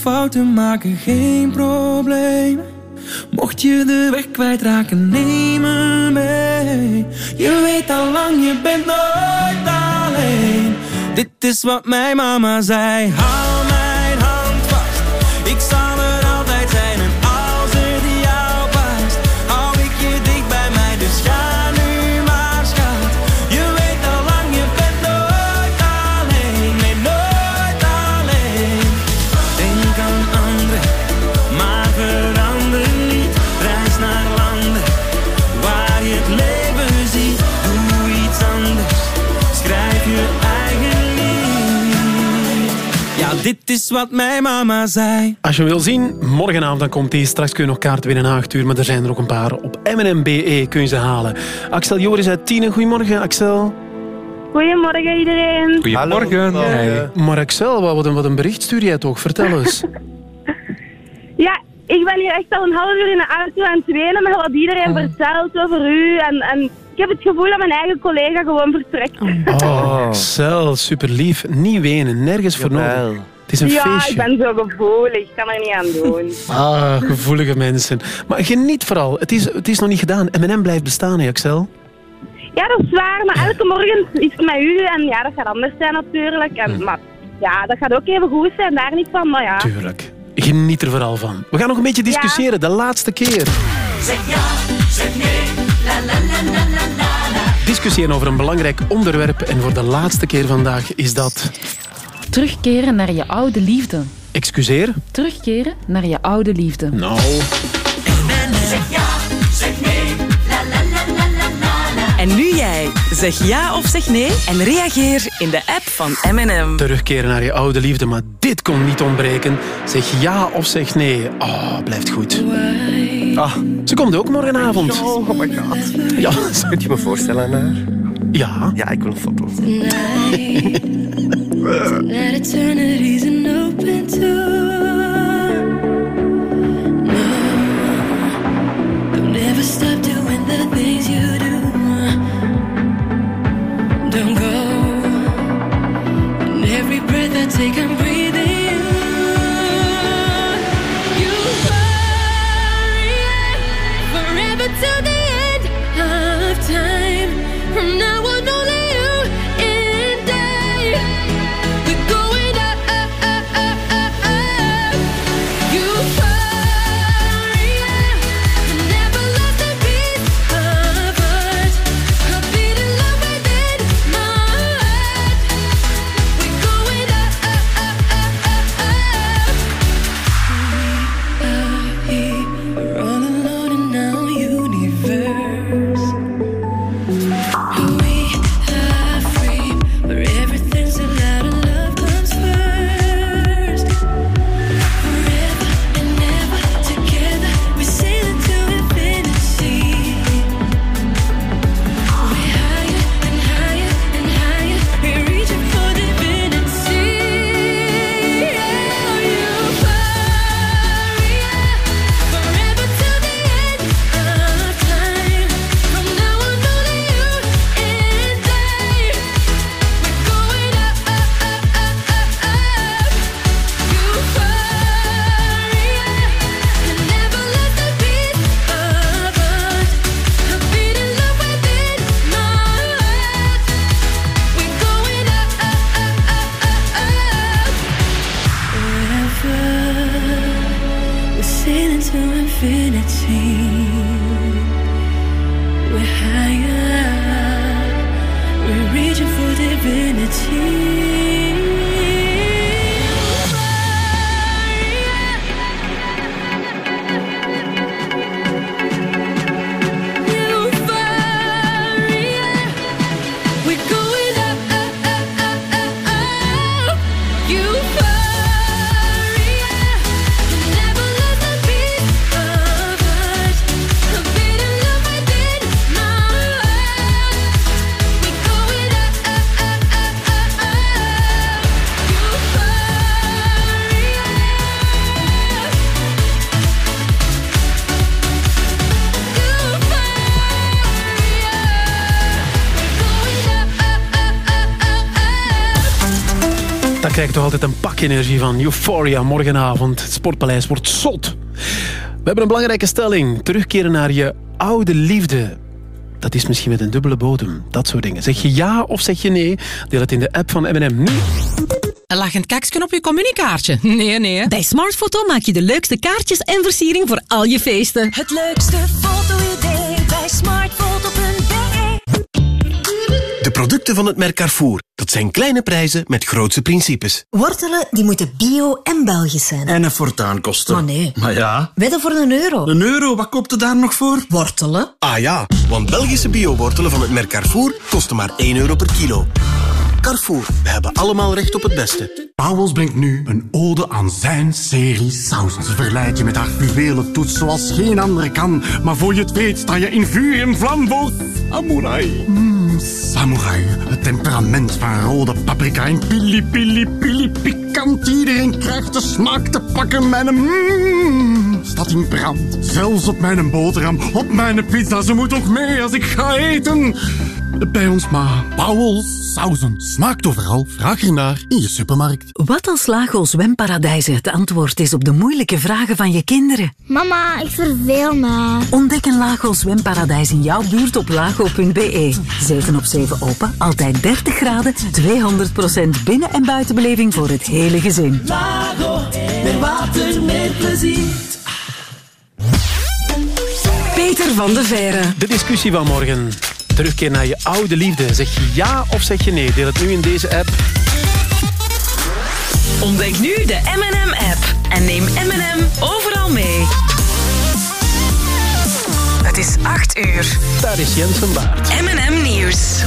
fouten maken, geen probleem. Mocht je de weg kwijtraken, neem me mee. Je weet al lang, je bent nooit alleen. Dit is wat mijn mama zei. Hou dit is wat mijn mama zei. Als je hem wil zien, morgenavond dan komt hij. Straks kun je nog kaarten winnen na 8 uur, maar er zijn er ook een paar. Op MNMBE kun je ze halen. Axel Joris uit Tienen, goedemorgen Axel. Goedemorgen iedereen. Goedemorgen. Hey. Maar Axel, wat wat een, wat een bericht stuur jij toch? Vertel eens. [LAUGHS] Ja, ik ben hier echt al een half uur in de auto aan het wenen met wat iedereen vertelt over u. En, en ik heb het gevoel dat mijn eigen collega gewoon vertrekt. Oh, Axel, super lief. Niet wenen, nergens voor nodig. Het is een ja, feestje. ik ben zo gevoelig. Ik kan er niet aan doen. [LAUGHS] Ah, gevoelige mensen. Maar geniet vooral. Het is, het is nog niet gedaan. M&M blijft bestaan, hè, Axel? Ja, dat is waar. Maar elke morgen is het met u. En ja, dat gaat anders zijn natuurlijk. En, Maar ja, dat gaat ook even goed zijn. Daar niet van. Maar ja. Tuurlijk. Geniet er vooral van. We gaan nog een beetje discussiëren. De laatste keer. Zeg ja, zeg nee, la la la la la la la. Discussiëren over een belangrijk onderwerp. En voor de laatste keer vandaag is dat... Terugkeren naar je oude liefde. Excuseer? Terugkeren naar je oude liefde. Nou... Zeg ja, zeg nee, la la la la la la la. En nu jij. Zeg ja of zeg nee en reageer in de app van M&M. Terugkeren naar je oude liefde, maar dit kon niet ontbreken. Zeg ja of zeg nee. Oh, blijft goed. Ah, ze komt ook morgenavond. Oh, oh my god. Ja. Kunt je me voorstellen aan haar? Ja. Ja, ik wil een foto. [LAUGHS] That eternity's an open door. No, don't ever stop doing the things you do. Don't go. Every breath I take, I'm toch altijd een pak energie van Euphoria morgenavond. Het Sportpaleis wordt zot. We hebben een belangrijke stelling. Terugkeren naar je oude liefde. Dat is misschien met een dubbele bodem. Dat soort dingen. Zeg je ja of zeg je nee? Deel het in de app van M&M nu. Een lachend kaksken op je communicaartje? Nee, nee. Bij Smartfoto maak je de leukste kaartjes en versiering voor al je feesten. Het leukste foto-idee bij smartfoto.be De producten van het merk Carrefour. Dat zijn kleine prijzen met grootse principes. Wortelen die moeten bio en Belgisch zijn. En een fortuin kosten. Maar nee. Maar ja. Wedden voor een euro. Een euro, wat koopt er daar nog voor? Wortelen. Ah ja, want Belgische bio-wortelen van het merk Carrefour kosten maar 1 euro per kilo. Carrefour, we hebben allemaal recht op het beste. Pauwels brengt nu een ode aan zijn serie sausen. Ze verleidt je met haar fluwelen toets zoals geen andere kan. Maar voor je het weet sta je in vuur en vlam voor samurai. Samurai, het temperament van rode paprika en pili pili pili pikant. Iedereen krijgt de smaak te pakken. Mijn mm, staat in brand. Zelfs op mijn boterham, op mijn pizza. Ze moet nog mee als ik ga eten. Bij ons maar. Pauwels sausen. Smaakt overal. Vraag ernaar in je supermarkt. Wat als Lago Zwemparadijzen het antwoord is op de moeilijke vragen van je kinderen? Mama, ik verveel me. Ontdek een Lago Zwemparadijs in jouw buurt op lago.be. 7 op 7 open, altijd 30 graden, 200% binnen- en buitenbeleving voor het hele gezin. Lago, meer water, meer plezier. Peter van de Verre. De discussie van morgen. Terugkeer naar je oude liefde. Zeg je ja of zeg je nee? Deel het nu in deze app. Ontdek nu de M&M-app en neem M&M overal mee. Het is 8 uur. Daar is Jens van Baart. M&M Nieuws.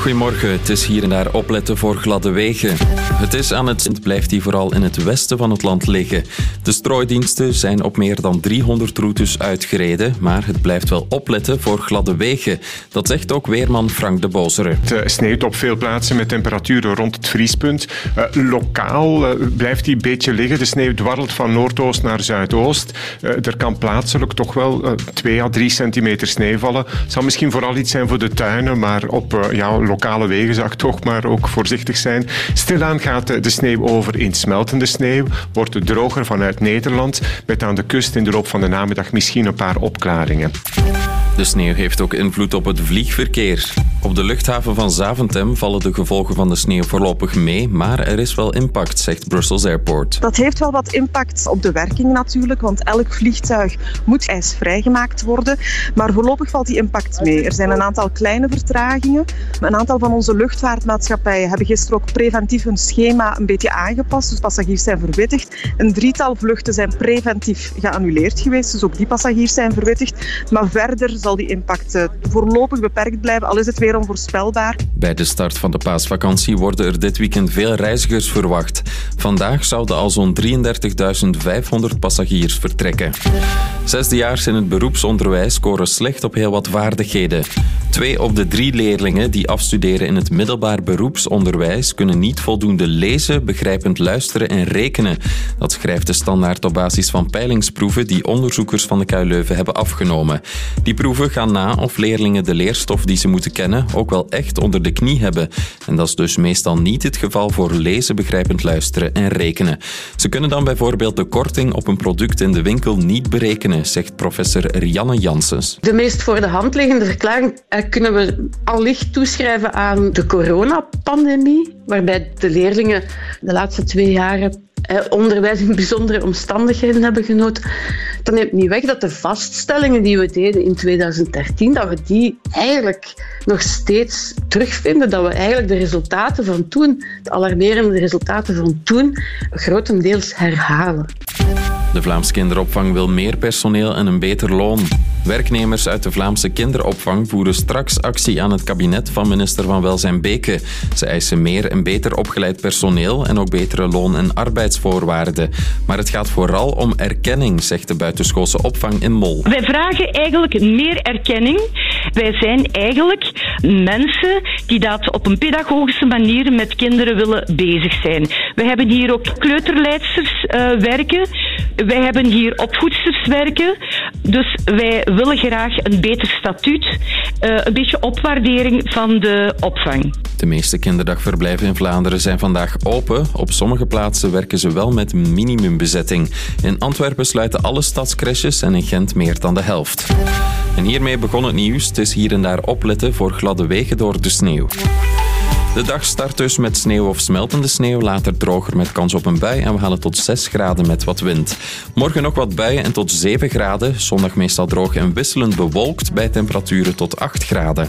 Goedemorgen, het is hier en daar opletten voor gladde wegen. Het is aan het Sint blijft die vooral in het westen van het land liggen. De strooidiensten zijn op meer dan 300 routes uitgereden, maar het blijft wel opletten voor gladde wegen. Dat zegt ook weerman Frank de Bozere. Het eh, sneeuwt op veel plaatsen met temperaturen rond het vriespunt. Eh, lokaal eh, blijft die een beetje liggen. De sneeuw dwarrelt van noordoost naar zuidoost. Er kan plaatselijk toch wel eh, 2 à 3 centimeter sneeuw vallen. Het zal misschien vooral iets zijn voor de tuinen, maar op ja, lokale wegen zou ik toch maar ook voorzichtig zijn. Stilaan gaat de sneeuw over in smeltende sneeuw. Wordt het droger vanuit Nederland, met aan de kust in de loop van de namiddag misschien een paar opklaringen. De sneeuw heeft ook invloed op het vliegverkeer. Op de luchthaven van Zaventem vallen de gevolgen van de sneeuw voorlopig mee, maar er is wel impact, zegt Brussels Airport. Dat heeft wel wat impact op de werking natuurlijk, want elk vliegtuig moet ijsvrij gemaakt worden. Maar voorlopig valt die impact mee. Er zijn een aantal kleine vertragingen. Een aantal van onze luchtvaartmaatschappijen hebben gisteren ook preventief hun schema een beetje aangepast. Dus passagiers zijn verwittigd. Een drietal vluchten zijn preventief geannuleerd geweest, dus ook die passagiers zijn verwittigd. Maar verder zal die impact eh, voorlopig beperkt blijven, al is het weer onvoorspelbaar. Bij de start van de paasvakantie worden er dit weekend veel reizigers verwacht. Vandaag zouden al zo'n 33.500 passagiers vertrekken. Zesdejaars in het beroepsonderwijs scoren slecht op heel wat vaardigheden. Twee op de drie leerlingen die afstuderen in het middelbaar beroepsonderwijs kunnen niet voldoende lezen, begrijpend luisteren en rekenen. Dat schrijft de standaard op basis van peilingsproeven die onderzoekers van de KU Leuven hebben afgenomen. Die proeven gaan na of leerlingen de leerstof die ze moeten kennen ook wel echt onder de knie hebben. En dat is dus meestal niet het geval voor lezen, begrijpend luisteren en rekenen. Ze kunnen dan bijvoorbeeld de korting op een product in de winkel niet berekenen, zegt professor Rianne Janssens. De meest voor de hand liggende verklaring eh, kunnen we allicht toeschrijven aan de coronapandemie, waarbij de leerlingen de laatste twee jaren onderwijs in bijzondere omstandigheden hebben genoten, dan neemt niet weg dat de vaststellingen die we deden in 2013, dat we die eigenlijk nog steeds terugvinden, dat we eigenlijk de resultaten van toen, de alarmerende resultaten van toen, grotendeels herhalen. De Vlaamse kinderopvang wil meer personeel en een beter loon. Werknemers uit de Vlaamse kinderopvang voeren straks actie aan het kabinet van minister van Welzijn Beke. Ze eisen meer en beter opgeleid personeel en ook betere loon- en arbeidsvoorwaarden. Maar het gaat vooral om erkenning, zegt de buitenschoolse opvang in Mol. Wij vragen eigenlijk meer erkenning. Wij zijn eigenlijk mensen die dat op een pedagogische manier met kinderen willen bezig zijn. We hebben hier ook kleuterleidsters eh, werken. Wij hebben hier opvoedsters werken. Dus wij willen graag een beter statuut, eh, een beetje opwaardering van de opvang. De meeste kinderdagverblijven in Vlaanderen zijn vandaag open. Op sommige plaatsen werken ze wel met minimumbezetting. In Antwerpen sluiten alle stadscrèches en in Gent meer dan de helft. En hiermee begon het nieuws. Het is hier en daar opletten voor gladde wegen door de sneeuw. De dag start dus met sneeuw of smeltende sneeuw, later droger met kans op een bui en we halen tot 6 graden met wat wind. Morgen nog wat buien en tot 7 graden. Zondag meestal droog en wisselend bewolkt bij temperaturen tot 8 graden.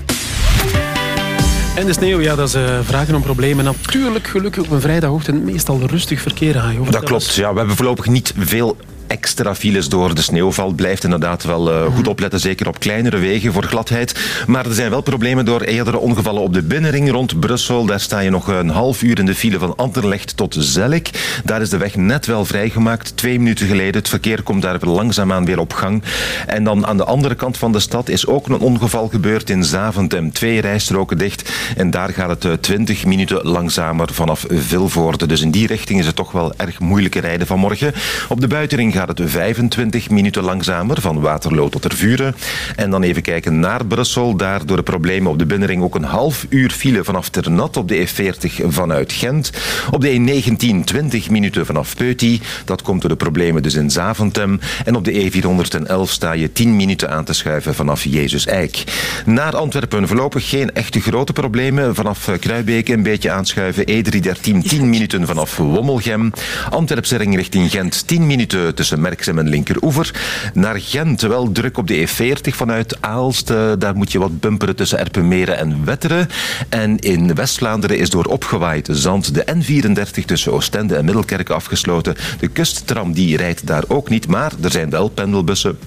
En de sneeuw, ja, dat is eh, vragen om problemen. Natuurlijk, gelukkig op een vrijdagochtend meestal rustig verkeer. Dat klopt, ja. We hebben voorlopig niet veel extra files door de sneeuwval. Blijft inderdaad wel eh, goed opletten, zeker op kleinere wegen voor gladheid. Maar er zijn wel problemen door eerdere ongevallen op de binnenring rond Brussel. Daar sta je nog een half uur in de file van Anderlecht tot Zellik. Daar is de weg net wel vrijgemaakt, twee minuten geleden. Het verkeer komt daar langzaamaan weer op gang. En dan aan de andere kant van de stad is ook een ongeval gebeurd in Zaventem. Twee rijstroken dicht en daar gaat het eh, 20 minuten langzamer vanaf Vilvoorde. Dus in die richting is het toch wel erg moeilijke rijden vanmorgen. Op de buitenring gaat het 25 minuten langzamer van Waterloo tot Tervuren. En dan even kijken naar Brussel. Daar door de problemen op de binnenring ook een half uur file vanaf Ternat op de E40 vanuit Gent. Op de E19 20 minuten vanaf Peuty. Dat komt door de problemen dus in Zaventem. En op de E411 sta je 10 minuten aan te schuiven vanaf Jezus Eik. Naar Antwerpen voorlopig geen echte grote problemen. Vanaf eh, Kruibeek een beetje aanschuiven. E313 10 minuten vanaf Wommelgem. Antwerpse richting Gent 10 minuten tussen Merksem en Linkeroever. Naar Gent wel druk op de E40 vanuit Aalst. Eh, Daar moet je wat bumperen tussen Erpenmeren en Wetteren. En in West-Vlaanderen is door opgewaaid zand de N34 tussen Oostende en Middelkerk afgesloten. De kusttram die rijdt daar ook niet, maar er zijn wel pendelbussen.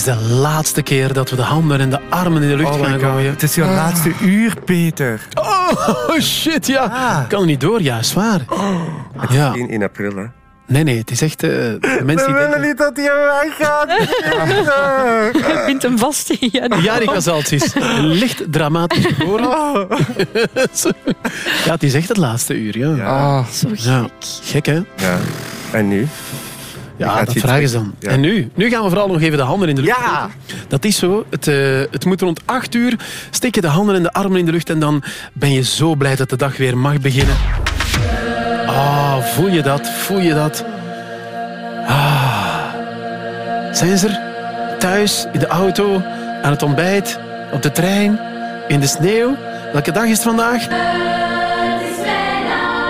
Is de laatste keer dat we de handen en de armen in de lucht Oh gaan gooien. Het is jouw laatste uur, Peter. Oh, [LAUGHS] shit, ja. Kan er niet door, ja, zwaar. Ja. 1, 1 april, hè. Nee, nee, het is echt... eh, de mensen die We willen denken... niet dat hij weggaat. [LAUGHS] Je vindt hem vast. [LAUGHS] Ja, Jarika Zaltjes, licht dramatisch geboren. ja, het is echt het laatste uur, ja. Ja. Zo gek. Ja, gek, hè? Ja. En nu? Ja, dat iets ze dan. Ja. En nu? Nu gaan we vooral nog even de handen in de lucht Ja. Dat is zo. Het, eh, het moet rond 8 uur. Steek je de handen en de armen in de lucht en dan ben je zo blij dat de dag weer mag beginnen. Ah, voel je dat? Voel je dat? Ah. Zijn ze er? Thuis, in de auto, aan het ontbijt, op de trein, in de sneeuw? Welke dag is het vandaag?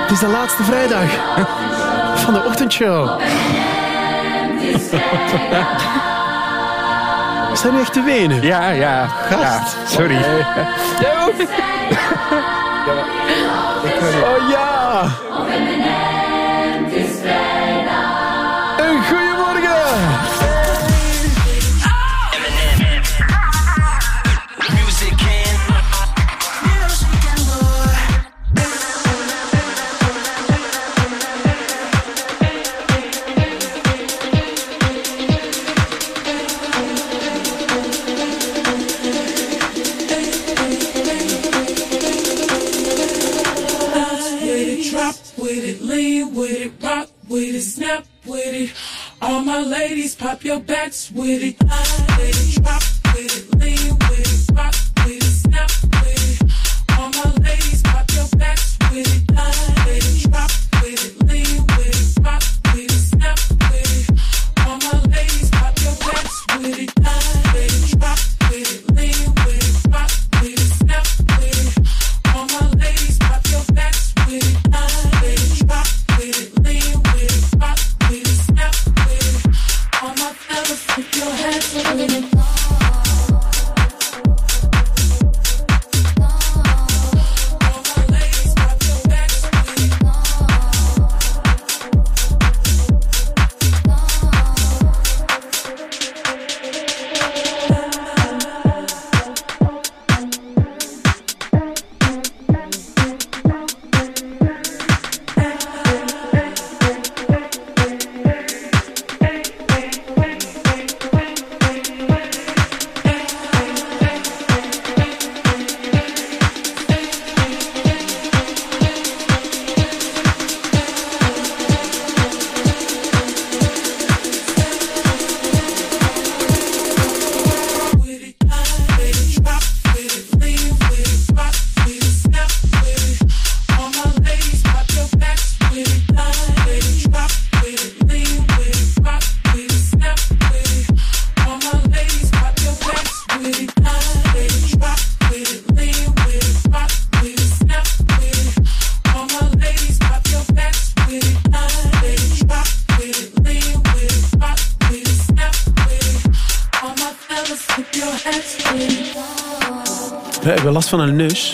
Het is de laatste vrijdag van de ochtendshow. [LAUGHS] Zijn we echt te wenen? Ja, ja. ja sorry. [LAUGHS] [LAUGHS] Oh ja! With it, snap with it. All my ladies, pop your backs with it. It, drop with it, lean with it, rock with it, snap with it. All my ladies, pop your backs with it.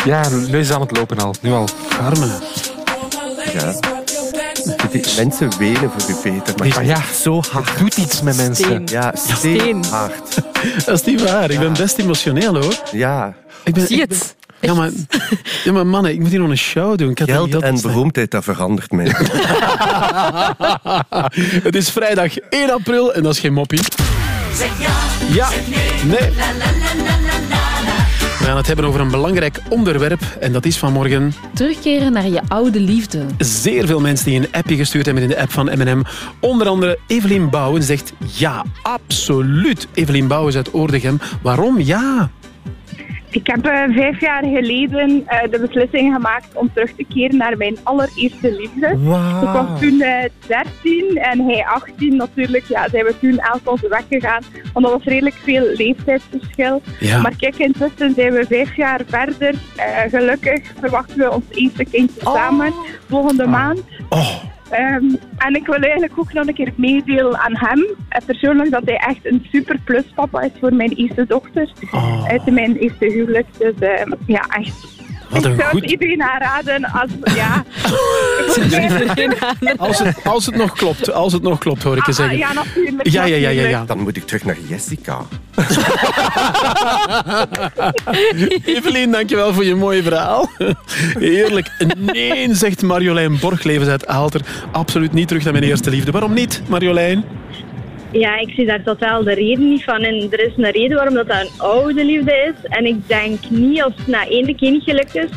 Ja, neus is aan het lopen al. Nu al. Arme. Ja. Mensen wenen voor die Peter. Maar Maar ja, zo hard. doet iets met mensen. Steen. Ja, steen. Hard. [LAUGHS] Dat is niet waar. Ik ben best emotioneel hoor. Ja. Ik ben, Zie ik het? ben- ja, maar, ja, maar mannen, ik moet hier nog een show doen. Ik had Geld en beroemdheid, dat verandert mensen. [LAUGHS] Het is vrijdag 1 april en dat is geen moppie. Zeg ja, Ja, zeg nee, nee. la la la la la la. We gaan het hebben over een belangrijk onderwerp en dat is vanmorgen Terugkeren naar je oude liefde. zeer veel mensen die een appje gestuurd hebben in de app van M&M. Onder andere Evelien Bouwen zegt ja, absoluut. Evelien Bouwen uit Oordegem. Waarom ja? Ik heb eh, vijf jaar geleden eh, de beslissing gemaakt om terug te keren naar mijn allereerste liefde. Wauw. Ik was toen eh 13 en hij 18 natuurlijk. Ja, zijn we toen elk onze weg gegaan. Want dat was redelijk veel leeftijdsverschil. Ja. Maar kijk, intussen zijn we vijf jaar verder. Eh, gelukkig verwachten we ons eerste kindje samen volgende maand. Ehm, en ik wil eigenlijk ook nog een keer meedelen aan hem. eh, persoonlijk dat hij echt een super plus papa is voor mijn eerste dochter. Uit mijn eerste huwelijk. Dus ehm, ja, echt. Wat een ik zou goed- het iedereen aanraden als... Ja. [LAUGHS] Als het, als het nog klopt, als het nog klopt, hoor ik je Ah, zeggen. ja, natuurlijk, Ja, ja, ja, ja, ja. Dan moet ik terug naar Jessica. [LAUGHS] Evelien, dankjewel voor je mooie verhaal. Heerlijk. Nee, zegt Marjolein Borglevens uit Aalter. Absoluut niet terug naar mijn eerste liefde. Waarom niet, Marjolein? Ja, ik zie daar totaal de reden niet van. En er is een reden waarom dat, dat een oude liefde is. En ik denk niet als het na één keer niet gelukt is,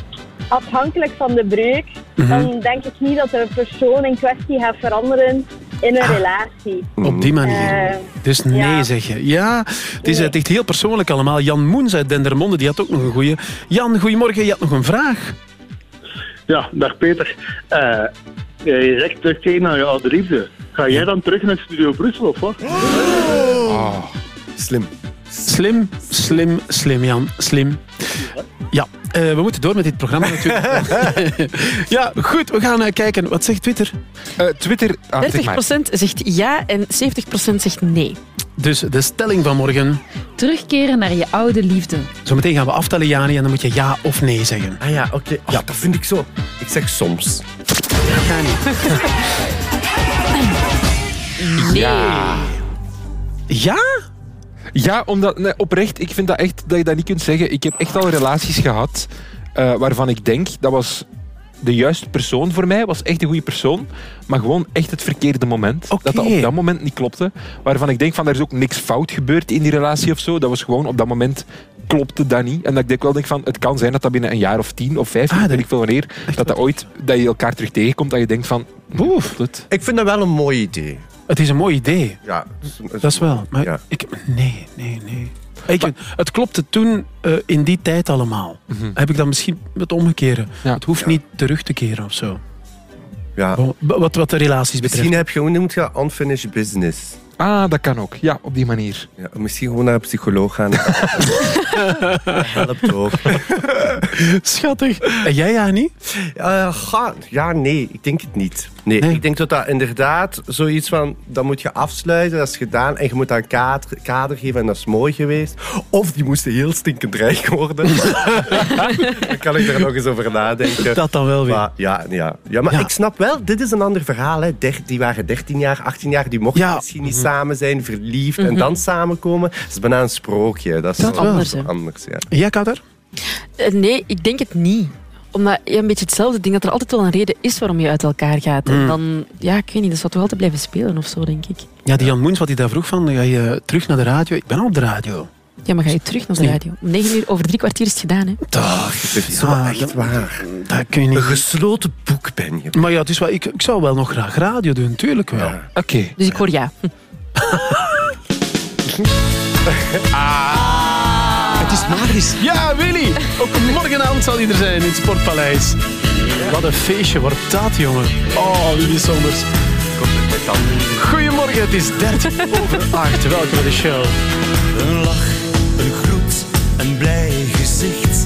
afhankelijk van de breuk, Mhm. dan denk ik niet dat de persoon in kwestie gaat veranderen in een relatie. Op die manier. Eh, dus nee, ja. zeg je. Ja, het is echt heel persoonlijk allemaal. Jan Moens uit Dendermonde, die had ook nog een goeie. Jan, goedemorgen. Je had nog een vraag. Ja, dag Peter. Eh, je zegt terugkeren naar je oude liefde. Ga jij dan terug naar Studio Brussel of wat? Slim. Slim, slim, slim, Jan. Slim. Ja, eh, we moeten door met dit programma [LAUGHS] natuurlijk. [LAUGHS] ja, goed. We gaan eh, kijken. Wat zegt Twitter? Twitter... 30% zegt ja en 70% zegt nee. Dus de stelling van morgen. Terugkeren naar je oude liefde. Zometeen gaan we aftellen, Jani, en dan moet je ja of nee zeggen. Ah ja, oké. Ja, dat vind ik zo. Ik zeg soms. Niet. [LAUGHS] Ja. Ja? Ja, omdat nee, oprecht, ik vind dat echt dat je dat niet kunt zeggen. Ik heb echt al relaties gehad eh, waarvan ik denk dat was de juiste persoon voor mij, was echt een goede persoon, maar gewoon echt het verkeerde moment. Dat dat op dat moment niet klopte. Waarvan ik denk van er is ook niks fout gebeurd in die relatie of zo. Dat was gewoon op dat moment klopte dat niet. En dat ik denk wel denk van het kan zijn dat dat binnen een jaar of tien of vijf, weet ik veel wanneer, dat dat ooit dat je elkaar terug tegenkomt, dat je denkt van oef, dat... Ik vind dat wel een mooi idee. Het is een mooi idee. Ja. Dat is wel. Maar ik, nee, nee, nee. Ik, het klopte toen eh, in die tijd allemaal. Heb ik dan misschien het omgekeerde. Het hoeft niet terug te keren of zo. Ja. Wat, wat de relaties betreft. Misschien heb je, hoe noemt je dat? unfinished business. Ah, dat kan ook. Ja, op die manier. Ja, misschien gewoon naar een psycholoog gaan. [LAUGHS] Helpt ook. Schattig. En jij, Jani? Uh, ga, ja, nee, ik denk het niet. Nee, ik denk dat dat inderdaad zoiets van, dat moet je afsluiten, dat is gedaan, en je moet dat een kader, kader geven en dat is mooi geweest. Of die moesten heel stinkend rijk worden. [LAUGHS] dan kan ik daar nog eens over nadenken. Dat dan wel weer. Maar, ja, ja. ja, maar ik snap wel, dit is een ander verhaal. Hè. Der- die waren 13 jaar, 18 jaar, die mochten misschien niet samen zijn, verliefd en Mhm. dan samenkomen. Dat is bijna een sprookje. Dat is Dat zo- anders, anders ja. Jij, Kader? Eh, Nee, ik denk het niet. Omdat ja, een beetje hetzelfde. Denk dat er altijd wel een reden is waarom je uit elkaar gaat. En Mm. dan, ja, ik weet niet, dat zou toch altijd blijven spelen of zo, denk ik. Ja, die Jan Moens, wat hij daar vroeg van, ga je terug naar de radio? Ik ben al op de radio. Ja, maar ga je terug naar de radio? Om negen uur over drie kwartier is het gedaan, hè? Dag. Is wel echt waar. Dat kun je niet. Een gesloten boek ben je. Maar ja, het is wel, ik, ik zou wel nog graag radio doen, tuurlijk wel. Oké. Dus ik hoor ja. Het is magisch. Ja, Willy. Ook morgenavond zal hij er zijn in het Sportpaleis. Wat een feestje wordt dat, jongen. Oh, Willy Sonders. Goedemorgen, het is 13 over 8. Welkom bij de show. Een lach, een groet, een blij gezicht.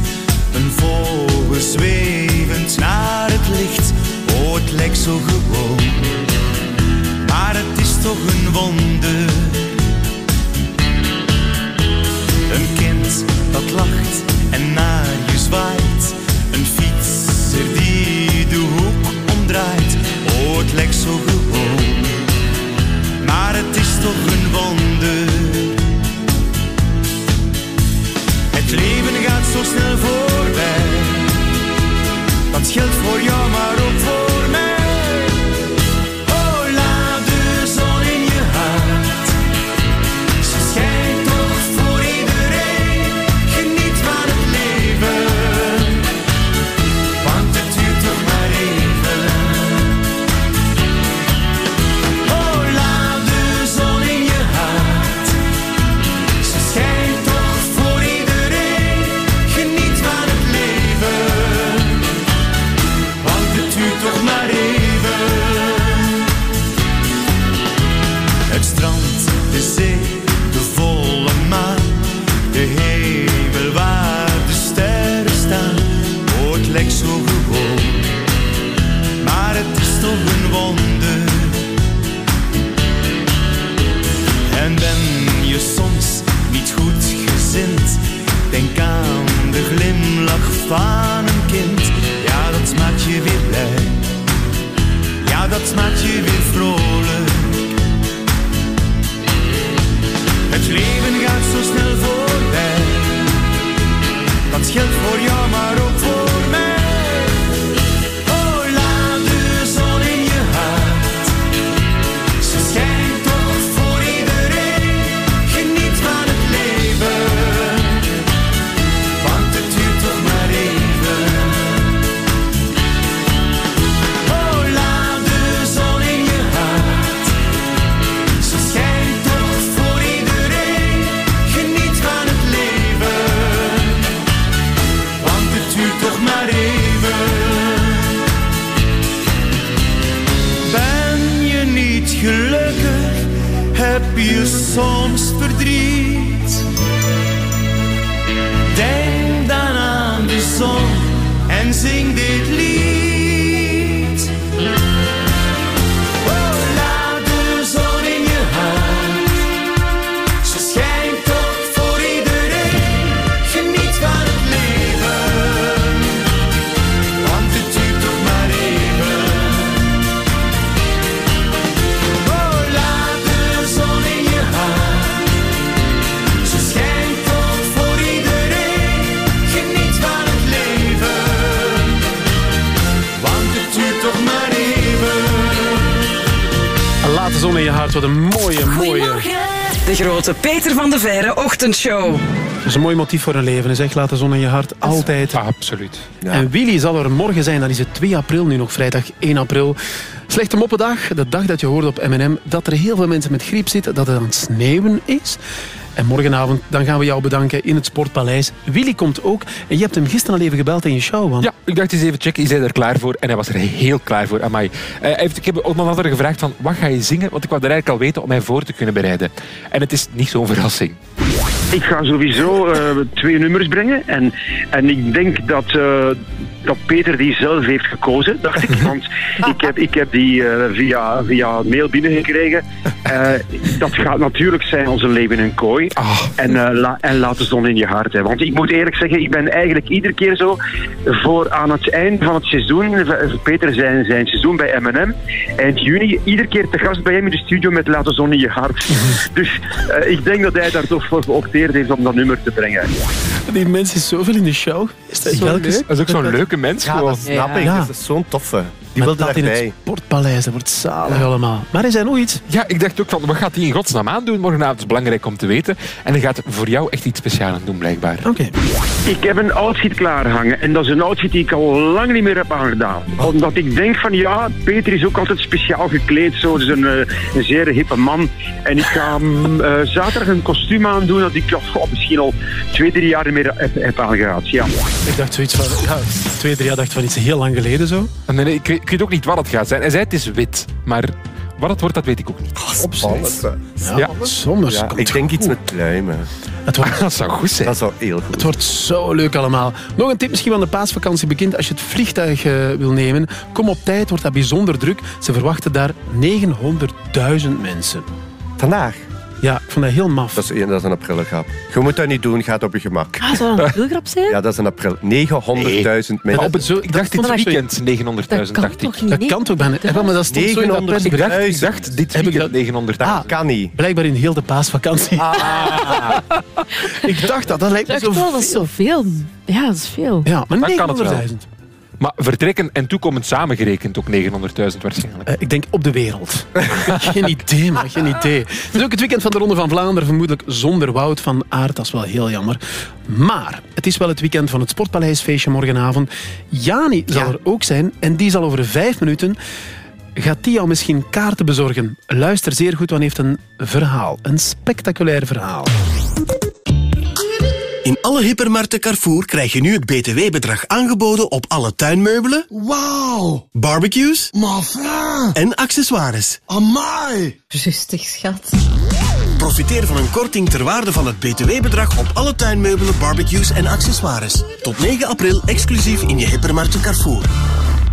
Een vogel zwevend naar het licht. Oh, het lijkt zo gewoon. Maar het is toch een wonder. Een kind dat lacht en naar je zwaait. Een fietser die de hoek omdraait. Oh, het lijkt zo gewoon, maar het is toch een wonder. Het leven gaat zo snel voorbij. Dat geldt voor jou maar ook. Dat maakt je weer vrolijk. Het leven gaat zo snel voorbij. Dat geldt voor jou, maar ook voor de Verre ochtendshow. Dat is een mooi motief voor een leven. Zeg, laat de zon in je hart. Altijd. absoluut. En Willy zal er morgen zijn. Dan is het 2 april, nu nog vrijdag 1 april. Slechte moppendag. De dag dat je hoorde op M&M dat er heel veel mensen met griep zitten. Dat het aan het sneeuwen is. En morgenavond dan gaan we jou bedanken in het Sportpaleis. Willy komt ook. En je hebt hem gisteren al even gebeld in je show. Want... Ja, ik dacht eens even checken. Is hij er klaar voor? En hij was er heel klaar voor. Amai. Heeft, ik heb onder andere gevraagd van, wat ga je zingen? Want ik wou er eigenlijk al weten om mij voor te kunnen bereiden. En het is niet zo'n verrassing. Ik ga sowieso eh, twee nummers brengen. En, en ik denk dat, eh, dat Peter die zelf heeft gekozen, dacht ik. [LAUGHS] Want ik heb, ik heb die eh, via, via mail binnengekregen. Dat gaat natuurlijk zijn onze leven in een kooi. En, eh, la- en laat de zon in je hart. Hè. Want ik moet eerlijk zeggen, ik ben eigenlijk iedere keer zo voor aan het eind van het seizoen, Peter zijn, zijn seizoen bij M&M, eind juni, iedere keer te gast bij hem in de studio met Laat de zon in je hart. Dus eh, ik denk dat hij daar toch voor geopteerd heeft om dat nummer te brengen. Die mens is zoveel in de show. Is dat, Zo Elke- leuk. Dat is ook zo'n leuke mens Ja, gewoon. dat snap ik. Ja. Dat is zo'n toffe. Die wilde dat in het. Sportpaleis. Dat wordt zalig allemaal. Maar is er nog iets? Ja, ik dacht ook van, wat gaat hij in godsnaam aandoen? Morgenavond is belangrijk om te weten. En hij gaat voor jou echt iets speciaals doen, blijkbaar. Oké. Ik heb een outfit klaarhangen en dat is een outfit die ik al lang niet meer heb aangedaan. Omdat ik denk van ja, Peter is ook altijd speciaal gekleed, zo. Dus een, eh, een zeer hippe man. En ik ga mm, eh, zaterdag een kostuum aandoen dat ik goh, misschien al twee, drie jaar niet meer heb, heb aangeraad. Ja. Ik dacht zoiets van... Ja, twee, drie jaar dacht van iets heel lang geleden zo. Nee, nee, ik, weet, ik weet ook niet wat het gaat zijn. Hij zei het is wit, maar wat het wordt, dat weet ik ook niet. Spannend. Ja, Ja. soms. Ja, ik denk goed. iets met pluimen. Het wordt, [LAUGHS] Dat zou goed zijn. Dat zou heel goed het wordt zo leuk allemaal. Nog een tip misschien van de paasvakantie bekend. Als je het vliegtuig eh, wil nemen, kom op tijd, wordt dat bijzonder druk. Ze verwachten daar 900.000 mensen. Vandaag. Ja, ik vond dat heel maf. Dat is, een, dat is een aprilgrap. Je moet dat niet doen, gaat op je gemak. Ah, zou dat een wilgrap zijn? Ja, dat is een april. 900.000 mensen. op het zo, ik dacht Dit weekend 900.000, kan dacht ik. toch niet? Dat kan toch bijna? Ja, maar dat stond zo in dat 900.000. Ik dacht, ik dacht dit Heb ik weekend 900. Dat Ah. kan niet. Blijkbaar in heel de paasvakantie. [LAUGHS] ik dacht dat, dat lijkt me Echt zo wel, dat is veel. zoveel. Ja, dat is veel. Ja, maar Dan kan het wel. 900.000. Maar vertrekken en toekomend samengerekend ook 900.000 waarschijnlijk. Eh, ik denk op de wereld. [LAUGHS] geen idee, maar geen idee. Het is ook het weekend van de Ronde van Vlaanderen, vermoedelijk zonder Wout van Aert. Dat is wel heel jammer. Maar het is wel het weekend van het Sportpaleisfeestje morgenavond. Jani zal er ook zijn en die zal over vijf minuten... Gaat die jou misschien kaarten bezorgen? Luister zeer goed, want hij heeft een verhaal. Een spectaculair verhaal. In alle hypermarkten Carrefour krijg je nu het btw-bedrag aangeboden op alle tuinmeubelen, Wauw. barbecues Mafra. en accessoires. Amai. Rustig, schat. Profiteer van een korting ter waarde van het btw-bedrag op alle tuinmeubelen, barbecues en accessoires. Tot 9 april exclusief in je hypermarkten Carrefour.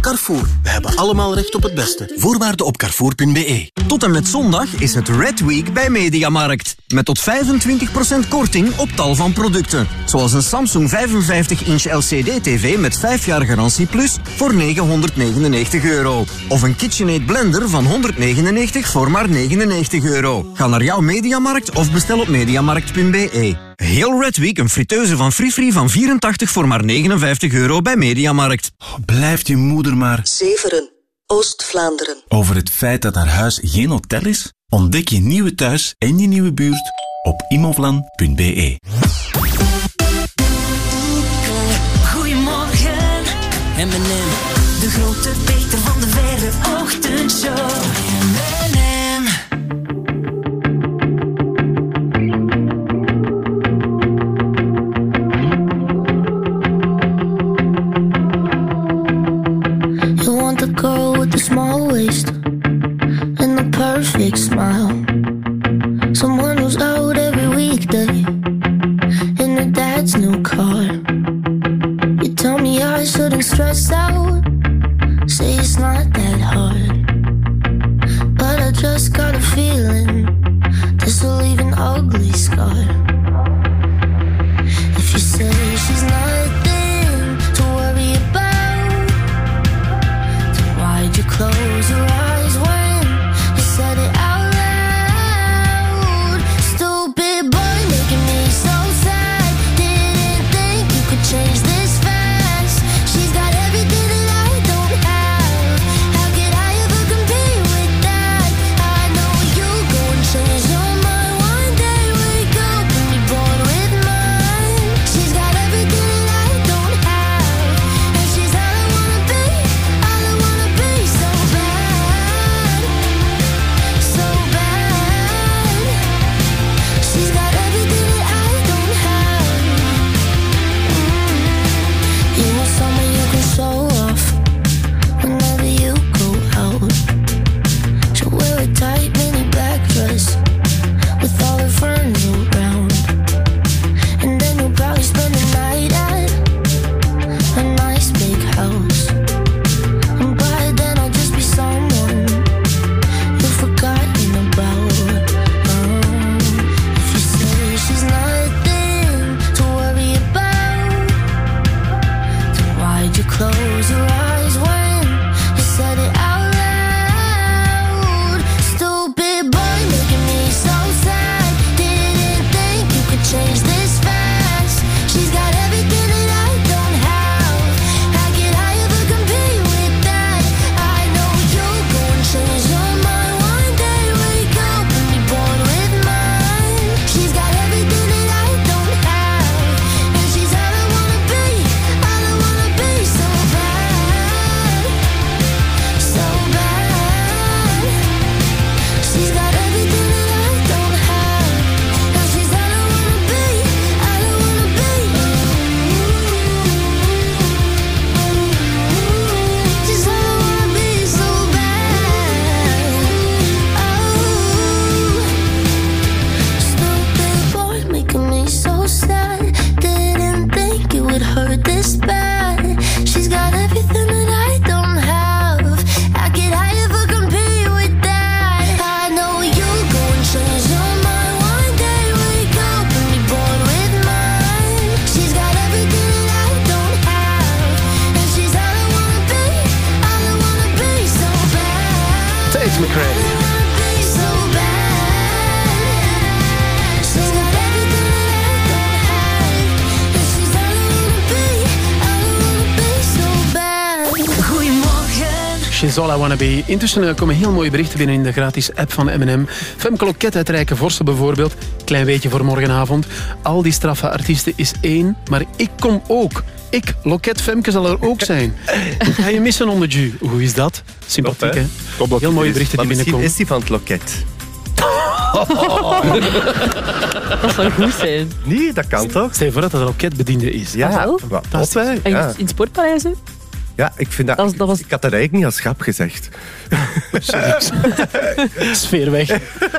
Carrefour, we hebben allemaal recht op het beste. Voorwaarden op carrefour.be. Tot en met zondag is het Red Week bij Mediamarkt. Met tot 25% korting op tal van producten. Zoals een Samsung 55-inch LCD-TV met 5 jaar garantie plus voor 999 euro. Of een KitchenAid blender van 199 voor maar 99 euro. Ga naar jouw Mediamarkt of bestel op mediamarkt.be. Heel Red Week een friteuse van Free van 84 voor maar 59 euro bij Mediamarkt. Blijft je moeder maar... Zeveren, Oost-Vlaanderen. Over het feit dat haar huis geen hotel is? Ontdek je nieuwe thuis en je nieuwe buurt op imovlan.be. Goedemorgen, M&M. De grote Peter van de Verre Ochtendshow. Perfect smile. Someone who's out every weekday in her dad's new car. You tell me I shouldn't stress out, say it's not that hard. But I just got a feeling Wanna Be. Intussen eh, komen heel mooie berichten binnen in de gratis app van M&M. Femke Loket uit Rijke Vorsten bijvoorbeeld. Klein weetje voor morgenavond. Al die straffe artiesten is één, maar ik kom ook. Ik, Loket Femke, zal er ook zijn. [LAUGHS] Ga je missen onder Ju? Hoe is dat? Sympathiek, hè? Heel mooie berichten die Maar misschien binnenkomen. is die van het loket. [LAUGHS] Dat zou goed zijn. Nee, dat kan toch? Stel je voor dat dat een loketbediende is. Ja, Ah, wel? wat hè? Ja. In sportpaleizen? Ja, ik vind dat... Dat was- dat was- Ik had dat eigenlijk niet als grap gezegd. [LAUGHS] Sfeer weg.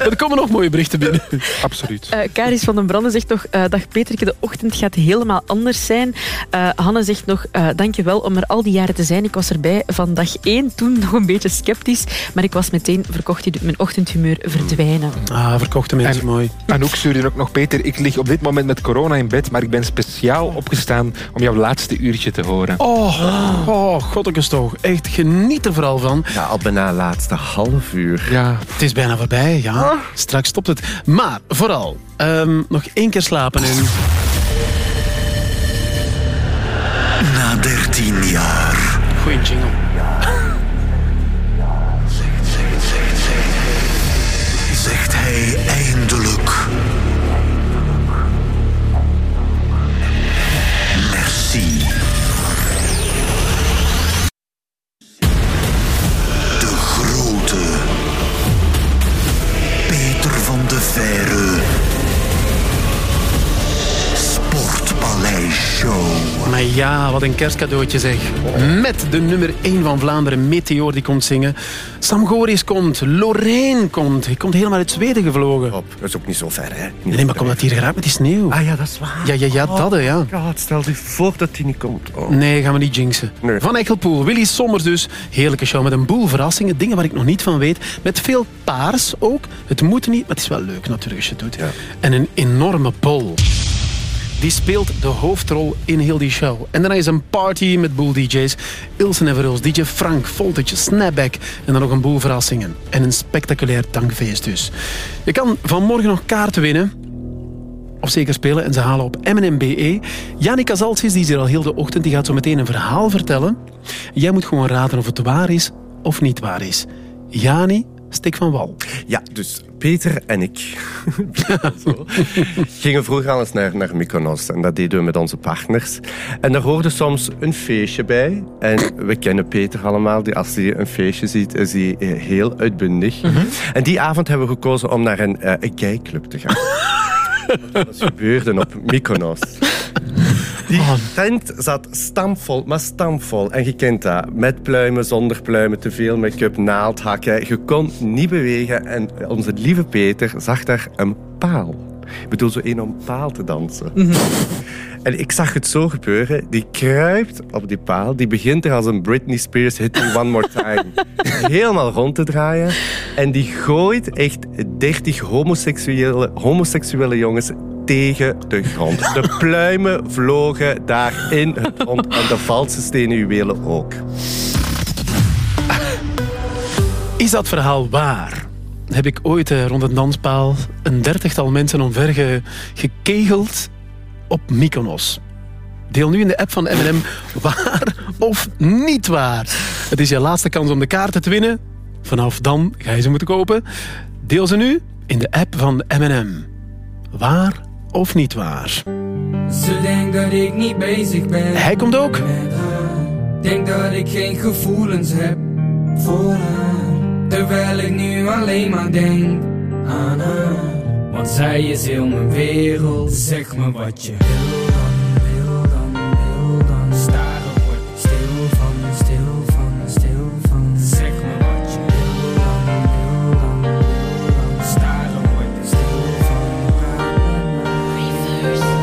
Er komen nog mooie berichten binnen. [LAUGHS] Absoluut. Eh Karis van den Branden zegt nog, eh, dag Peterke, de ochtend gaat helemaal anders zijn. Eh, Hanne zegt nog, eh dankjewel om er al die jaren te zijn. Ik was erbij van dag één, toen nog een beetje sceptisch, maar ik was meteen verkocht, die doet mijn ochtendhumeur verdwijnen. Ah, verkochte mensen, mooi. En ook stuurde ook nog Peter, ik lig op dit moment met corona in bed, maar ik ben speciaal opgestaan om jouw laatste uurtje te horen. Oh, oh godtekes toch. Echt, geniet er vooral van. Ja, al bijna het laatste half uur. Ja. Het is bijna voorbij, ja. Straks stopt het. Maar vooral, ehm, nog één keer slapen en... Na 13 jaar. Goeie jingle. Ja, wat een kerstcadeautje zeg. Met de nummer 1 van Vlaanderen, Meteor, die komt zingen. Sam Goris komt, Lorraine komt. Hij komt helemaal uit Zweden gevlogen. Op, dat is ook niet zo ver, hè? Nee, maar komt dat hier geraakt met die sneeuw? Ah ja, dat is waar. Ja, ja, ja, dat hè, ja. God, stel je voor dat hij niet komt. Oh. Nee, gaan we niet jinxen. Nee. Van Echelpoel, Willy Sommers dus. Heerlijke show met een boel verrassingen. Dingen waar ik nog niet van weet. Met veel paars ook. Het moet niet, maar het is wel leuk natuurlijk als je het doet. En een enorme pol. Die speelt de hoofdrol in heel die show. En daarna is een party met boel DJ's. Ilse Neverils, DJ Frank, Voltage, Snapback. En dan nog een boel verrassingen. En een spectaculair dankfeest dus. Je kan vanmorgen nog kaarten winnen of zeker spelen. En ze halen op MNMBE. Janika Zaltjes, die is hier al heel de ochtend, die gaat zo meteen een verhaal vertellen. Jij moet gewoon raden of het waar is of niet waar is. Jani, stik van wal. Ja, dus Peter en ik [LAUGHS] gingen vroeger al eens naar, naar Mykonos. En dat deden we met onze partners. En daar hoorde soms een feestje bij. En we kennen Peter allemaal. Die, als hij een feestje ziet, is hij eh, heel uitbundig. En die avond hebben we gekozen om naar een, eh, een gayclub te gaan. [LAUGHS] dat gebeurde op Mykonos. Die tent zat stampvol, maar stampvol. En je kent dat. Met pluimen, zonder pluimen, te veel make-up, naaldhakken. Je kon niet bewegen. En onze lieve Peter zag daar een paal. Ik bedoel, zo één om paal te dansen. En ik zag het zo gebeuren. Die kruipt op die paal. Die begint er als een Britney Spears Hit Me One More Time. [LAUGHS] Helemaal rond te draaien. En die gooit echt 30 homoseksuele, homoseksuele jongens tegen de grond. De pluimen vlogen daar in het rond. En de valse stenen juwelen ook. Is dat verhaal waar? Heb ik ooit eh, rond een danspaal een dertigtal mensen omver ge- gekegeld op Mykonos? Deel nu in de app van M&M waar of niet waar. Het is je laatste kans om de kaarten te winnen. Vanaf dan ga je ze moeten kopen. Deel ze nu in de app van M&M. Waar of niet waar? Ze denkt dat ik niet bezig ben. Hij komt ook. Denk dat ik geen gevoelens heb voor haar. Terwijl ik nu alleen maar denk aan haar. Want zij is heel mijn wereld. Zeg me wat je wil dan, wil dan, wil dan. Staren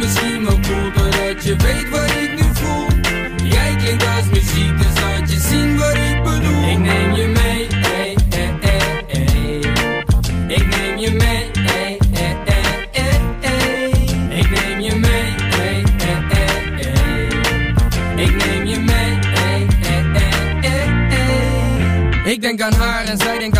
misschien wel cool Doordat je weet wat ik nu voel Jij klinkt als muziek, dus laat je zien wat ik bedoel Ik neem je mee, ey. Ik neem je mee, ey. Ik neem je mee. Ik neem je mee, ey. Ik denk aan haar en zij denkt aan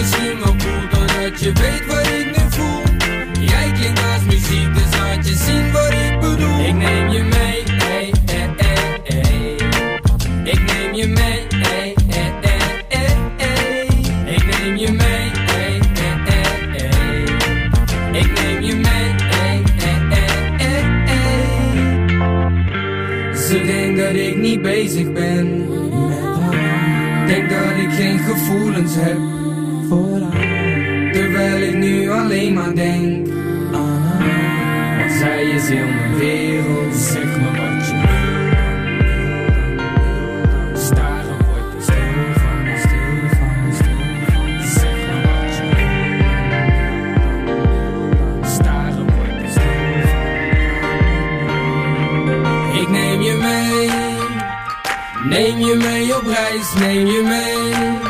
Misschien wel cool Doordat je weet wat ik nu voel Jij klinkt als muziek Dus laat je zien wat ik bedoel Ik neem je mee hey, hey, hey. Ik neem je mee hey. Ik neem je mee. Ik neem je mee hey. Ze denkt dat ik niet bezig ben Denk dat ik geen gevoelens heb voor haar Terwijl ik nu alleen maar denk aan haar zij is heel mijn wereld Zeg me wat je wil. Staren word ik stil van, stil van, stil van Zeg me wat je wil. Staren word ik stil van. Ik neem je mee Neem je mee op reis, neem je mee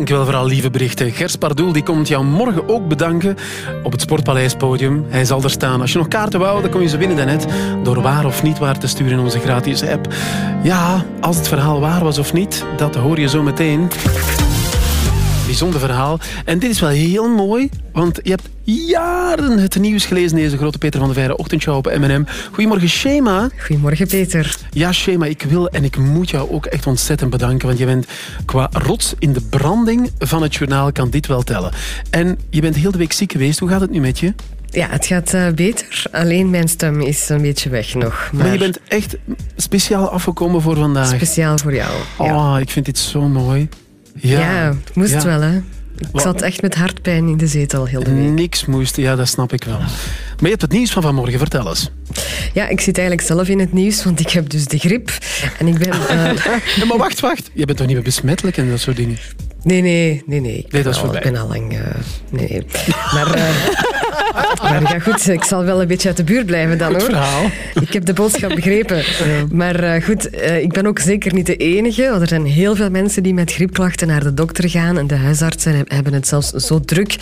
Dankjewel voor al lieve berichten. Gers Pardoel die komt jou morgen ook bedanken op het Sportpaleispodium. Hij zal er staan. Als je nog kaarten wou, dan kon je ze winnen daarnet door waar of niet waar te sturen in onze gratis app. Ja, als het verhaal waar was of niet, dat hoor je zo meteen. Bijzonder verhaal. En dit is wel heel mooi, want je hebt jaren het nieuws gelezen in deze grote Peter van de Veire ochtendshow op M&M. Goedemorgen, Shema. Goedemorgen, Peter. Ja, Shema, ik wil en ik moet jou ook echt ontzettend bedanken, want je bent qua rots in de branding van het journaal, kan dit wel tellen. En je bent heel de week ziek geweest. Hoe gaat het nu met je? Ja, het gaat eh, beter. Alleen mijn stem is een beetje weg nog. Maar, je bent echt speciaal afgekomen voor vandaag. Speciaal voor jou. Oh, ik vind dit zo mooi. Ja, Ja, het moest Ja. wel, hè. Ik Wat- zat echt met hartpijn in de zetel heel de week. Niks moest, ja, dat snap ik wel. Maar je hebt het nieuws van vanmorgen, vertel eens. Ja, ik zit eigenlijk zelf in het nieuws, want ik heb dus de griep. En ik ben... [LAUGHS] eh, Ja, maar wacht, wacht. Je bent toch niet meer besmettelijk en dat soort dingen? Nee, nee, nee, nee. Ik Nee, dat is al, voorbij. Ik ben al lang... eh, nee, nee. Maar, eh, [LAUGHS] maar ja, goed, ik zal wel een beetje uit de buurt blijven dan, hoor. verhaal. Ik heb de boodschap begrepen. [LAUGHS] Maar eh, goed, eh, ik ben ook zeker niet de enige. Want er zijn heel veel mensen die met griepklachten naar de dokter gaan. En de huisartsen heb- hebben het zelfs zo druk.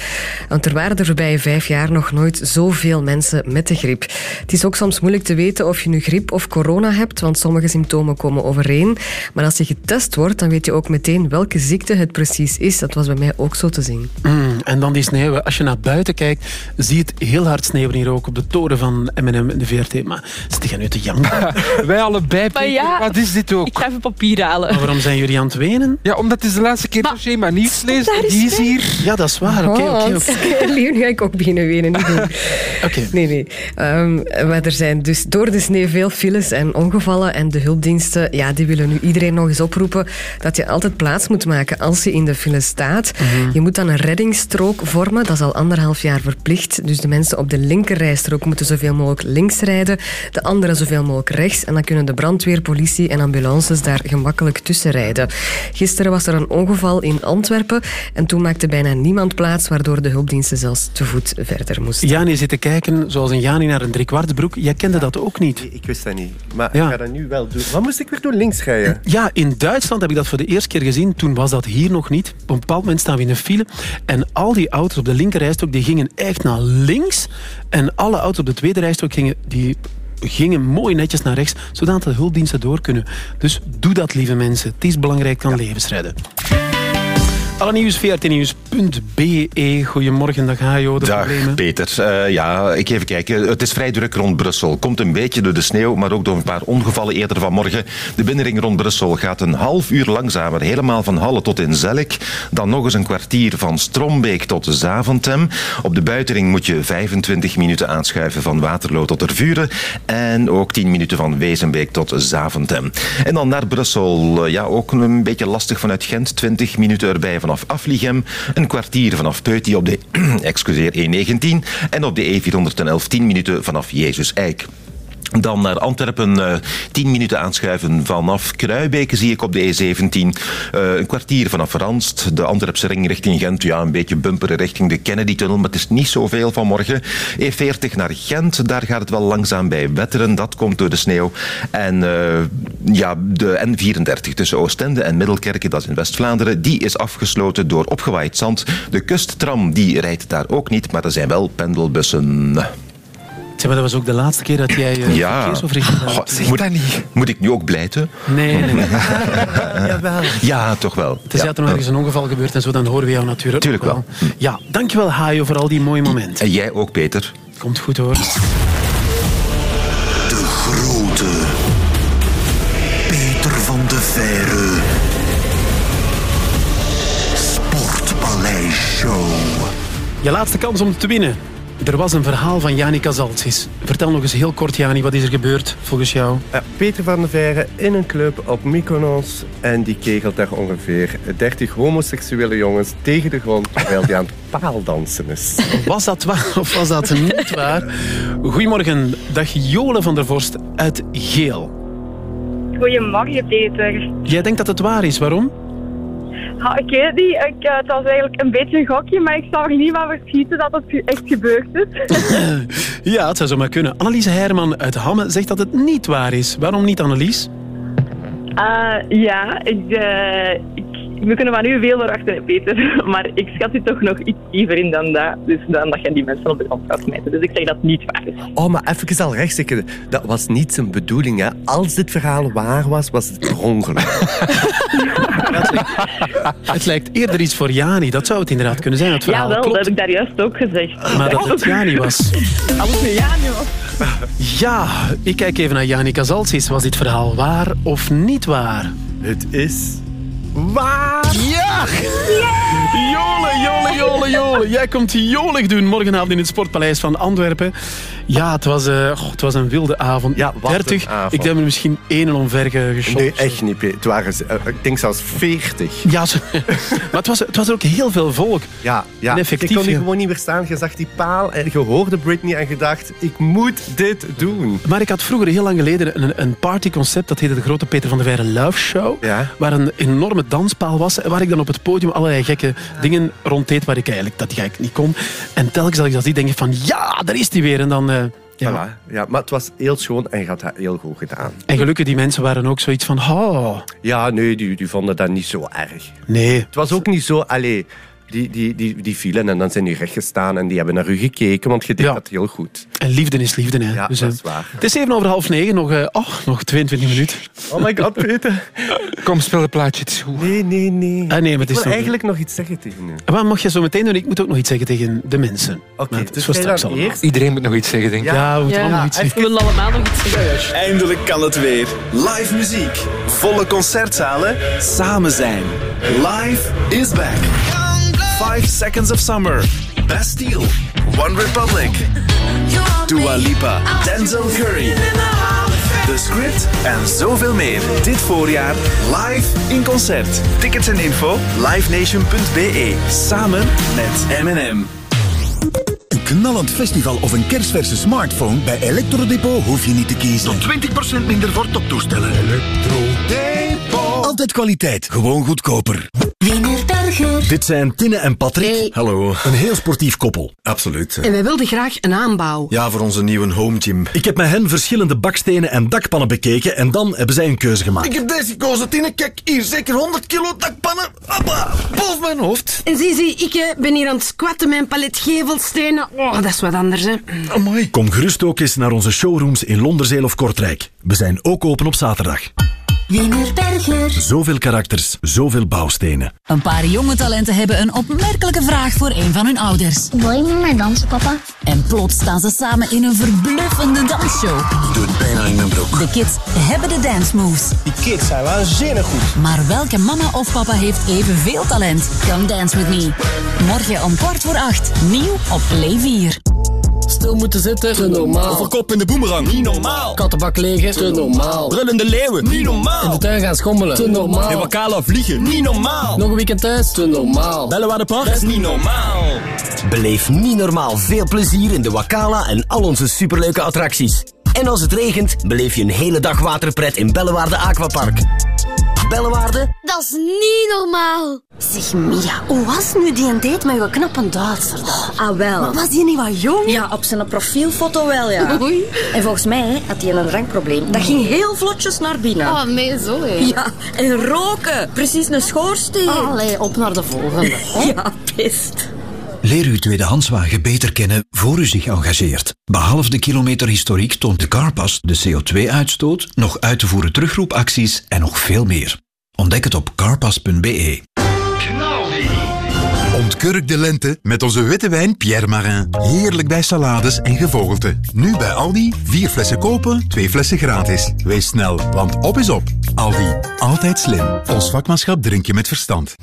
Want er waren de voorbije vijf jaar nog nooit zoveel mensen met de griep. Het is ook soms moeilijk te weten of je nu griep of corona hebt, want sommige symptomen komen overeen. Maar als je getest wordt, dan weet je ook meteen welke ziekte het precies is. Dat was bij mij ook zo te zien. Mm, en dan die sneeuw. Als je naar buiten kijkt, zie je heel hard sneeuwen hier ook op de toren van M&M in de VRT. Maar zit jij nu te janken? [LAUGHS] Wij allebei, Peter. ja, Wat is dit ook? Ik ga even papier halen. Maar waarom zijn jullie aan het wenen? Ja, omdat het is de laatste keer dat Shema nieuws leest. daar is Die is hier. Ja, dat is waar. Oké, oké, oké. [LAUGHS] Leon, ga ik ook beginnen wenen. Niet doen. [LAUGHS] Nee, nee. Ehm, maar er zijn dus door de sneeuw veel files en ongevallen. En de hulpdiensten ja, die willen nu iedereen nog eens oproepen dat je altijd plaats moet maken als je in de file staat. Mhm. Je moet dan een reddingsstrook vormen. Dat is al anderhalf jaar verplicht. Dus de mensen op de linkerrijstrook moeten zoveel mogelijk links rijden. De anderen zoveel mogelijk rechts. En dan kunnen de brandweer, politie en ambulances daar gemakkelijk tussen rijden. Gisteren was er een ongeval in Antwerpen. En toen maakte bijna niemand plaats, waardoor de hulpdiensten zelfs te voet verder moesten. Jani zit te kijken zoals een Jani naar een driekwartsbroek. Jij kende dat ook niet. Ik wist dat niet. Maar Ja. ik ga dat nu wel doen. Wat moest ik weer doen? Links rijden? Ja, in Duitsland heb ik dat voor de eerste keer gezien. Toen was dat hier nog niet. Op een bepaald moment staan we in een file. En al die auto's op de linkerrijstrook die gingen echt naar links. En alle auto's op de tweede rijstrook gingen, die gingen mooi netjes naar rechts. Zodat de hulpdiensten door kunnen. Dus doe dat, lieve mensen. Het is belangrijk, kan levens redden. Alle nieuws, vrtnieuws.be. Goedemorgen, dag Hajo. Dag problemen. Peter. Eh, ja, ik even kijken. Het is vrij druk rond Brussel. Komt een beetje door de sneeuw, maar ook door een paar ongevallen eerder vanmorgen. De binnenring rond Brussel gaat een half uur langzamer. Helemaal van Halle tot in Zelk. Dan nog eens een kwartier van Strombeek tot Zaventem. Op de buitenring moet je 25 minuten aanschuiven van Waterloo tot Tervuren. En ook 10 minuten van Wezenbeek tot Zaventem. En dan naar Brussel. Ja, ook een beetje lastig vanuit Gent. 20 minuten erbij vanaf Afligem. Een kwartier vanaf Peuty op de [CLEARS THROAT] excuseer, E19. En op de E411 10 minuten vanaf Jezus Eik. Dan naar Antwerpen, eh 10 minuten aanschuiven vanaf Kruibeke zie ik op de E17. Eh, een kwartier vanaf Ranst, de Antwerpse ring richting Gent. Ja, een beetje bumperen richting de Kennedy-tunnel, maar het is niet zoveel vanmorgen. E40 naar Gent, daar gaat het wel langzaam bij Wetteren. Dat komt door de sneeuw. En eh, ja, de N34 tussen Oostende en Middelkerke, dat is in West-Vlaanderen, die is afgesloten door opgewaaid zand. De kusttram, die rijdt daar ook niet, maar er zijn wel pendelbussen. Zeg, maar dat was ook de laatste keer dat jij eh Ja. had. moet, moet ik nu ook blijten? Nee, nee, nee. [LAUGHS] Jawel. Ja, toch wel. Het is ja. er nog ergens een ongeval gebeurd en zo, dan horen we jou natuurlijk Tuurlijk ook wel. Ja, dankjewel Hajo voor al die mooie momenten. En jij ook, Peter. Komt goed hoor. De grote Peter van de Verre Sportpaleis Show. Je laatste kans om te winnen. Er was een verhaal van Jani Kazaltsis. Vertel nog eens heel kort, Jani, wat is er gebeurd volgens jou? Ja, Peter van der Veire in een club op Mykonos. En die kegelt daar ongeveer 30 homoseksuele jongens tegen de grond terwijl die aan het [LAUGHS] paaldansen is. Was dat waar of was dat niet waar? Goedemorgen, dag Jole van der Vorst uit Geel. Goedemorgen, Peter. Jij denkt dat het waar is, waarom? Ha, ik weet het niet. Ik, eh, het was eigenlijk een beetje een gokje, maar ik zou er niet van verschieten dat het echt gebeurd is. [LAUGHS] Ja, het zou zomaar kunnen. Annelies Heijman uit Hamme zegt dat het niet waar is. Waarom niet, Annelies? Eh, ja, ik, eh, ik, we kunnen van u veel verwachten, Peter. [LAUGHS] Maar ik schat u toch nog iets liever in dan dat. Dus dan dat je die mensen op de grond gaat smijten. Dus ik zeg dat het niet waar is. Oh, maar even al rechtzetten. Dat was niet zijn bedoeling. Hè. Als dit verhaal waar was, was het per ongeluk. [LAUGHS] [LAUGHS] Het lijkt eerder iets voor Jani. Dat zou het inderdaad kunnen zijn. Het Ja, verhaal wel, dat heb ik daar juist ook gezegd. Maar dat het Jani was. [LAUGHS] Als het Jani was. Ja, ik kijk even naar Jani Kazaltsis. Was dit verhaal waar of niet waar? Het is waar. Ja! Jole, jole, jole, jole. Jij komt jolig doen morgenavond in het Sportpaleis van Antwerpen. Ja, het was, eh, goh, het was een wilde avond. Ja, wat een 30. avond. Ik heb er misschien één en omver ge- geschopt. Nee, echt niet. Het waren, eh, ik denk zelfs 40. Ja, zo- [LAUGHS] maar het was, het was er ook heel veel volk. Ja, ja. En effectief, je kon die ja. gewoon niet meer staan. Je zag die paal en je hoorde Britney en je dacht, ik moet dit doen. Maar ik had vroeger heel lang geleden een, een partyconcept. Dat heette de Grote Peter van der Veire Love Show. Waar een enorme danspaal was. En waar ik dan op het podium allerlei gekke dingen rond deed. Waar ik eigenlijk, dat ik eigenlijk niet kon. En telkens dat ik dat zie, denk ik van ja, daar is die weer. En dan... eh, ja. Voilà. Ja, maar het was heel schoon en je had dat heel goed gedaan. En gelukkig, die mensen waren ook zoiets van... Oh. Ja, nee, die, die vonden dat niet zo erg. Nee. Het was ook niet zo, allee, die, die, die, die vielen en dan zijn die rechtgestaan en die hebben naar u gekeken, want je deed dat heel goed. En liefde is liefde, hè. Ja, Dus, dat eh, is waar. Het is even over half negen. Nog, eh, oh, nog 22 minuten. Oh my god, Peter. Kom, speel het plaatje, het is goed. Nee, nee, nee. Ah, nee, maar ik het is wil eigenlijk nog iets zeggen tegen u. Wat mag je zo meteen doen? Ik moet ook nog iets zeggen tegen de mensen. Oké, het dus is voor jij straks eerst? Iedereen moet nog iets zeggen, denk ik. Ja, we moeten allemaal iets zeggen. We willen allemaal nog iets zeggen. Eindelijk kan het weer. Live muziek, volle concertzalen, samen zijn. Live is back. 5 Seconds of Summer, Bastille, One Republic, Dua Lipa, Denzel Curry. The Script en zoveel meer. Dit voorjaar live in concert. Tickets en info livenation.be. Samen met M&M. Een knallend festival of een kerstverse smartphone? Bij Electrodepot hoef je niet te kiezen. Tot 20% minder voor toptoestellen. Electrodepot. Altijd kwaliteit, gewoon goedkoper. Dit zijn Tinne en Patrick. Hallo. Een heel sportief koppel. Absoluut. En wij wilden graag een aanbouw. Ja, voor onze nieuwe home gym. Ik heb met hen verschillende bakstenen en dakpannen bekeken en dan hebben zij een keuze gemaakt. Ik heb deze gekozen, Tine. Kijk, hier zeker 100 kilo dakpannen. Hoppa, boven mijn hoofd. En zie, zie, ik ben hier aan het squatten met een palet gevelstenen. Oh, dat is wat anders, hè. Kom gerust ook eens naar onze showrooms in Londerzeel of Kortrijk. We zijn ook open op zaterdag. Wienerberger. Zoveel karakters, zoveel bouwstenen. Een paar jonge talenten hebben een opmerkelijke vraag voor een van hun ouders. Wil je met mij dansen, papa? En plots staan ze samen in een verbluffende dansshow. Doe het bijna in mijn broek. De kids hebben de dance moves. Die kids zijn waanzinnig goed. Maar welke mama of papa heeft evenveel talent? Come dance with me. Morgen om kwart voor acht. Nieuw op Play 4. Stil moeten zitten, te normaal. Overkop in de boemerang, niet normaal. Kattenbak leeg, te normaal. Brullende leeuwen, niet normaal. In de tuin gaan schommelen, te normaal. In Wakala vliegen, niet normaal. Nog een weekend thuis, te normaal. Bellen waar de park, dat is niet normaal. Beleef niet normaal veel plezier in de Wakala en al onze superleuke attracties. En als het regent, beleef je een hele dag waterpret in Bellewaarde Aquapark. Bellewaarde? Dat is niet normaal. Zeg Mia, hoe was nu die een date met uw knappe Duitser dan? Ah, wel. Maar was die niet wat jong? Ja, op zijn profielfoto wel, ja. [LAUGHS] Oei. En volgens mij had hij een drankprobleem. Dat ging heel vlotjes naar binnen. Oh, nee, zo hè. Ja, en roken. Precies een schoorsteen. Allee, op naar de volgende. hè? [LAUGHS] Ja, best. Leer uw tweedehandswagen beter kennen voor u zich engageert. Behalve de kilometerhistoriek toont de Carpass de CO2-uitstoot, nog uit te voeren terugroepacties en nog veel meer. Ontdek het op carpass.be. Ontkurk de lente met onze witte wijn Pierre Marin. Heerlijk bij salades en gevogelte. Nu bij Aldi, vier flessen kopen, twee flessen gratis. Wees snel, want op is op. Aldi, altijd slim. Ons vakmanschap drink je met verstand.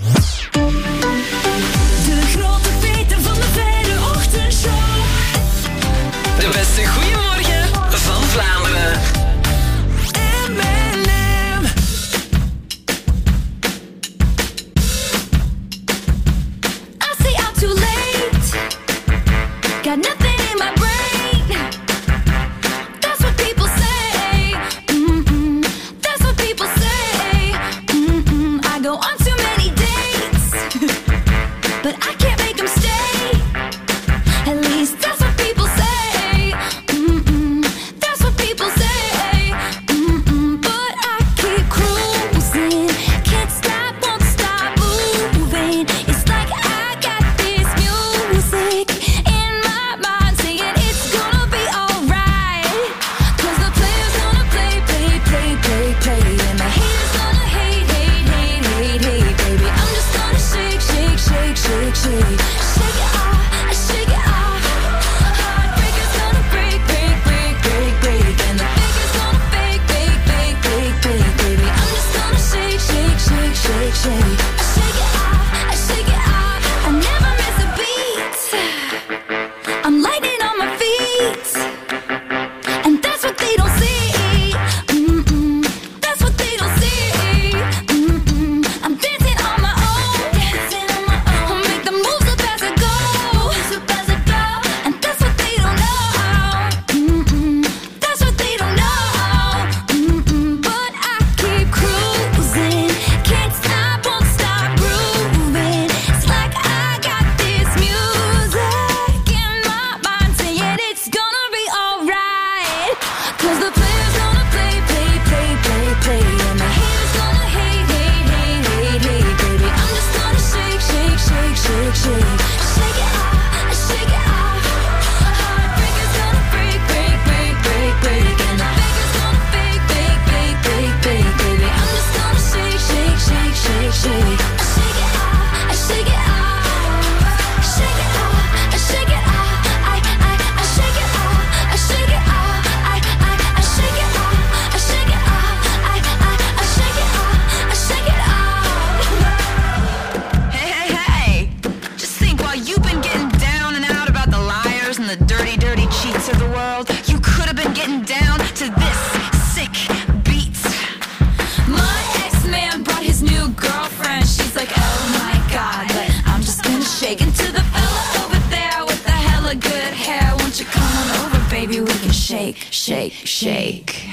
Baby? We can shake, shake, shake.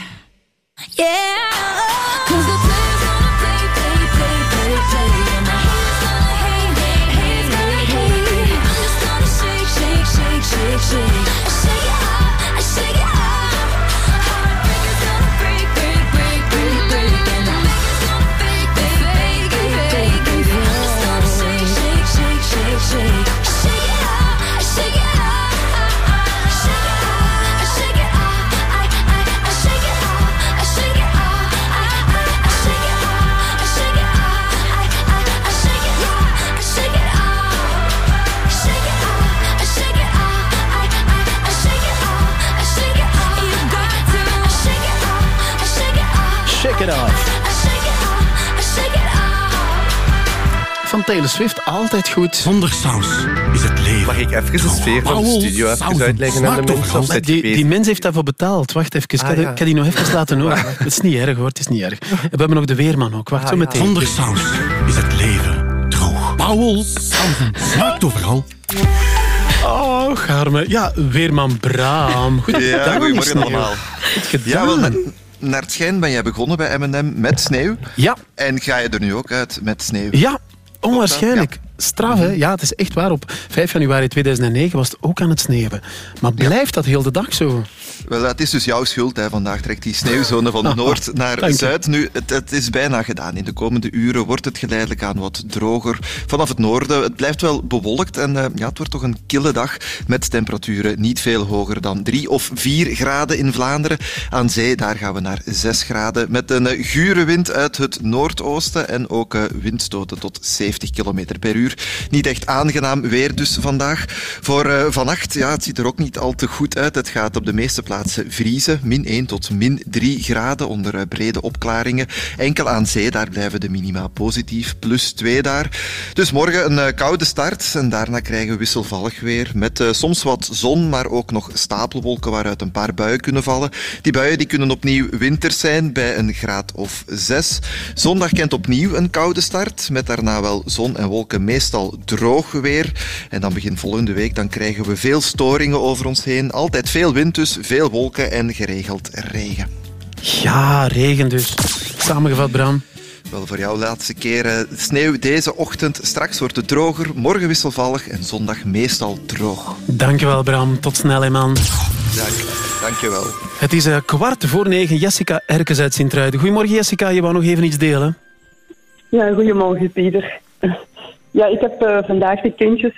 Yeah. Cause the gonna play, play, play, play, play. And the gonna hate, hate, hate, hate. I'm just gonna shake, shake, shake, shake. Shake It Off. Van Taylor Swift, altijd goed. Zonder saus is het leven. Mag ik even de sfeer van de studio even uitleggen aan de die, die mens heeft daarvoor betaald. Wacht even, ik, ah, ja. kan die nog even laten horen. [LAUGHS] Het is niet erg hoor, het is niet erg. We [LAUGHS] hebben nog de weerman ook, wacht ah, zo meteen. Ja. Zonder saus is het leven droog. Paul, smaakt overal. Oh, Garme. Ja, Weerman Braam. [LAUGHS] Goed ja, goedemorgen allemaal. Goed gedaan naar het schijn ben jij begonnen bij M&M met sneeuw. Ja. En ga je er nu ook uit met sneeuw? Ja, onwaarschijnlijk. Straf, hè? Ja, het is echt waar. Op 5 januari 2009 was het ook aan het sneeuwen. Maar blijft dat heel de dag zo? Wel, het is dus jouw schuld. Hè. Vandaag trekt die sneeuwzone van [LAUGHS] noord naar zuid. Nu, het, het is bijna gedaan. In de komende uren wordt het geleidelijk aan wat droger vanaf het noorden. Het blijft wel bewolkt en eh, ja, het wordt toch een kille dag met temperaturen niet veel hoger dan 3 of 4 graden in Vlaanderen. Aan zee, daar gaan we naar 6 graden met een eh, gure wind uit het noordoosten en ook eh, windstoten tot 70 km per uur. Niet echt aangenaam weer dus vandaag. Voor vannacht, ja, het ziet er ook niet al te goed uit. Het gaat op de meeste plaatsen vriezen. Min 1 tot min 3 graden onder eh, brede opklaringen. Enkel aan zee, daar blijven de minima positief. Plus 2 daar. Dus morgen een eh, koude start. En daarna krijgen we wisselvallig weer. Met eh, soms wat zon, maar ook nog stapelwolken waaruit een paar buien kunnen vallen. Die buien die kunnen opnieuw winters zijn bij een graad of 6. Zondag kent opnieuw een koude start. Met daarna wel zon en wolken meestal droog weer. En dan begin volgende week dan krijgen we veel storingen over ons heen. Altijd veel wind dus, veel wolken en geregeld regen. Ja, regen dus. Samengevat, Bram. Wel voor jou laatste keer eh, sneeuw deze ochtend. Straks wordt het droger, morgen wisselvallig en zondag meestal droog. Dankjewel, Bram. Tot snel, hè, man. Dank, dankjewel. Het is eh, kwart voor negen. Jessica Erkes uit Sint-Truiden. Goedemorgen, Jessica. Je wou nog even iets delen? Ja, goedemorgen Pieter. Ja, ik heb eh, vandaag de kindjes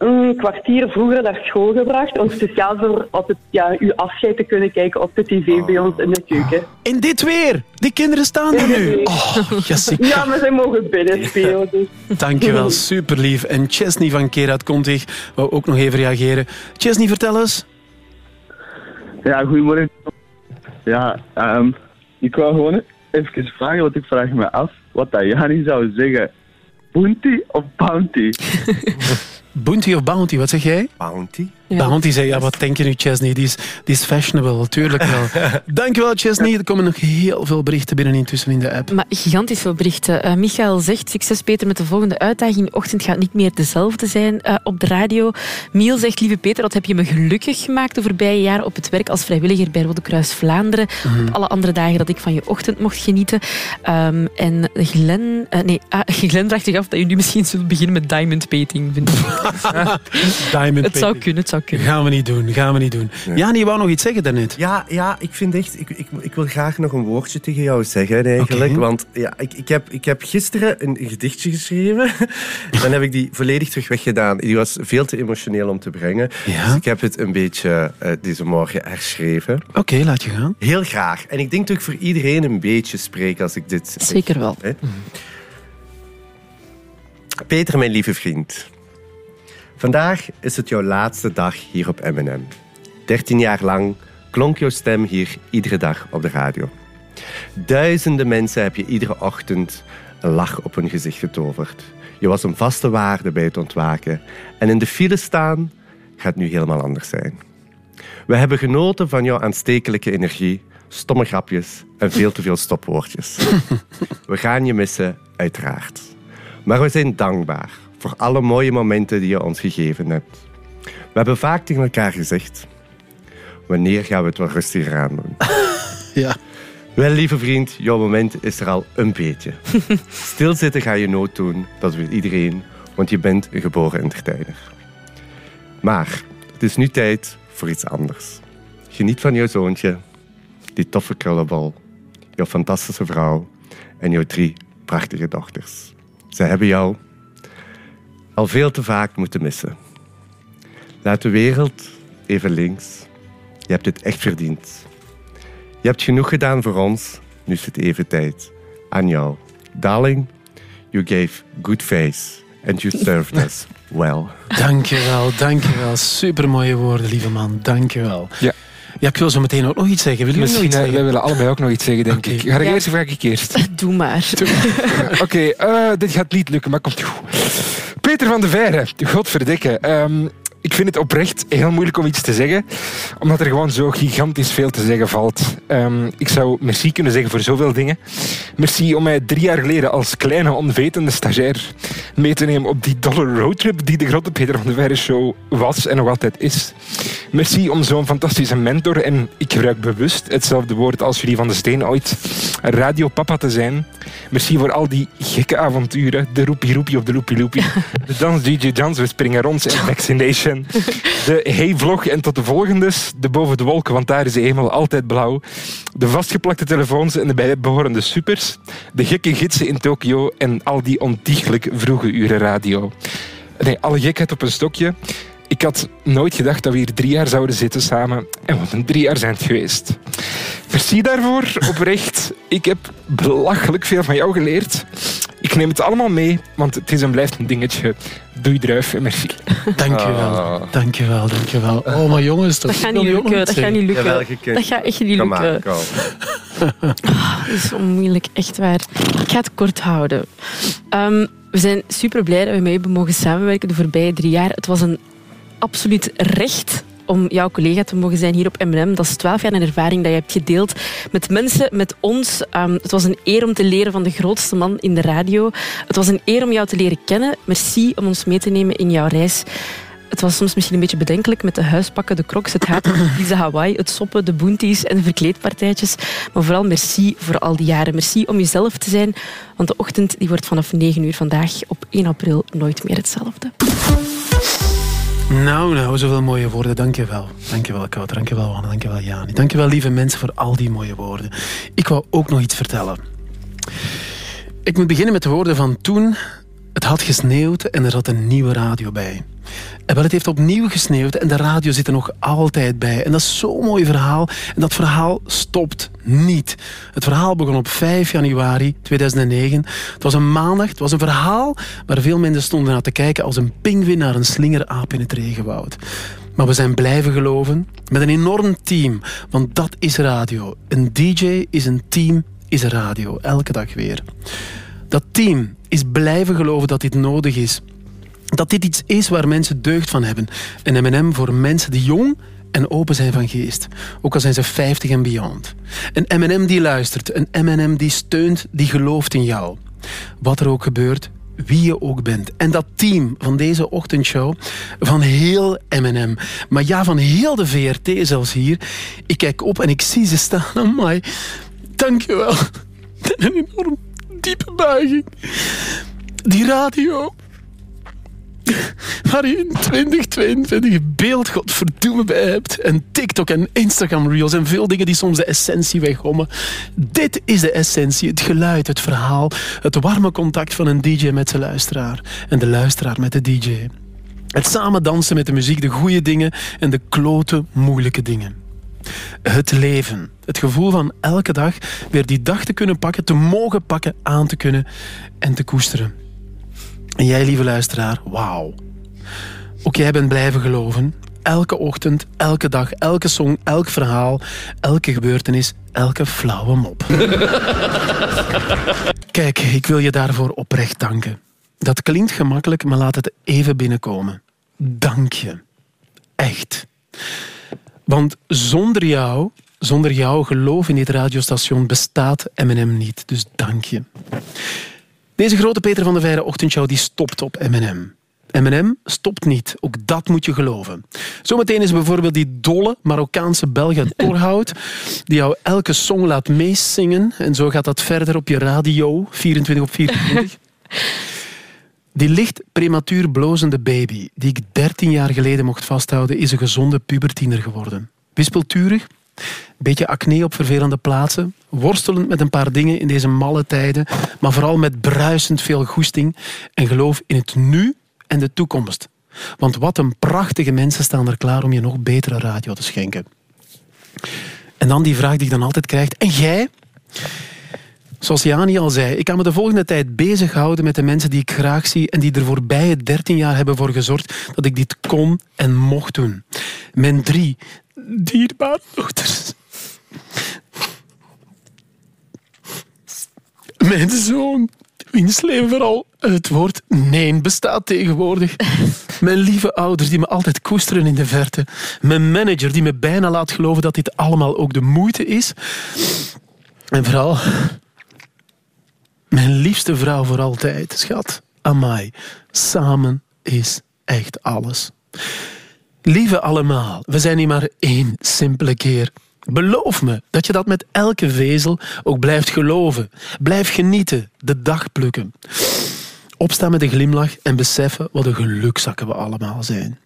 een kwartier vroeger naar school gebracht. Om speciaal voor op het, ja, uw afscheid te kunnen kijken op de tv bij ons in de keuken. In dit weer! Die kinderen staan er nu. Oh, Jessica. Ja, maar zij mogen binnen spelen. Dus. Dankjewel, super lief. En Chesney van Keer uit Kontig wou ook nog even reageren. Chesney, vertel eens. Ja, goedemorgen. Ja, ehm, ik wou gewoon even vragen, want ik vraag me af wat dat Jani zou zeggen. Bounty of bounty? [LAUGHS] Bounty of Bounty, wat zeg jij? Bounty. Bounty zei, ja, wat denk je nu, Chesney? Die is, die is fashionable, tuurlijk wel. [LAUGHS] Dankjewel, Chesney. Er komen nog heel veel berichten binnen intussen in de app. Maar gigantisch veel berichten. Eh, Michael zegt, succes Peter met de volgende uitdaging. Ochtend gaat niet meer dezelfde zijn eh, op de radio. Miel zegt, lieve Peter, wat heb je me gelukkig gemaakt de voorbije jaren op het werk als vrijwilliger bij Rode Kruis Vlaanderen. Mhm. Op alle andere dagen dat ik van je ochtend mocht genieten. Ehm, en Glen, eh, nee, ah, [LAUGHS] Glen vraagt zich af dat je nu misschien zult beginnen met diamond painting. Vind ik. [LAUGHS] Diamond het zou kunnen, het zou kunnen. Gaan we niet doen, gaan we niet doen. Ja, je wou nog iets zeggen daarnet. Ja, ja ik vind echt... Ik, ik, ik wil graag nog een woordje tegen jou zeggen, eigenlijk. Want ja, ik, ik, heb, ik heb gisteren een gedichtje geschreven. [LAUGHS] Dan heb ik die volledig terug weggedaan. Die was veel te emotioneel om te brengen. Dus ik heb het een beetje eh, deze morgen herschreven. Oké, laat je gaan. Heel graag. En ik denk dat ik voor iedereen een beetje spreek als ik dit zeg. Zeker wel. Hè? Peter, mijn lieve vriend. Vandaag is het jouw laatste dag hier op M&M. 13 jaar lang klonk jouw stem hier iedere dag op de radio. Duizenden mensen heb je iedere ochtend een lach op hun gezicht getoverd. Je was een vaste waarde bij het ontwaken. En in de file staan gaat nu helemaal anders zijn. We hebben genoten van jouw aanstekelijke energie, stomme grapjes en veel te veel stopwoordjes. [LAUGHS] We gaan je missen, uiteraard. Maar we zijn dankbaar voor alle mooie momenten die je ons gegeven hebt. We hebben vaak tegen elkaar gezegd: wanneer gaan we het wel rustiger aan doen? [LAUGHS] Ja. Wel, lieve vriend, jouw moment is er al een beetje. [LAUGHS] Stilzitten ga je nood doen, dat weet iedereen, want je bent een geboren entertainer. Maar het is nu tijd voor iets anders. Geniet van jouw zoontje, die toffe krullenbal, jouw fantastische vrouw en jouw drie prachtige dochters. Ze hebben jou al veel te vaak moeten missen. Laat de wereld even links. Je hebt het echt verdiend. Je hebt genoeg gedaan voor ons. Nu is het even tijd aan jou. Darling, you gave good face and you served us well. [LAUGHS] Dankjewel, dankjewel. Supermooie woorden, lieve man. Dankjewel. Ja. Ja, ik wil zo meteen ook nog iets zeggen. Wil je nog Misschien, iets eh, zeggen? wij willen allebei ook nog iets zeggen, denk ik. Ga ik Ja. eerst of ga ik eerst? [LAUGHS] Doe maar. Oké, eh, dit gaat niet lukken, maar komt goed. Peter van de Veire, godverdikke. Ehm ik vind het oprecht heel moeilijk om iets te zeggen, omdat er gewoon zo gigantisch veel te zeggen valt. Ehm, ik zou merci kunnen zeggen voor zoveel dingen. Merci om mij drie jaar geleden als kleine onwetende stagiair mee te nemen op die dolle roadtrip die de grote Peter van de Veire show was en nog altijd is. Merci om zo'n fantastische mentor, en ik gebruik bewust hetzelfde woord als jullie van de Steen ooit, radiopapa te zijn. Merci voor al die gekke avonturen, de roepie roepie op de loopie loopie, [LAUGHS] de dans DJ Dans, we springen rond en vaccination, de hey vlog en tot de volgende, de boven de wolken, want daar is de hemel altijd blauw, de vastgeplakte telefoons en de bijbehorende supers, de gekke gidsen in Tokio en al die ontiegelijk vroege uren radio. Nee, alle gekheid op een stokje. Ik had nooit gedacht dat we hier drie jaar zouden zitten samen. En wat een drie jaar zijn het geweest. Merci daarvoor, oprecht. Ik heb belachelijk veel van jou geleerd. Ik neem het allemaal mee, want het is en blijft een dingetje. Doei druif en merci. Dankjewel, Ah. dankjewel, dankjewel. Oh, maar jongens, Dat gaat niet lukken. Dat gaat niet lukken. Dat gaat echt niet Kom maar, lukken. kom. [LAUGHS] Dat is zo moeilijk, echt waar. Ik ga het kort houden. Ehm, we zijn super blij dat we mee hebben mogen samenwerken de voorbije drie jaar. Het was een absoluut recht om jouw collega te mogen zijn hier op M&M. Dat is twaalf jaar een ervaring dat je hebt gedeeld met mensen, met ons. Ehm, het was een eer om te leren van de grootste man in de radio. Het was een eer om jou te leren kennen. Merci om ons mee te nemen in jouw reis. Het was soms misschien een beetje bedenkelijk met de huispakken, de crocs, het gaat Lisa Hawaii, het soppen, de boenties en de verkleedpartijtjes. Maar vooral merci voor al die jaren. Merci om jezelf te zijn, want de ochtend die wordt vanaf 9 uur vandaag op 1 april nooit meer hetzelfde. Nou, nou, zoveel mooie woorden. Dankjewel. Dankjewel, Kouter. Dankjewel, Wanne. Dankjewel, Jani. Dankjewel, lieve mensen, voor al die mooie woorden. Ik wou ook nog iets vertellen. Ik moet beginnen met de woorden van toen. Het had gesneeuwd en er zat een nieuwe radio bij. En wel, het heeft opnieuw gesneeuwd en de radio zit er nog altijd bij. En dat is zo'n mooi verhaal. En dat verhaal stopt niet. Het verhaal begon op 5 januari 2009. Het was een maandag. Het was een verhaal waar veel mensen stonden naar te kijken als een pinguïn naar een slingeraap in het regenwoud. Maar we zijn blijven geloven met een enorm team. Want dat is radio. Een DJ is een team, is radio. Elke dag weer. Dat team is blijven geloven dat dit nodig is. Dat dit iets is waar mensen deugd van hebben. Een M&M voor mensen die jong en open zijn van geest. Ook al zijn ze 50 en beyond. Een M&M die luistert. Een M&M die steunt, die gelooft in jou. Wat er ook gebeurt, wie je ook bent. En dat team van deze ochtendshow, van heel M&M, maar ja, van heel de VRT zelfs hier. Ik kijk op en ik zie ze staan. [LAUGHS] Amai, dankjewel. Enorm diepe buiging. Die radio, waar je in 2022 beeld bij hebt. En TikTok en Instagram Reels en veel dingen die soms de essentie weggommen. Dit is de essentie, het geluid, het verhaal, het warme contact van een DJ met zijn luisteraar. En de luisteraar met de DJ. Het samen dansen met de muziek, de goede dingen en de klote moeilijke dingen. Het leven. Het gevoel van elke dag weer die dag te kunnen pakken, te mogen pakken, aan te kunnen en te koesteren. En jij, lieve luisteraar, wauw. Ook jij bent blijven geloven. Elke ochtend, elke dag, elke song, elk verhaal, elke gebeurtenis, elke flauwe mop. [LAUGHS] Kijk, ik wil je daarvoor oprecht danken. Dat klinkt gemakkelijk, maar laat het even binnenkomen. Dank je. Echt. Want zonder jou, zonder jouw geloof in dit radiostation bestaat M&M niet. Dus dank je. Deze grote Peter van de Veire ochtendshow die stopt op M&M. M&M stopt niet. Ook dat moet je geloven. Zometeen is bijvoorbeeld die dolle Marokkaanse Belga [LAUGHS] Torhout die jou elke song laat meezingen. En zo gaat dat verder op je radio, 24 op 24. [LAUGHS] Die licht prematuur blozende baby, die ik 13 jaar geleden mocht vasthouden, is een gezonde pubertiener geworden. Wispelturig, beetje acne op vervelende plaatsen, worstelend met een paar dingen in deze malle tijden, maar vooral met bruisend veel goesting en geloof in het nu en de toekomst. Want wat een prachtige mensen staan er klaar om je nog betere radio te schenken. En dan die vraag die je dan altijd krijgt. En jij? Zoals Jani al zei, ik kan me de volgende tijd bezighouden met de mensen die ik graag zie en die er voorbije 13 jaar hebben voor gezorgd dat ik dit kon en mocht doen. Mijn drie dierbare dochters. Mijn zoon, wiens leven vooral het woord nee bestaat tegenwoordig. Mijn lieve ouders die me altijd koesteren in de verte. Mijn manager die me bijna laat geloven dat dit allemaal ook de moeite is. En vooral mijn liefste vrouw voor altijd, schat. Amai, samen is echt alles. Lieve allemaal, we zijn hier maar één simpele keer. Beloof me dat je dat met elke vezel ook blijft geloven. Blijf genieten, de dag plukken. Opstaan met een glimlach en beseffen wat een gelukzakken we allemaal zijn.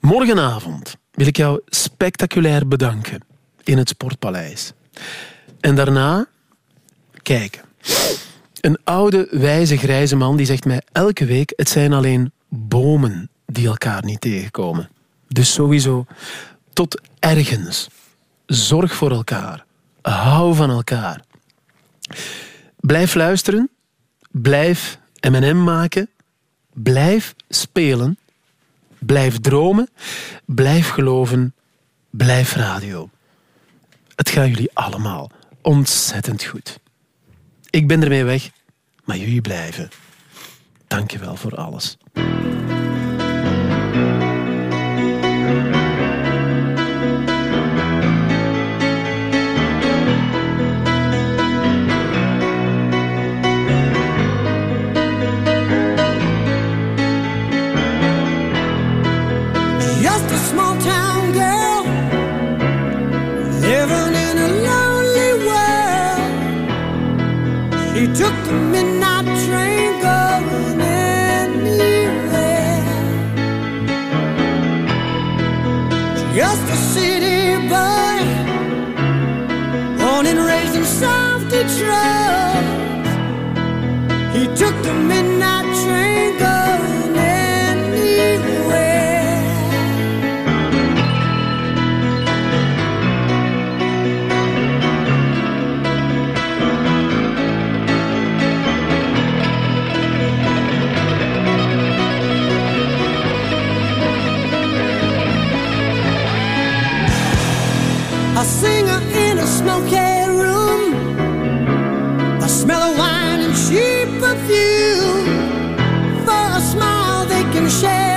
Morgenavond wil ik jou spectaculair bedanken in het Sportpaleis. En daarna kijken. Een oude, wijze, grijze man die zegt mij elke week: het zijn alleen bomen die elkaar niet tegenkomen. Dus sowieso tot ergens. Zorg voor elkaar. Hou van elkaar. Blijf luisteren. Blijf M&M maken. Blijf spelen. Blijf dromen. Blijf geloven. Blijf radio. Het gaat jullie allemaal ontzettend goed. Ik ben ermee weg, maar jullie blijven. Dank je wel voor alles. She share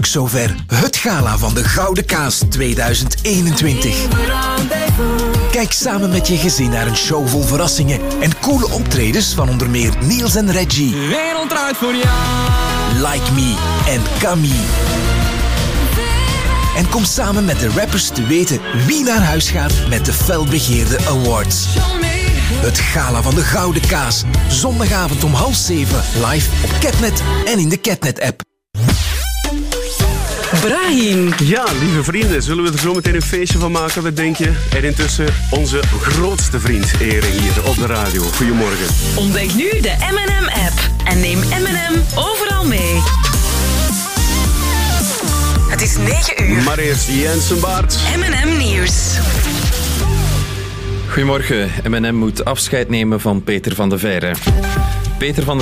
eindelijk zover. Het gala van de Gouden Kaas 2021. Kijk samen met je gezin naar een show vol verrassingen en coole optredens van onder meer Niels en Reggie, voor jou. Like Me en Camille. En kom samen met de rappers te weten wie naar huis gaat met de felbegeerde awards. Het gala van de Gouden Kaas. Zondagavond om half zeven. Live op Catnet en in de Catnet-app. Brahim. Ja, lieve vrienden, zullen we er zo meteen een feestje van maken? Wat denk je? En intussen onze grootste vriend Eren hier op de radio. Goedemorgen. Ontdek nu de M&M-app en neem M&M overal mee. Het is 9 uur. Maar eerst Jensen Baart. M&M Nieuws. Goedemorgen. M&M moet afscheid nemen van Peter van de Veire. Peter van